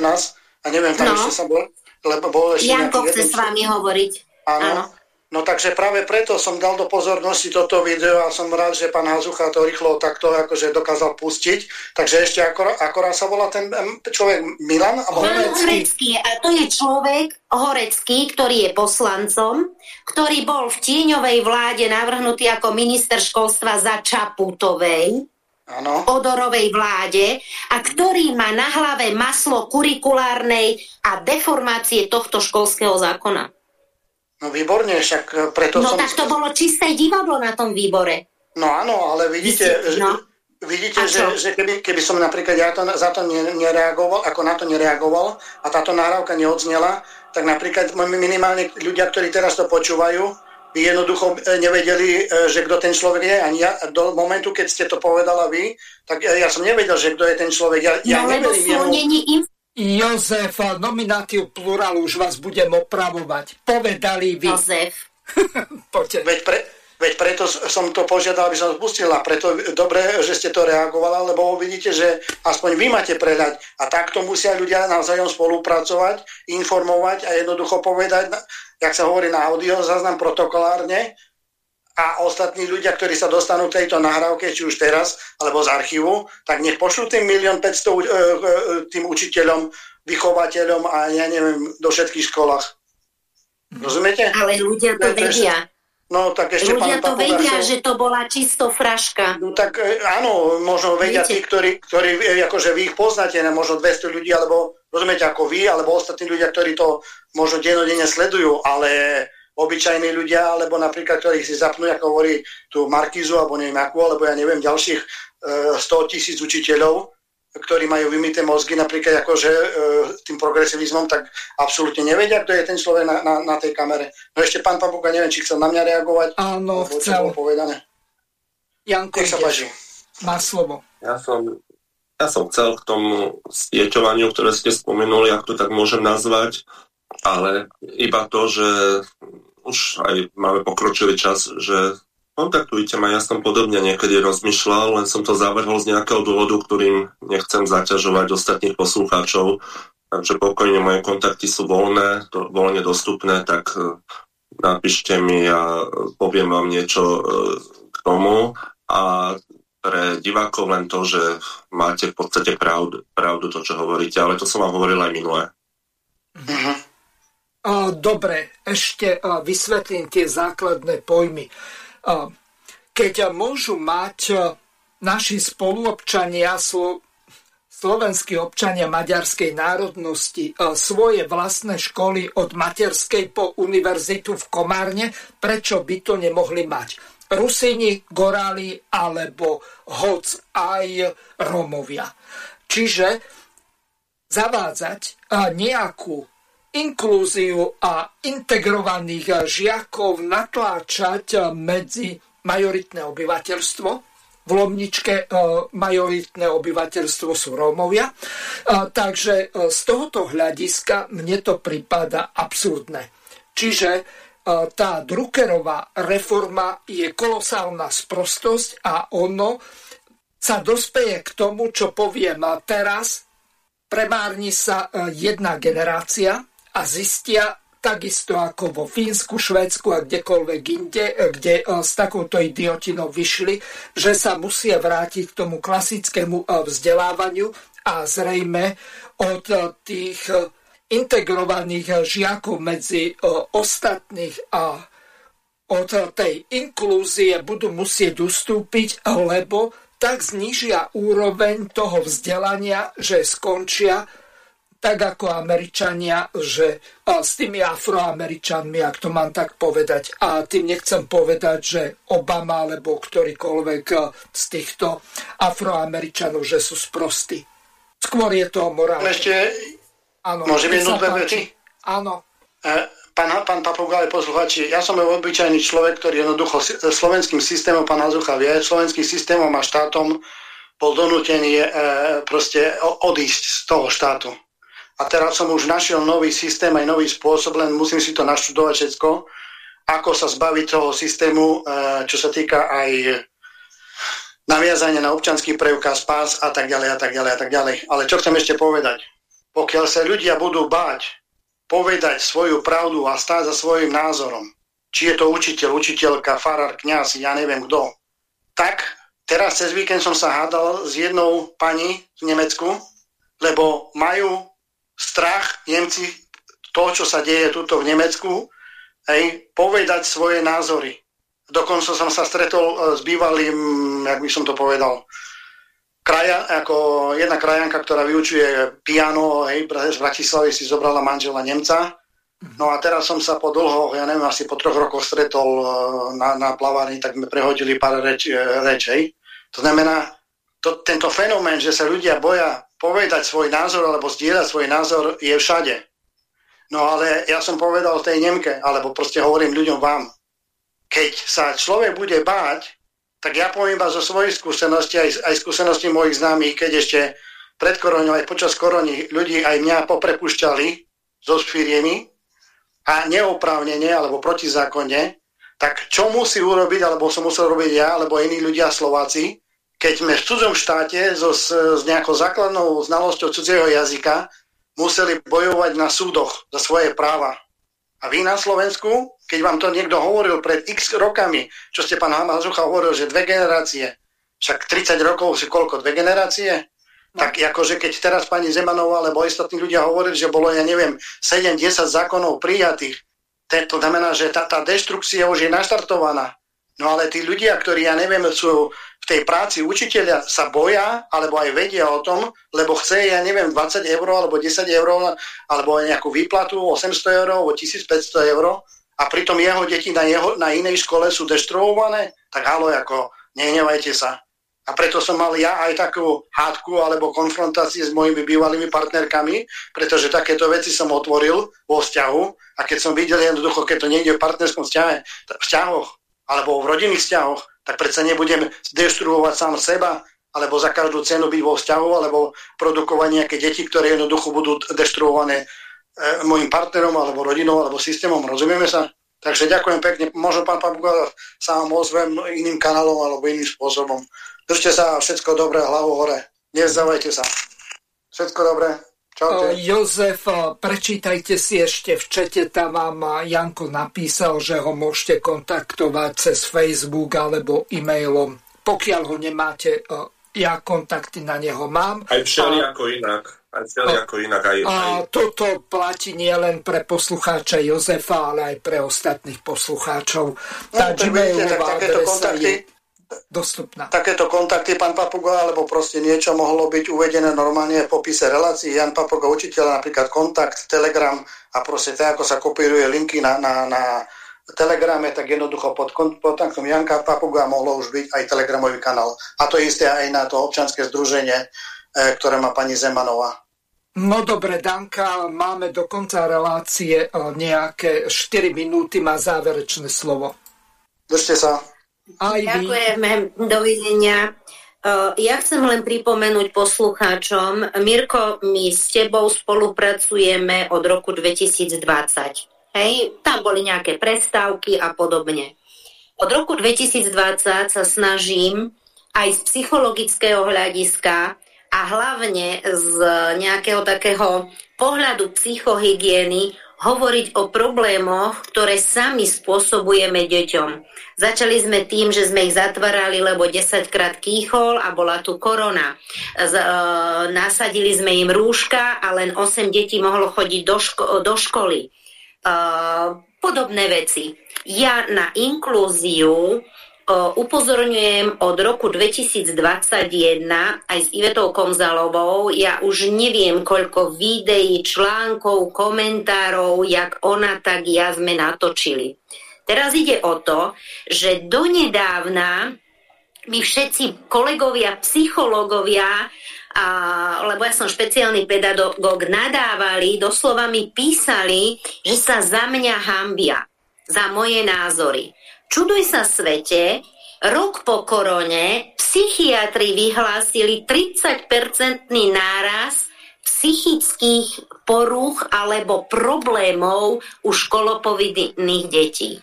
a neviem, tam no. ešte som bol, lebo bol ešte Janko chce s vami hovoriť. Áno. Áno. No takže práve preto som dal do pozornosti toto video a som rád, že pán Hazucha to rýchlo takto akože dokázal pustiť. Takže ešte ako, ako raz sa volá ten človek Milan? Horecký. A to je človek Horecký, ktorý je poslancom, ktorý bol v tieňovej vláde navrhnutý ako minister školstva za Čaputovej. Ano. Odorovej vláde a ktorý má na hlave maslo kurikulárnej a deformácie tohto školského zákona. No výborne, však e, preto no, som... No tak to bolo čisté divadlo na tom výbore. No áno, ale vidíte, Vy no. vidíte že, že keby, keby som napríklad ja to, za to nereagoval, ako na to nereagoval a táto nahrávka neodznela, tak napríklad minimálne ľudia, ktorí teraz to počúvajú, by jednoducho e, nevedeli, e, že kto ten človek je. Ani ja, do momentu, keď ste to povedala vy, tak ja, som nevedel, že kto je ten človek. Ja, no, ja lebo sú jemu... Jozef, nominatív plurál už vás budem opravovať. Povedali vy. Jozef. [LAUGHS] Poďte. Veď, pre, veď preto som to požiadal, aby som spustila. Preto dobre, že ste to reagovala, lebo vidíte, že aspoň vy máte prehľad. A takto musia ľudia navzájom spolupracovať, informovať a jednoducho povedať, jak sa hovorí na audio, zaznam protokolárne, a ostatní ľudia, ktorí sa dostanú k tejto nahrávke, či už teraz, alebo z archívu, tak nech pošlú tým milión 500 e, e, tým učiteľom, vychovateľom a ja neviem, do všetkých školách. Rozumiete? Ale ľudia to vedia. No, tak ešte Ľudia to vedia, že to bola čisto fraška. No tak e, áno, možno vedia Viete? tí, ktorí, ktorí, akože vy ich poznáte, ne, možno 200 ľudí, alebo rozumiete ako vy, alebo ostatní ľudia, ktorí to možno denodene sledujú, ale obyčajní ľudia, alebo napríklad, ktorí si zapnú, ako hovorí tú Markizu, alebo neviem akú, alebo ja neviem, ďalších e, 100 tisíc učiteľov, ktorí majú vymité mozgy napríklad akože e, tým progresivizmom, tak absolútne nevedia, kto je ten človek na, na, na tej kamere. No ešte pán Papuka, neviem, či chcel na mňa reagovať. Áno, chcel. povedané. Janko, sa páči. Má slovo. Ja som, ja som chcel k tomu sieťovaniu, ktoré ste spomenuli, ak to tak môžem nazvať, ale iba to, že už aj máme pokročilý čas, že kontaktujte ma, ja som podobne niekedy rozmýšľal, len som to zavrhol z nejakého dôvodu, ktorým nechcem zaťažovať ostatných poslucháčov, takže pokojne moje kontakty sú voľné, to, voľne dostupné, tak e, napíšte mi a poviem vám niečo e, k tomu a pre divákov len to, že máte v podstate pravdu, pravdu to, čo hovoríte, ale to som vám hovoril aj minule. Uh-huh. Dobre, ešte vysvetlím tie základné pojmy. Keď môžu mať naši spoluobčania, slovenskí občania maďarskej národnosti svoje vlastné školy od materskej po univerzitu v Komárne, prečo by to nemohli mať? Rusini, Goráli alebo hoc aj Romovia. Čiže zavádzať nejakú inklúziu a integrovaných žiakov natláčať medzi majoritné obyvateľstvo. V Lomničke e, majoritné obyvateľstvo sú Rómovia. E, takže e, z tohoto hľadiska mne to prípada absurdné. Čiže tá Druckerová reforma je kolosálna sprostosť a ono sa dospeje k tomu, čo poviem teraz, premárni sa jedna generácia a zistia, takisto ako vo Fínsku, Švédsku a kdekoľvek inde, kde s takouto idiotinou vyšli, že sa musia vrátiť k tomu klasickému vzdelávaniu a zrejme od tých integrovaných žiakov medzi ostatných a od tej inklúzie budú musieť ustúpiť, lebo tak znižia úroveň toho vzdelania, že skončia tak ako Američania, že s tými afroameričanmi, ak to mám tak povedať. A tým nechcem povedať, že Obama alebo ktorýkoľvek z týchto afroameričanov, že sú sprostí. Skôr je to morálne. Ešte Áno, môžem jednu dve veci? Áno. E, pán, pán Papugál, posluchači, ja som obyčajný človek, ktorý jednoducho slovenským systémom, pán Hazucha vie, slovenským systémom a štátom bol donútený e, proste odísť z toho štátu. A teraz som už našiel nový systém, aj nový spôsob, len musím si to naštudovať všetko, ako sa zbaviť toho systému, e, čo sa týka aj naviazania na občanský preukaz, pás a tak ďalej a tak ďalej a tak ďalej. Ale čo chcem ešte povedať? Pokiaľ sa ľudia budú báť povedať svoju pravdu a stáť za svojim názorom, či je to učiteľ, učiteľka, farár, kňaz, ja neviem kto, tak teraz cez víkend som sa hádal s jednou pani v Nemecku, lebo majú strach Nemci to, čo sa deje tuto v Nemecku, hej, povedať svoje názory. Dokonca som sa stretol eh, s bývalým, jak by som to povedal, kraja, ako jedna krajanka, ktorá vyučuje piano, hej, z Bratislavy si zobrala manžela Nemca. No a teraz som sa po dlho, ja neviem, asi po troch rokoch stretol e, na, na plavárni, tak mi prehodili pár reč, e, reč hej. To znamená, to, tento fenomén, že sa ľudia boja povedať svoj názor alebo zdieľať svoj názor, je všade. No ale ja som povedal tej Nemke, alebo proste hovorím ľuďom vám, keď sa človek bude báť tak ja poviem iba zo svojich skúseností, aj, aj skúseností mojich známych, keď ešte pred koronou, aj počas korony ľudí aj mňa poprepušťali so firiem a neoprávnene alebo protizákonne, tak čo musí urobiť, alebo som musel robiť ja, alebo iní ľudia Slováci, keď sme v cudzom štáte so, s, s nejakou základnou znalosťou cudzieho jazyka museli bojovať na súdoch za svoje práva. A vy na Slovensku, keď vám to niekto hovoril pred x rokami, čo ste pán Hamazucha hovoril, že dve generácie, však 30 rokov si koľko, dve generácie? No. Tak akože keď teraz pani Zemanová alebo ostatní ľudia hovorili, že bolo, ja neviem, 7-10 zákonov prijatých, to znamená, že tá, tá deštrukcia už je naštartovaná. No ale tí ľudia, ktorí, ja neviem, sú v tej práci učiteľa sa boja, alebo aj vedia o tom, lebo chce, ja neviem, 20 eur, alebo 10 eur, alebo nejakú výplatu 800 eur, alebo 1500 eur, a pritom jeho deti na, jeho, na inej škole sú deštruované, tak halo, ako, nehnevajte sa. A preto som mal ja aj takú hádku alebo konfrontáciu s mojimi bývalými partnerkami, pretože takéto veci som otvoril vo vzťahu. A keď som videl jednoducho, keď to nejde v partnerskom vzťahe, vzťahoch alebo v rodinných vzťahoch, tak predsa nebudem deštruovať sám seba, alebo za každú cenu byť vo vzťahu, alebo produkovať nejaké deti, ktoré jednoducho budú deštruované e, môjim partnerom, alebo rodinou, alebo systémom. Rozumieme sa? Takže ďakujem pekne. Možno pán Papuga sa vám ozvem iným kanálom alebo iným spôsobom. Držte sa všetko dobré, hlavu hore. Nevzdávajte sa. Všetko dobré. Čaute. Jozef, prečítajte si ešte v čete, tam vám Janko napísal, že ho môžete kontaktovať cez Facebook alebo e-mailom. Pokiaľ ho nemáte, ja kontakty na neho mám. Aj všelijako inak. Aj všelijako inak. Aj, aj... A toto platí nielen pre poslucháča Jozefa, ale aj pre ostatných poslucháčov. Tá no, e-mailová adresa je dostupná. Takéto kontakty, pán Papuga, alebo proste niečo mohlo byť uvedené normálne v popise relácií. Jan Papuga, učiteľ, napríklad kontakt, telegram a proste tak, ako sa kopíruje linky na, na, na telegrame, tak jednoducho pod kontaktom Janka Papuga mohlo už byť aj telegramový kanál. A to isté aj na to občanské združenie, e, ktoré má pani Zemanová. No dobre, Danka, máme do konca relácie e, nejaké 4 minúty, má záverečné slovo. Držte sa. Aj Ďakujeme, dovidenia. Ja chcem len pripomenúť poslucháčom, Mirko, my s tebou spolupracujeme od roku 2020. Hej, tam boli nejaké prestávky a podobne. Od roku 2020 sa snažím aj z psychologického hľadiska, a hlavne z nejakého takého pohľadu psychohygieny hovoriť o problémoch, ktoré sami spôsobujeme deťom. Začali sme tým, že sme ich zatvárali, lebo 10 krát kýchol a bola tu korona. Z, e, nasadili sme im rúška a len 8 detí mohlo chodiť do, ško- do školy. E, podobné veci. Ja na inklúziu upozorňujem od roku 2021 aj s Ivetou Komzalovou. Ja už neviem, koľko videí, článkov, komentárov, jak ona, tak ja sme natočili. Teraz ide o to, že donedávna my všetci kolegovia, psychológovia, a, lebo ja som špeciálny pedagóg, nadávali, doslova mi písali, že sa za mňa hambia, za moje názory. Čuduj sa svete, rok po korone psychiatri vyhlásili 30-percentný náraz psychických porúch alebo problémov u školopovinných detí.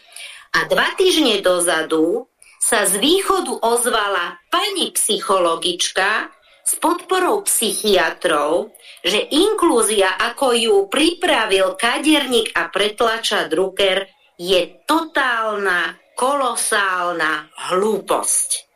A dva týždne dozadu sa z východu ozvala pani psychologička s podporou psychiatrov, že inklúzia, ako ju pripravil kaderník a pretlača Drucker, je totálna kolosálna hlúposť.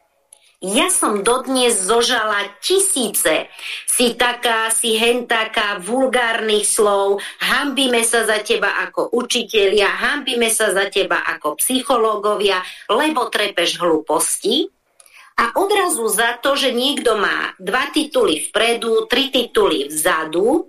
Ja som dodnes zožala tisíce si taká, si hen taká vulgárnych slov, hambíme sa za teba ako učitelia, hambíme sa za teba ako psychológovia, lebo trepeš hlúposti. A odrazu za to, že niekto má dva tituly vpredu, tri tituly vzadu,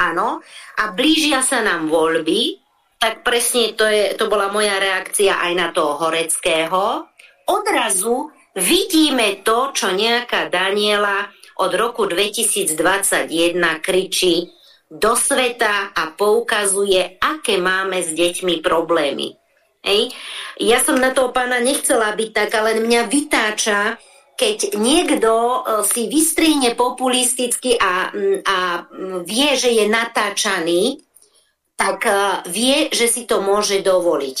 áno, a blížia sa nám voľby, tak presne to, je, to bola moja reakcia aj na toho Horeckého. Odrazu vidíme to, čo nejaká Daniela od roku 2021 kričí do sveta a poukazuje, aké máme s deťmi problémy. Hej. Ja som na toho pána nechcela byť tak, ale mňa vytáča, keď niekto e, si vystrihne populisticky a, a vie, že je natáčaný, tak e, vie, že si to môže dovoliť.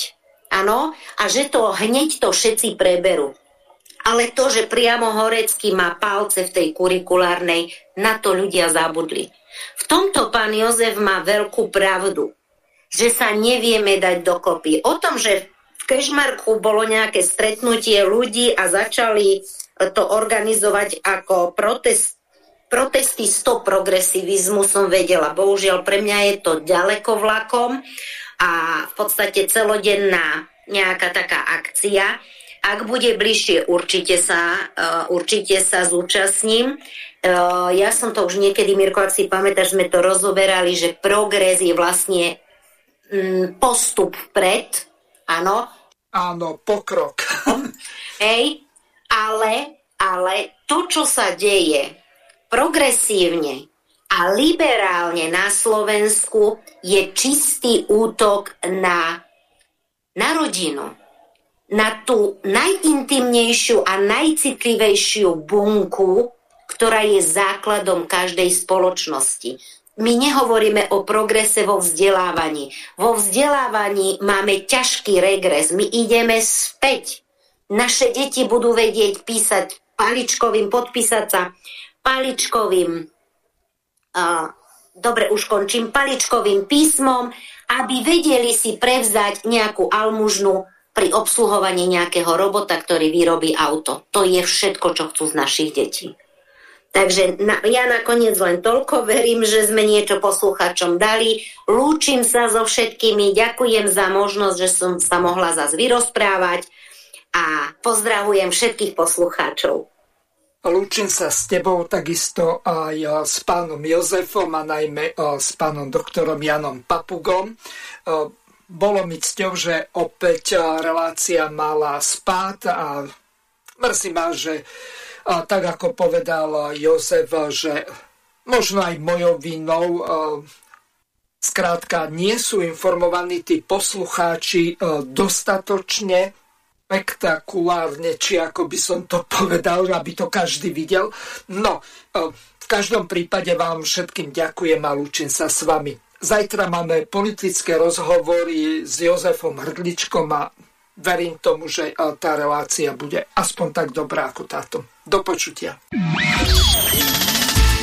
Áno, a že to hneď to všetci preberú. Ale to, že priamo Horecký má palce v tej kurikulárnej, na to ľudia zabudli. V tomto pán Jozef má veľkú pravdu, že sa nevieme dať dokopy. O tom, že v Kešmarku bolo nejaké stretnutie ľudí a začali to organizovať ako protest protesty stop progresivizmu som vedela. Bohužiaľ pre mňa je to ďaleko vlakom a v podstate celodenná nejaká taká akcia. Ak bude bližšie, určite sa, uh, určite sa zúčastním. Uh, ja som to už niekedy, Mirko, ak si pamätáš, sme to rozoberali, že progres je vlastne mm, postup vpred, áno. Áno, pokrok. Hej, ale, ale to, čo sa deje progresívne a liberálne na Slovensku je čistý útok na, na rodinu, na tú najintimnejšiu a najcitlivejšiu bunku, ktorá je základom každej spoločnosti. My nehovoríme o progrese vo vzdelávaní. Vo vzdelávaní máme ťažký regres. My ideme späť. Naše deti budú vedieť písať paličkovým, podpísať sa paličkovým, uh, dobre už končím, paličkovým písmom, aby vedeli si prevzať nejakú almužnu pri obsluhovaní nejakého robota, ktorý vyrobí auto. To je všetko, čo chcú z našich detí. Takže na, ja nakoniec len toľko verím, že sme niečo posluchačom dali. Lúčim sa so všetkými, ďakujem za možnosť, že som sa mohla zase vyrozprávať a pozdravujem všetkých poslucháčov. Lúčim sa s tebou takisto aj s pánom Jozefom a najmä eh, s pánom doktorom Janom Papugom. Eh, bolo mi cťou, že opäť relácia mala spát a mrzí ma, že tak ako povedal Jozef, že možno aj mojou vinou Skrátka, nie sú informovaní tí poslucháči dostatočne spektakulárne, či ako by som to povedal, aby to každý videl. No, e, v každom prípade vám všetkým ďakujem a lúčim sa s vami. Zajtra máme politické rozhovory s Jozefom Hrdličkom a verím tomu, že e, tá relácia bude aspoň tak dobrá ako táto. Do počutia.